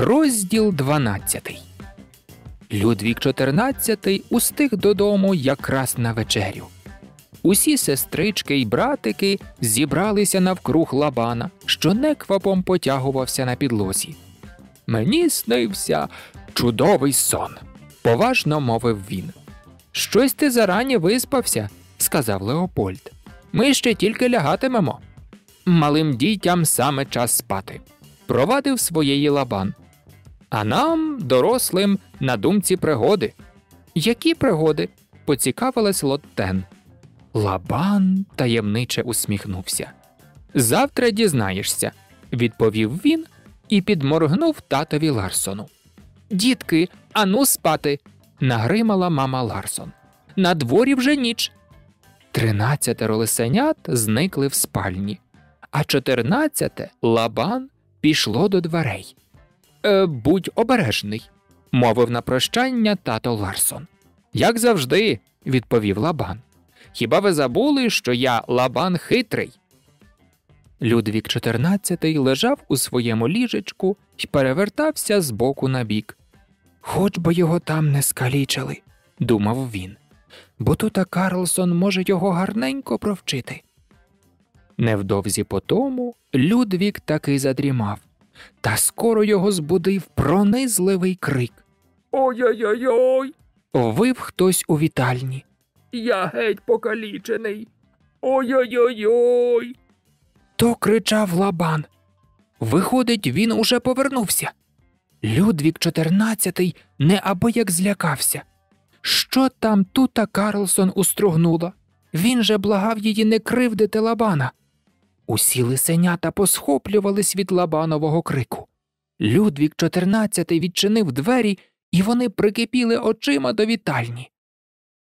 Розділ 12 Людвік XIV устиг додому якраз на вечерю. Усі сестрички й братики зібралися навкруг лабана, що неквапом потягувався на підлозі. Мені снився чудовий сон, поважно мовив він. Щось ти зарані виспався, сказав Леопольд. Ми ще тільки лягатимемо. Малим дітям саме час спати. Провадив своєї лабан. А нам, дорослим, на думці пригоди. Які пригоди? поцікавилась Лоттен. Лабан таємниче усміхнувся. Завтра дізнаєшся, відповів він і підморгнув татові Ларсону. Дітки, ану спати. нагримала мама Ларсон. На дворі вже ніч. Тринадцятеро лисенят зникли в спальні, а чотирнадцяте лабан пішло до дверей. Е, будь обережний, мовив на прощання тато Ларсон. Як завжди, відповів лабан. Хіба ви забули, що я лабан хитрий? Людвік XIV лежав у своєму ліжечку і перевертався з боку на бік. Хоч би його там не скалічили, думав він, бо тута Карлсон може його гарненько провчити. Невдовзі по тому Людвік таки задрімав, та скоро його збудив пронизливий крик. Ой-ой-ой, Вив хтось у вітальні. я геть покалічений. Ой-ой-ой. То кричав лабан. Виходить, він уже повернувся. Людвік XIV неабияк злякався. Що там тута Карлсон устругнула? Він же благав її не кривдити лабана. Усі лисенята посхоплювались від лабанового крику. Людвік XIV відчинив двері, і вони прикипіли очима до вітальні.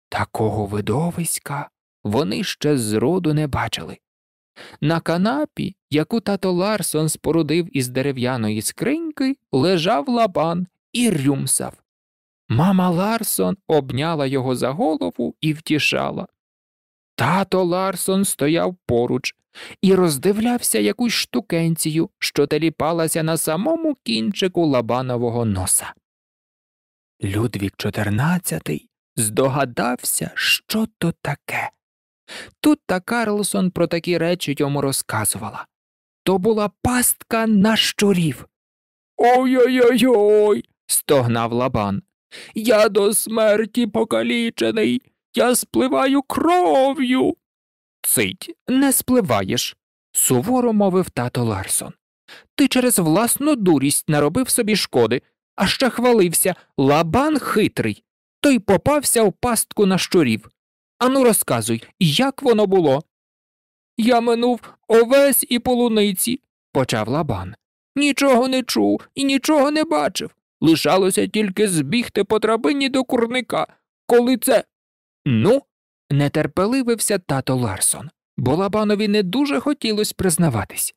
Такого видовиська вони ще зроду не бачили. На канапі, яку тато Ларсон спорудив із дерев'яної скриньки, лежав лабан і рюмсав. Мама Ларсон обняла його за голову і втішала. Тато Ларсон стояв поруч і роздивлявся якусь штукенцію, що теліпалася на самому кінчику лабанового носа. Людвік XIV здогадався, що то таке. Тут та Карлсон про такі речі йому розказувала. То була пастка на щурів. Ой-ой-ой, стогнав лабан. Я до смерті покалічений, я спливаю кров'ю. Цить, не спливаєш, суворо мовив тато Ларсон. Ти через власну дурість наробив собі шкоди, а ще хвалився лабан хитрий, той попався в пастку на щурів. Ану, розказуй, як воно було? Я минув овесь і полуниці, почав лабан. Нічого не чув і нічого не бачив. Лишалося тільки збігти по драбині до курника, коли це. Ну, нетерпеливився тато Ларсон, бо лабанові не дуже хотілося признаватись.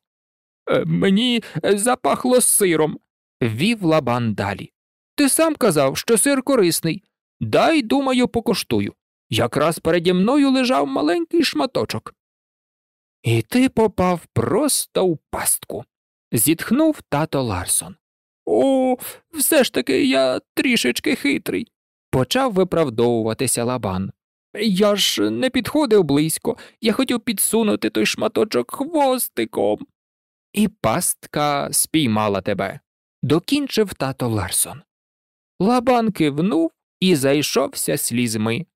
«Е, Мені запахло сиром, вів лабан далі. Ти сам казав, що сир корисний. Дай, думаю, покоштую. Якраз переді мною лежав маленький шматочок. І ти попав просто в пастку, зітхнув тато Ларсон. О, все ж таки я трішечки хитрий, почав виправдовуватися лабан. Я ж не підходив близько, я хотів підсунути той шматочок хвостиком. І пастка спіймала тебе, докінчив тато Ларсон. Лабан кивнув і зайшовся слізьми.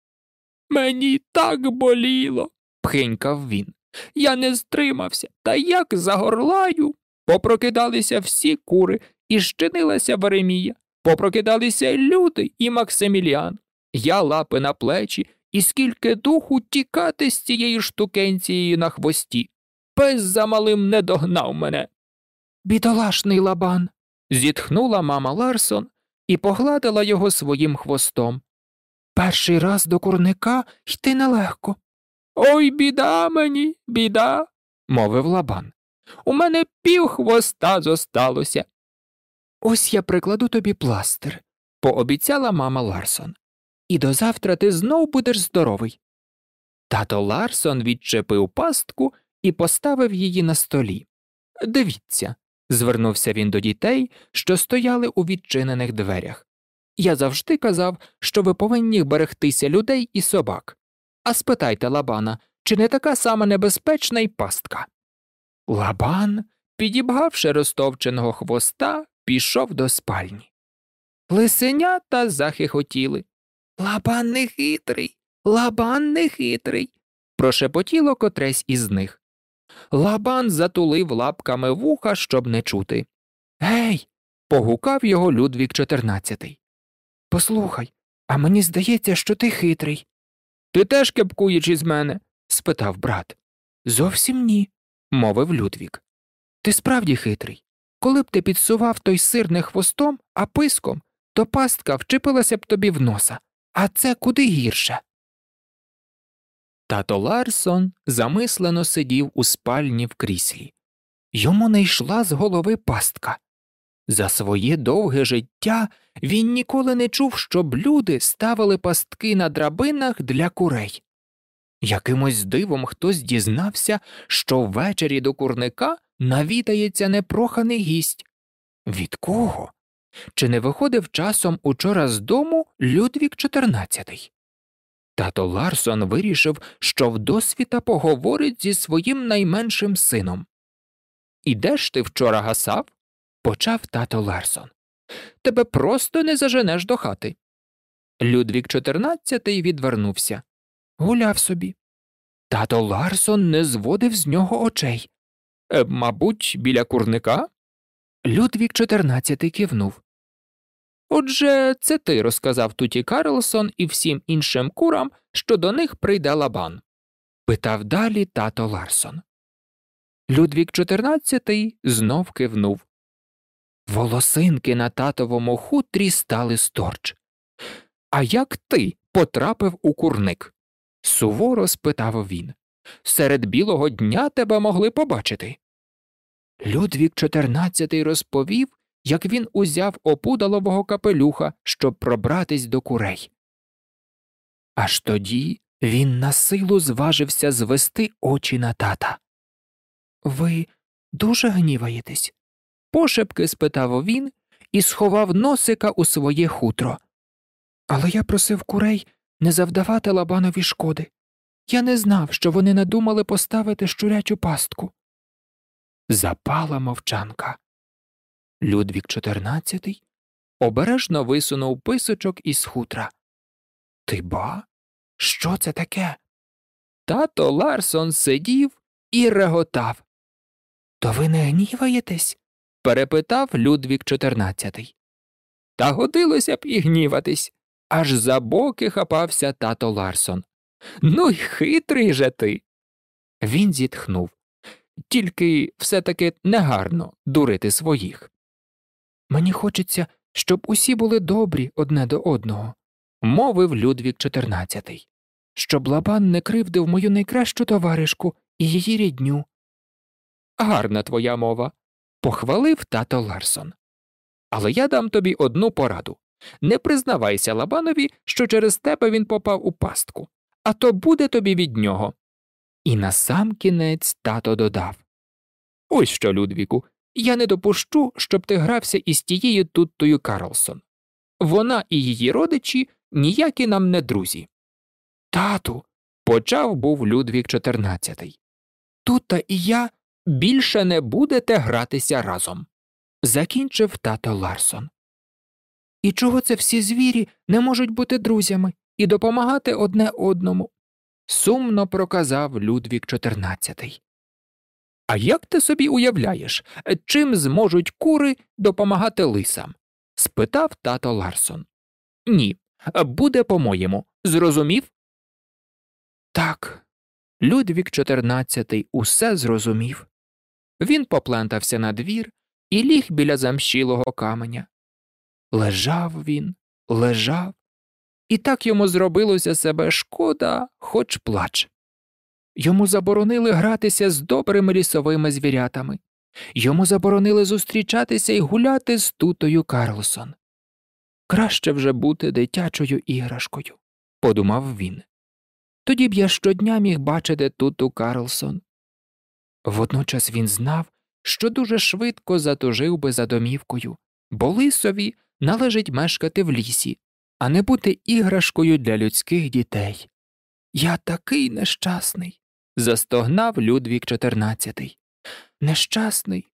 Мені так боліло, пхенькав він. Я не стримався, та як загорлаю. Попрокидалися всі кури і щинилася Веремія, попрокидалися люди і Максиміліан. Я лапи на плечі, і скільки духу тікати з цією штукенцією на хвості. Пес за малим не догнав мене. Бідолашний лабан. зітхнула мама Ларсон і погладила його своїм хвостом. Перший раз до курника йти нелегко. Ой, біда мені, біда, мовив лабан. У мене пів хвоста зосталося. Ось я прикладу тобі пластир, пообіцяла мама Ларсон. І до завтра ти знов будеш здоровий. Тато Ларсон відчепив пастку і поставив її на столі. Дивіться, Звернувся він до дітей, що стояли у відчинених дверях. Я завжди казав, що ви повинні берегтися людей і собак. А спитайте Лабана, чи не така сама небезпечна й пастка? Лабан, підібгавши розтовченого хвоста, пішов до спальні. Лисенята захихотіли. Лабан не хитрий, лабан не хитрий. прошепотіло котресь із них. Лабан затулив лапками вуха, щоб не чути. Гей. погукав його Людвік XIV. Послухай, а мені здається, що ти хитрий. Ти теж кепкуєш із мене? спитав брат. Зовсім ні, мовив Людвік. Ти справді хитрий. Коли б ти підсував той сир не хвостом, а писком, то пастка вчепилася б тобі в носа, а це куди гірше. Тато Ларсон замислено сидів у спальні в кріслі. Йому не йшла з голови пастка. За своє довге життя він ніколи не чув, щоб люди ставили пастки на драбинах для курей. Якимось дивом хтось дізнався, що ввечері до курника навідається непроханий гість. Від кого? Чи не виходив часом учора з дому Людвік XIV? Тато Ларсон вирішив, що вдосвіта поговорить зі своїм найменшим сином. І де ж ти вчора гасав? почав тато Ларсон. Тебе просто не заженеш до хати. Людвік XIV відвернувся. Гуляв собі. Тато Ларсон не зводив з нього очей. «Е, мабуть, біля курника? Людвік XIV кивнув. Отже, це ти розказав туті Карлсон і всім іншим курам, що до них прийде лабан. питав далі тато Ларсон. Людвік XIV знов кивнув. Волосинки на татовому хутрі стали сторч. А як ти потрапив у курник? суворо спитав він. Серед білого дня тебе могли побачити. Людвік XIV розповів, як він узяв опудалового капелюха, щоб пробратись до курей. Аж тоді він на силу зважився звести очі на тата. Ви дуже гніваєтесь? пошепки спитав він і сховав носика у своє хутро. Але я просив курей не завдавати лабанові шкоди. Я не знав, що вони надумали поставити щурячу пастку. Запала мовчанка. Людвік XIV обережно висунув писочок із хутра. Ти ба? Що це таке? Тато Ларсон сидів і реготав. То ви не гніваєтесь? перепитав Людвік XIV. Та годилося б і гніватись. Аж за боки хапався тато Ларсон. Ну й хитрий же ти. Він зітхнув. Тільки все таки негарно дурити своїх. Мені хочеться, щоб усі були добрі одне до одного, мовив Людвік XIV. щоб лабан не кривдив мою найкращу товаришку і її рідню. Гарна твоя мова, похвалив тато Ларсон. Але я дам тобі одну пораду не признавайся Лабанові, що через тебе він попав у пастку, а то буде тобі від нього. І на сам кінець тато додав Ось що, Людвіку, я не допущу, щоб ти грався із тією туттою Карлсон. Вона і її родичі ніякі нам не друзі. Тату. почав був Людвік XIV. Тута і я більше не будете гратися разом. Закінчив тато Ларсон. І чого це всі звірі не можуть бути друзями і допомагати одне одному? Сумно проказав Людвік XIV. А як ти собі уявляєш, чим зможуть кури допомагати лисам? спитав тато Ларсон. Ні, буде по-моєму. Зрозумів? Так. Людвік XIV усе зрозумів. Він поплентався на двір і ліг біля замщілого каменя. Лежав він, лежав, і так йому зробилося себе шкода, хоч плач. Йому заборонили гратися з добрими лісовими звірятами, йому заборонили зустрічатися і гуляти з тутою Карлсон. Краще вже бути дитячою іграшкою, подумав він. Тоді б я щодня міг бачити туту Карлсон. Водночас він знав, що дуже швидко затужив би за домівкою, бо лисові належить мешкати в лісі, а не бути іграшкою для людських дітей. Я такий нещасний. застогнав Людвік XIV. Нещасний,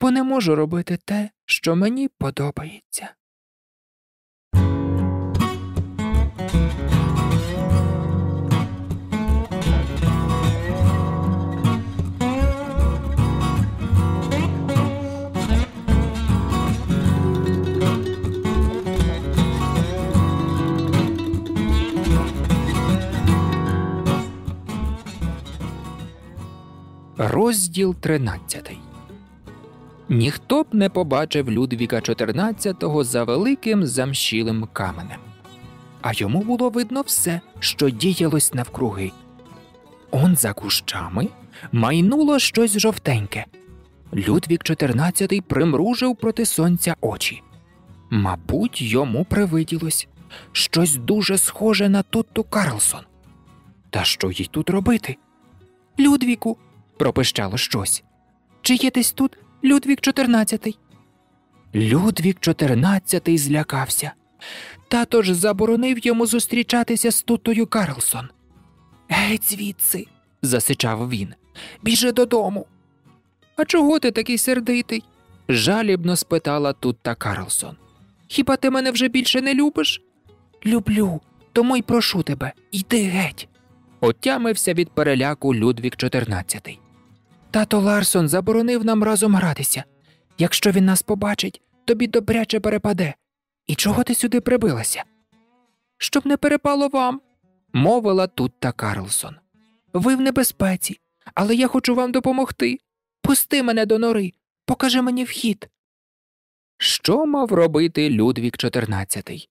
бо не можу робити те, що мені подобається. Розділ 13 Ніхто б не побачив Людвіка XIV за великим замщілим каменем, а йому було видно все, що діялось навкруги. Он за кущами майнуло щось жовтеньке. Людвік XIV примружив проти сонця очі. Мабуть, йому привиділось щось дуже схоже на Тутту Карлсон. Та що їй тут робити? Людвіку, пропищало щось. Чи є десь тут Людвік XIV?» Людвік XIV злякався. Тато ж заборонив йому зустрічатися з Тутою Карлсон. Геть звідси, засичав він. Біжи додому. А чого ти такий сердитий? жалібно спитала Тутта Карлсон. Хіба ти мене вже більше не любиш? Люблю, тому й прошу тебе, йди геть. Отямився від переляку Людвік XIV. Тато Ларсон заборонив нам разом гратися. Якщо він нас побачить, тобі добряче перепаде. І чого ти сюди прибилася? Щоб не перепало вам, мовила Тутта Карлсон. Ви в небезпеці, але я хочу вам допомогти. Пусти мене до нори, покажи мені вхід. Що мав робити Людвік XIV?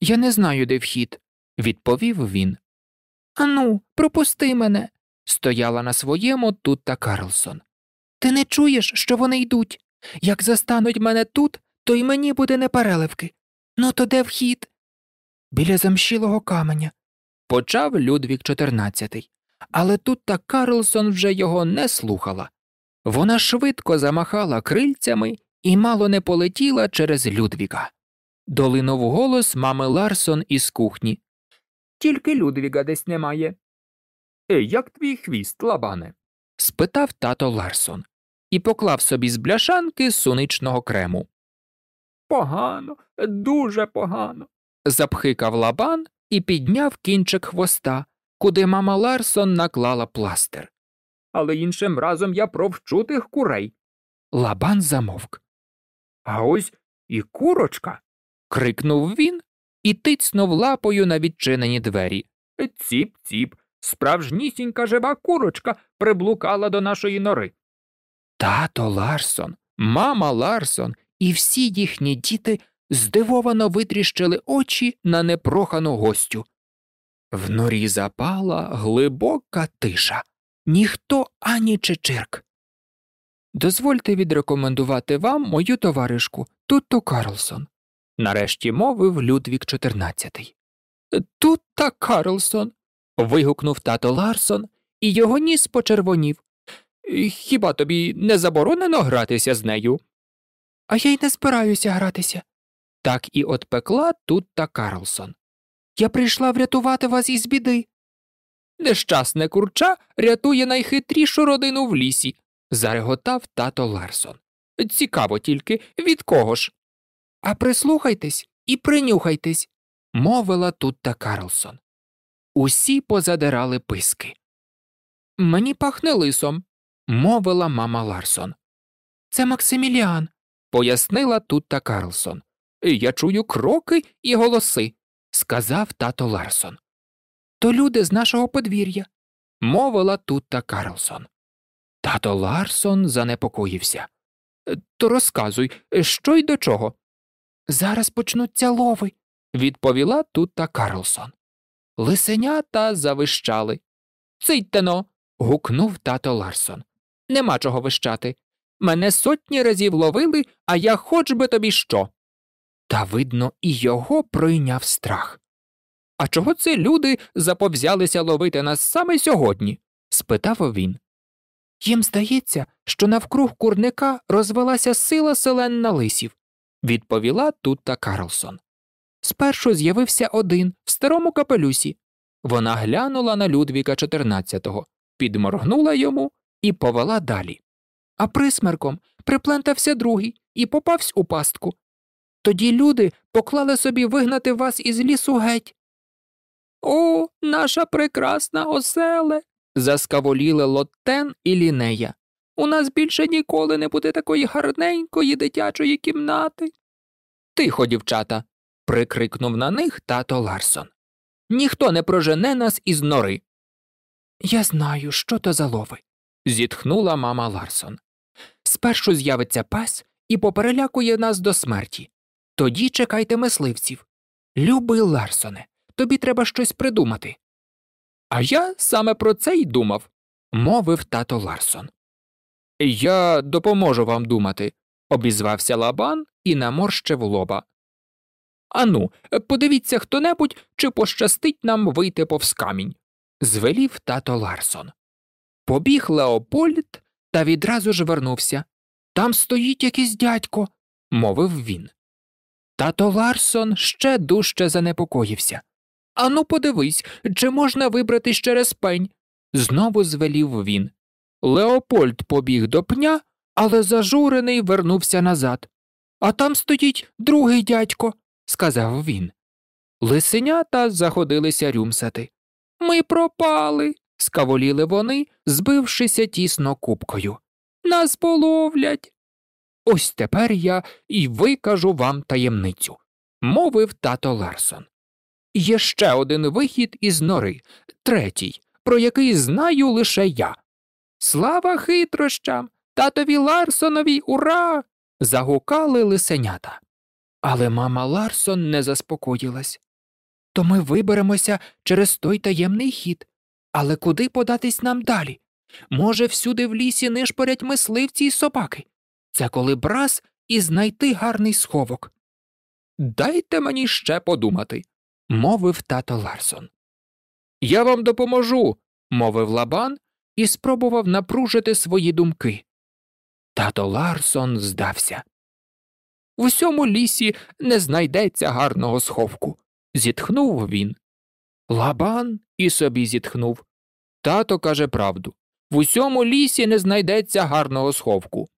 Я не знаю, де вхід, відповів він. Ану, пропусти мене, стояла на своєму Тутта Карлсон. Ти не чуєш, що вони йдуть? Як застануть мене тут, то й мені буде непереливки. Ну то де вхід? Біля замщілого каменя, почав Людвік XIV. Але Тутта Карлсон вже його не слухала. Вона швидко замахала крильцями і мало не полетіла через Людвіга. Долинув голос мами Ларсон із кухні. Тільки Людвіга десь немає. Ей, як твій хвіст, лабане? спитав тато Ларсон і поклав собі з бляшанки суничного крему. Погано, дуже погано. Запхикав лабан і підняв кінчик хвоста, куди мама Ларсон наклала пластир. Але іншим разом я провчу тих курей. Лабан замовк. А ось і курочка. крикнув він і тицнув лапою на відчинені двері. Ціп, ціп, справжнісінька жива курочка приблукала до нашої нори. Тато Ларсон, мама Ларсон і всі їхні діти здивовано витріщили очі на непрохану гостю. В норі запала глибока тиша, ніхто ані чечирк. Дозвольте відрекомендувати вам мою товаришку Тутту Карлсон, нарешті мовив Людвік XIV. Тутта Карлсон. Вигукнув тато Ларсон, і його ніс почервонів. Хіба тобі не заборонено гратися з нею? А я й не збираюся гратися. Так і от пекла Тутта Карлсон. Я прийшла врятувати вас із біди. Нещасне курча рятує найхитрішу родину в лісі, зареготав тато Ларсон. Цікаво тільки, від кого ж? А прислухайтесь і принюхайтесь, мовила Тутта Карлсон. Усі позадирали писки. Мені пахне лисом, мовила мама Ларсон. Це Максиміліан, пояснила Тутта Карлсон. Я чую кроки і голоси, сказав тато Ларсон. То люди з нашого подвір'я, мовила Тутта Карлсон. Тато Ларсон занепокоївся. То розказуй, що й до чого. Зараз почнуться лови, відповіла Тутта Карлсон. Лисенята завищали. Цитьте но. гукнув тато Ларсон. Нема чого вищати. Мене сотні разів ловили, а я хоч би тобі що. Та, видно, і його пройняв страх. А чого це люди заповзялися ловити нас саме сьогодні? спитав він. Їм здається, що навкруг курника розвелася сила селен лисів, відповіла Тутта Карлсон. Спершу з'явився один в старому капелюсі. Вона глянула на Людвіка XIV, підморгнула йому і повела далі. А присмерком приплентався другий і попався у пастку. Тоді люди поклали собі вигнати вас із лісу геть. О, наша прекрасна оселе. заскаволіли Лоттен і Лінея. У нас більше ніколи не буде такої гарненької дитячої кімнати. Тихо, дівчата. Прикрикнув на них тато Ларсон. Ніхто не прожене нас із нори. Я знаю, що то за лови, зітхнула мама Ларсон. Спершу з'явиться пес і поперелякує нас до смерті. Тоді чекайте мисливців. Любий Ларсоне, тобі треба щось придумати. А я саме про це й думав, мовив тато Ларсон. Я допоможу вам думати, обізвався лабан і наморщив лоба. Ану, подивіться хто небудь, чи пощастить нам вийти повз камінь, звелів тато Ларсон. Побіг Леопольд та відразу ж вернувся. Там стоїть якийсь дядько, мовив він. Тато Ларсон ще дужче занепокоївся. Ану, подивись, чи можна вибратись через пень. Знову звелів він. Леопольд побіг до пня, але зажурений вернувся назад. А там стоїть другий дядько, сказав він. Лисенята заходилися рюмсати. Ми пропали, скаволіли вони, збившися тісно купкою. Нас половлять. Ось тепер я і викажу вам таємницю, мовив тато Ларсон. Є ще один вихід із нори, третій, про який знаю лише я. Слава хитрощам, татові Ларсонові, ура. загукали лисенята. Але мама Ларсон не заспокоїлась. То ми виберемося через той таємний хід. Але куди податись нам далі? Може, всюди в лісі нишпорять мисливці й собаки. Це коли браз і знайти гарний сховок. Дайте мені ще подумати, мовив тато Ларсон. Я вам допоможу, мовив лабан і спробував напружити свої думки. Тато Ларсон здався. В усьому лісі не знайдеться гарного сховку, зітхнув він. Лабан і собі зітхнув. Тато каже правду в усьому лісі не знайдеться гарного сховку.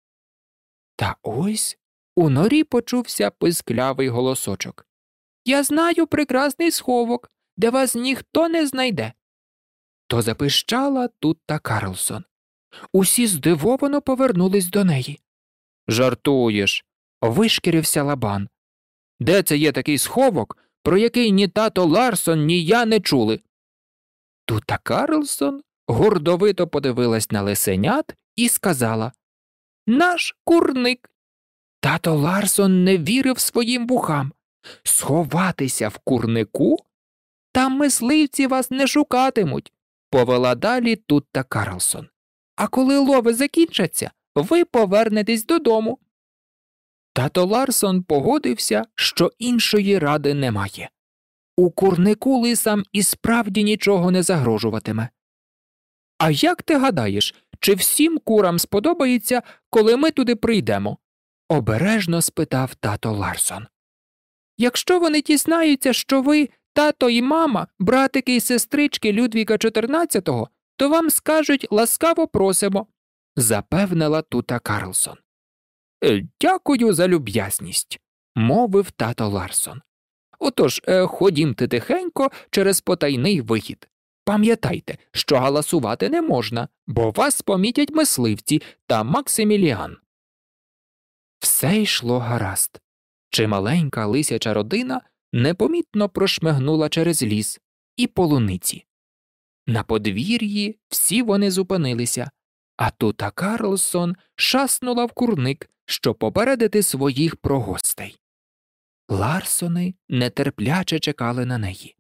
Та ось у норі почувся писклявий голосочок. Я знаю прекрасний сховок, де вас ніхто не знайде. То запищала тут та Карлсон. Усі здивовано повернулись до неї. Жартуєш. Вишкірився лабан. Де це є такий сховок, про який ні тато Ларсон, ні я не чули? Тута Карлсон гордовито подивилась на лисенят і сказала Наш курник. Тато Ларсон не вірив своїм вухам. Сховатися в курнику? Там мисливці вас не шукатимуть, повела далі Тутта Карлсон. А коли лови закінчаться, ви повернетесь додому. Тато Ларсон погодився, що іншої ради немає. У курнику лисам і справді нічого не загрожуватиме. А як ти гадаєш, чи всім курам сподобається, коли ми туди прийдемо? обережно спитав тато Ларсон. Якщо вони дізнаються, що ви, тато і мама, братики і сестрички Людвіка XIV, то вам скажуть ласкаво просимо, запевнила тута Карлсон. «Е, дякую за люб'язність, мовив тато Ларсон. Отож, е, ходімте тихенько через потайний вихід. Пам'ятайте, що галасувати не можна, бо вас помітять мисливці та Максиміліан. Все йшло гаразд. Чималенька лисяча родина непомітно прошмигнула через ліс і полуниці. На подвір'ї всі вони зупинилися, а тута Карлсон шаснула в курник, щоб попередити своїх про гостей. Ларсони нетерпляче чекали на неї.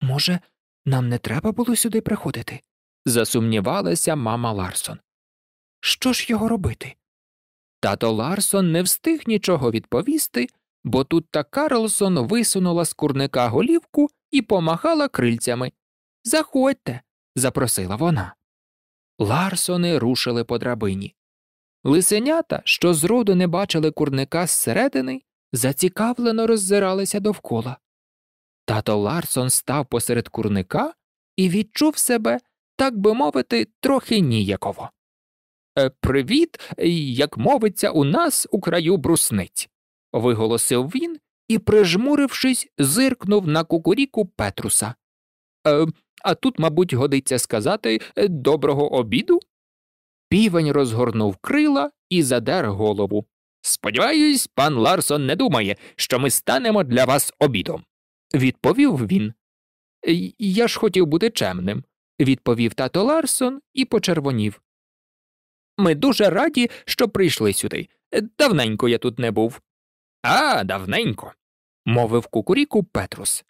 Може, нам не треба було сюди приходити? засумнівалася мама Ларсон. Що ж його робити? Тато Ларсон не встиг нічого відповісти, бо тут та Карлсон висунула з курника голівку і помахала крильцями. Заходьте, запросила вона. Ларсони рушили по драбині. Лисенята, що зроду не бачили курника зсередини, зацікавлено роззиралися довкола. Тато Ларсон став посеред курника і відчув себе, так би мовити, трохи ніяково. «Е, Привіт, як мовиться у нас у краю брусниць, виголосив він і, прижмурившись, зиркнув на кукуріку Петруса. «Е, а тут, мабуть, годиться сказати «е, доброго обіду. Півень розгорнув крила і задер голову. Сподіваюсь, пан Ларсон не думає, що ми станемо для вас обідом, відповів він. Я ж хотів бути чемним, відповів тато Ларсон і почервонів. Ми дуже раді, що прийшли сюди. Давненько я тут не був. А, давненько, мовив кукуріку Петрус.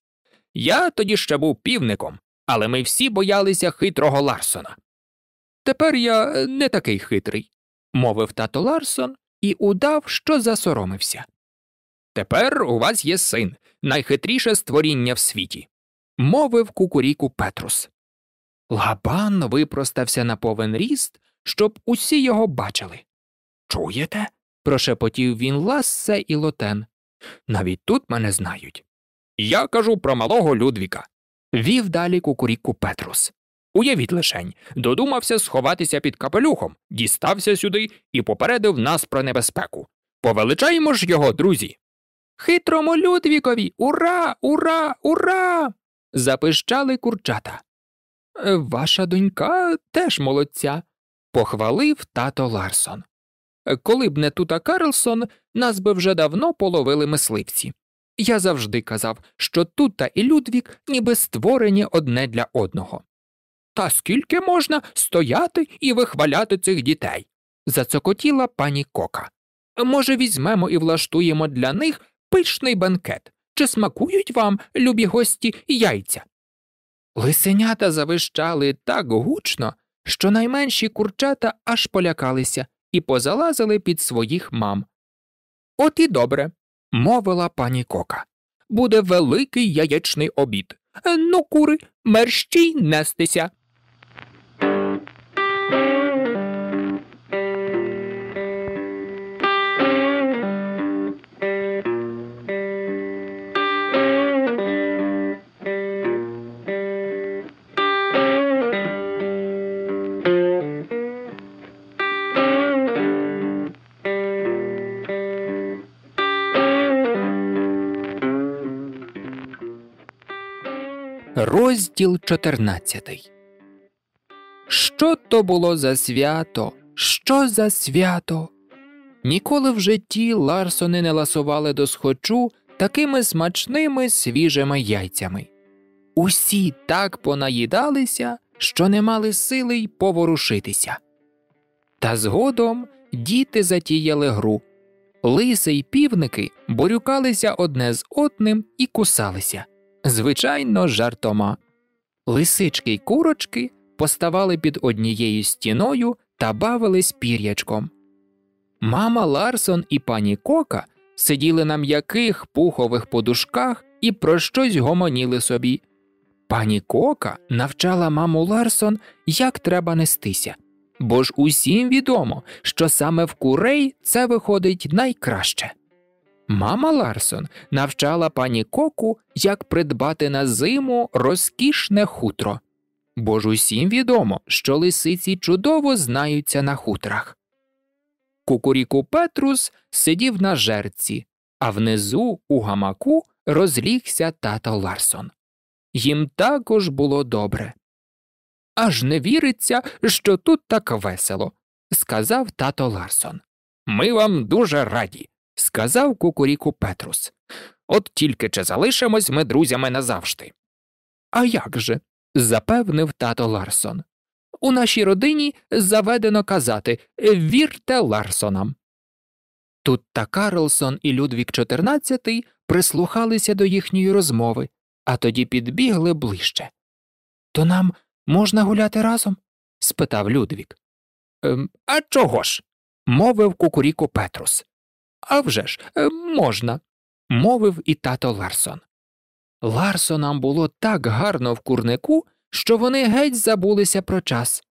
Я тоді ще був півником, але ми всі боялися хитрого Ларсона. Тепер я е, не такий хитрий, мовив тато Ларсон і удав, що засоромився. Тепер у вас є син, найхитріше створіння в світі, мовив кукуріку Петрус. Лабан випростався на повен ріст, щоб усі його бачили. Чуєте? прошепотів він Лассе і Лотен. Навіть тут мене знають. Я кажу про малого Людвіка. Вів далі кукуріку Петрус. Уявіть лишень, додумався сховатися під капелюхом, дістався сюди і попередив нас про небезпеку. Повеличаємо ж його, друзі. Хитрому Людвікові. Ура, ура, ура. запищали курчата. «Е, Ваша донька теж молодця, похвалив тато Ларсон. «Е, Коли б не тута Карлсон, нас би вже давно половили мисливці. Я завжди казав, що тута і Людвік ніби створені одне для одного. Та скільки можна стояти і вихваляти цих дітей? зацокотіла пані Кока. Може, візьмемо і влаштуємо для них пишний банкет. Чи смакують вам, любі гості, яйця? Лисенята завищали так гучно, що найменші курчата аж полякалися і позалазили під своїх мам. От і добре, мовила пані Кока. Буде великий яєчний обід. Ну, кури, мерщій нестися. Розділ 14 Що то було за свято? Що за свято? Ніколи в житті Ларсони не ласували до схочу такими смачними свіжими яйцями. Усі так понаїдалися, що не мали сили й поворушитися. Та згодом діти затіяли гру. Лиси й півники борюкалися одне з одним і кусалися звичайно, жартома. Лисички й курочки поставали під однією стіною та бавились пір'ячком. Мама Ларсон і пані Кока сиділи на м'яких пухових подушках і про щось гомоніли собі. Пані Кока навчала маму Ларсон, як треба нестися, бо ж усім відомо, що саме в курей це виходить найкраще. Мама Ларсон навчала пані Коку, як придбати на зиму розкішне хутро, бо ж усім відомо, що лисиці чудово знаються на хутрах. Кукуріку Петрус сидів на жерці, а внизу у гамаку розлігся тато Ларсон. Їм також було добре. Аж не віриться, що тут так весело, сказав тато Ларсон. Ми вам дуже раді сказав кукуріку Петрус. От тільки чи залишимось ми друзями назавжди. А як же? запевнив тато Ларсон. У нашій родині заведено казати вірте Ларсонам. Тут та Карлсон і Людвік XIV прислухалися до їхньої розмови, а тоді підбігли ближче. То нам можна гуляти разом? спитав Людвік. «Ем, а чого ж? мовив кукуріку Петрус. «А вже ж, е, можна, мовив і тато Ларсон. Ларсонам було так гарно в курнику, що вони геть забулися про час.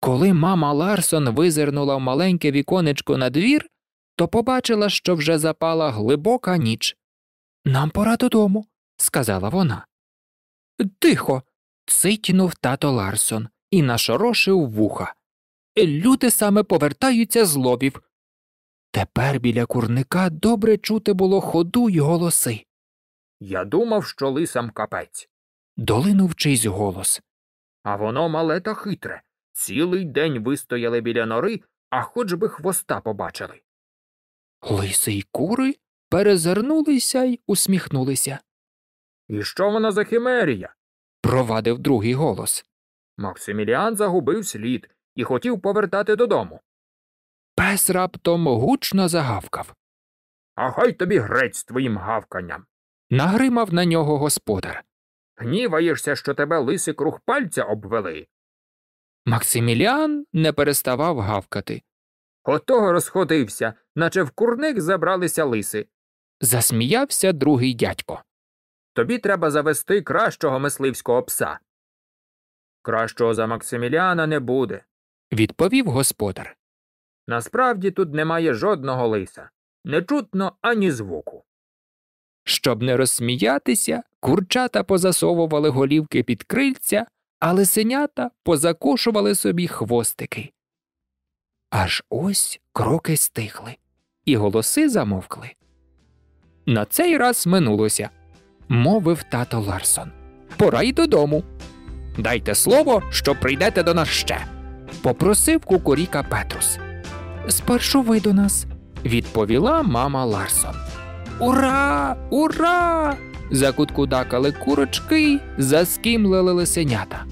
Коли мама Ларсон визирнула в маленьке віконечко на двір, то побачила, що вже запала глибока ніч. Нам пора додому, сказала вона. Тихо. цитнув тато Ларсон і нашорошив вуха. Люди саме повертаються з лобів. Тепер біля курника добре чути було ходу й голоси. Я думав, що лисам капець. Долинув чийсь голос. А воно мале та хитре. Цілий день вистояли біля нори, а хоч би хвоста побачили. Лиси й кури перезирнулися й усміхнулися. І що вона за химерія? Провадив другий голос. Максиміліан загубив слід і хотів повертати додому. Пес раптом гучно загавкав. А хай тобі грець з твоїм гавканням. Нагримав на нього господар. Гніваєшся, що тебе лиси круг пальця обвели. Максиміліан не переставав гавкати. Отого розходився, наче в курник забралися лиси. Засміявся другий дядько. Тобі треба завести кращого мисливського пса. Кращого за Максиміліана не буде. Відповів господар. Насправді тут немає жодного лиса. Не чутно ані звуку. Щоб не розсміятися, курчата позасовували голівки під крильця, а лисенята позакошували собі хвостики. Аж ось кроки стихли, і голоси замовкли. На цей раз минулося, мовив тато Ларсон. Пора й додому. Дайте слово, що прийдете до нас ще. Попросив кукуріка Петрус. Спершу ви до нас, відповіла мама Ларсон. Ура! Ура! закуткудакали курочки, заскімлили лисенята.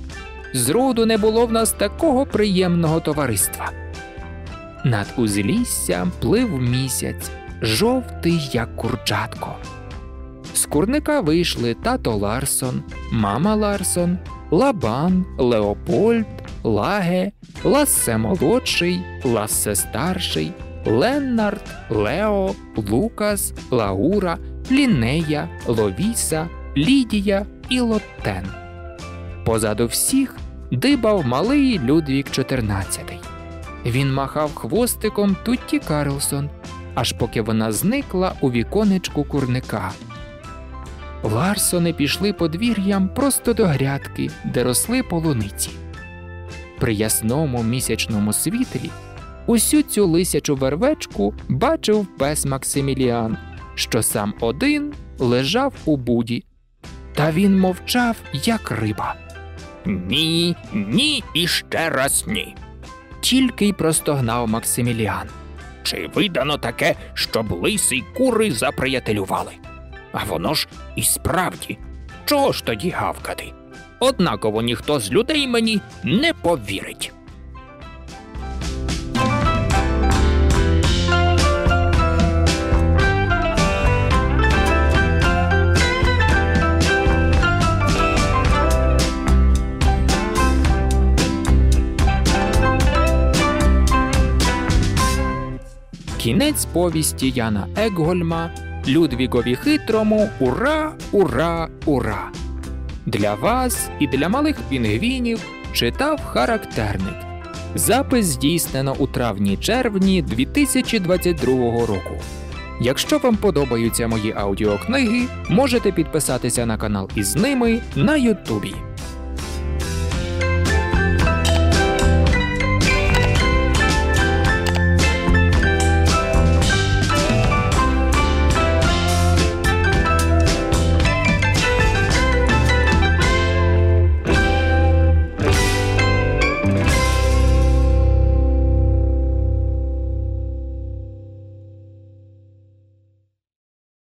Зроду не було в нас такого приємного товариства. Над узліссям плив місяць, жовтий, як курчатко. З курника вийшли тато Ларсон, мама Ларсон, Лабан, Леопольд, Лаге, Лассе молодший, Лассе старший, Леннард, Лео, Лукас, Лаура, Лінея, Ловіса, Лідія і Лоттен. Позаду всіх дибав малий Людвік XIV. Він махав хвостиком Тутті Карлсон, аж поки вона зникла у віконечку курника. Ларсони пішли подвір'ям просто до грядки, де росли полуниці. При ясному місячному світлі усю цю лисячу вервечку бачив пес Максиміліан, що сам один лежав у буді. Та він мовчав, як риба. Ні, ні і ще раз ні. Тільки й простогнав Максиміліан. Чи видано таке, щоб лиси й кури заприятелювали? А воно ж і справді, чого ж тоді гавкати? Однаково ніхто з людей мені не повірить. Кінець повісті Яна Екгольма Людвігові хитрому Ура, ура, ура! Для вас і для малих пінгвінів читав характерник. Запис здійснено у травні-червні 2022 року. Якщо вам подобаються мої аудіокниги, можете підписатися на канал із ними на Ютубі.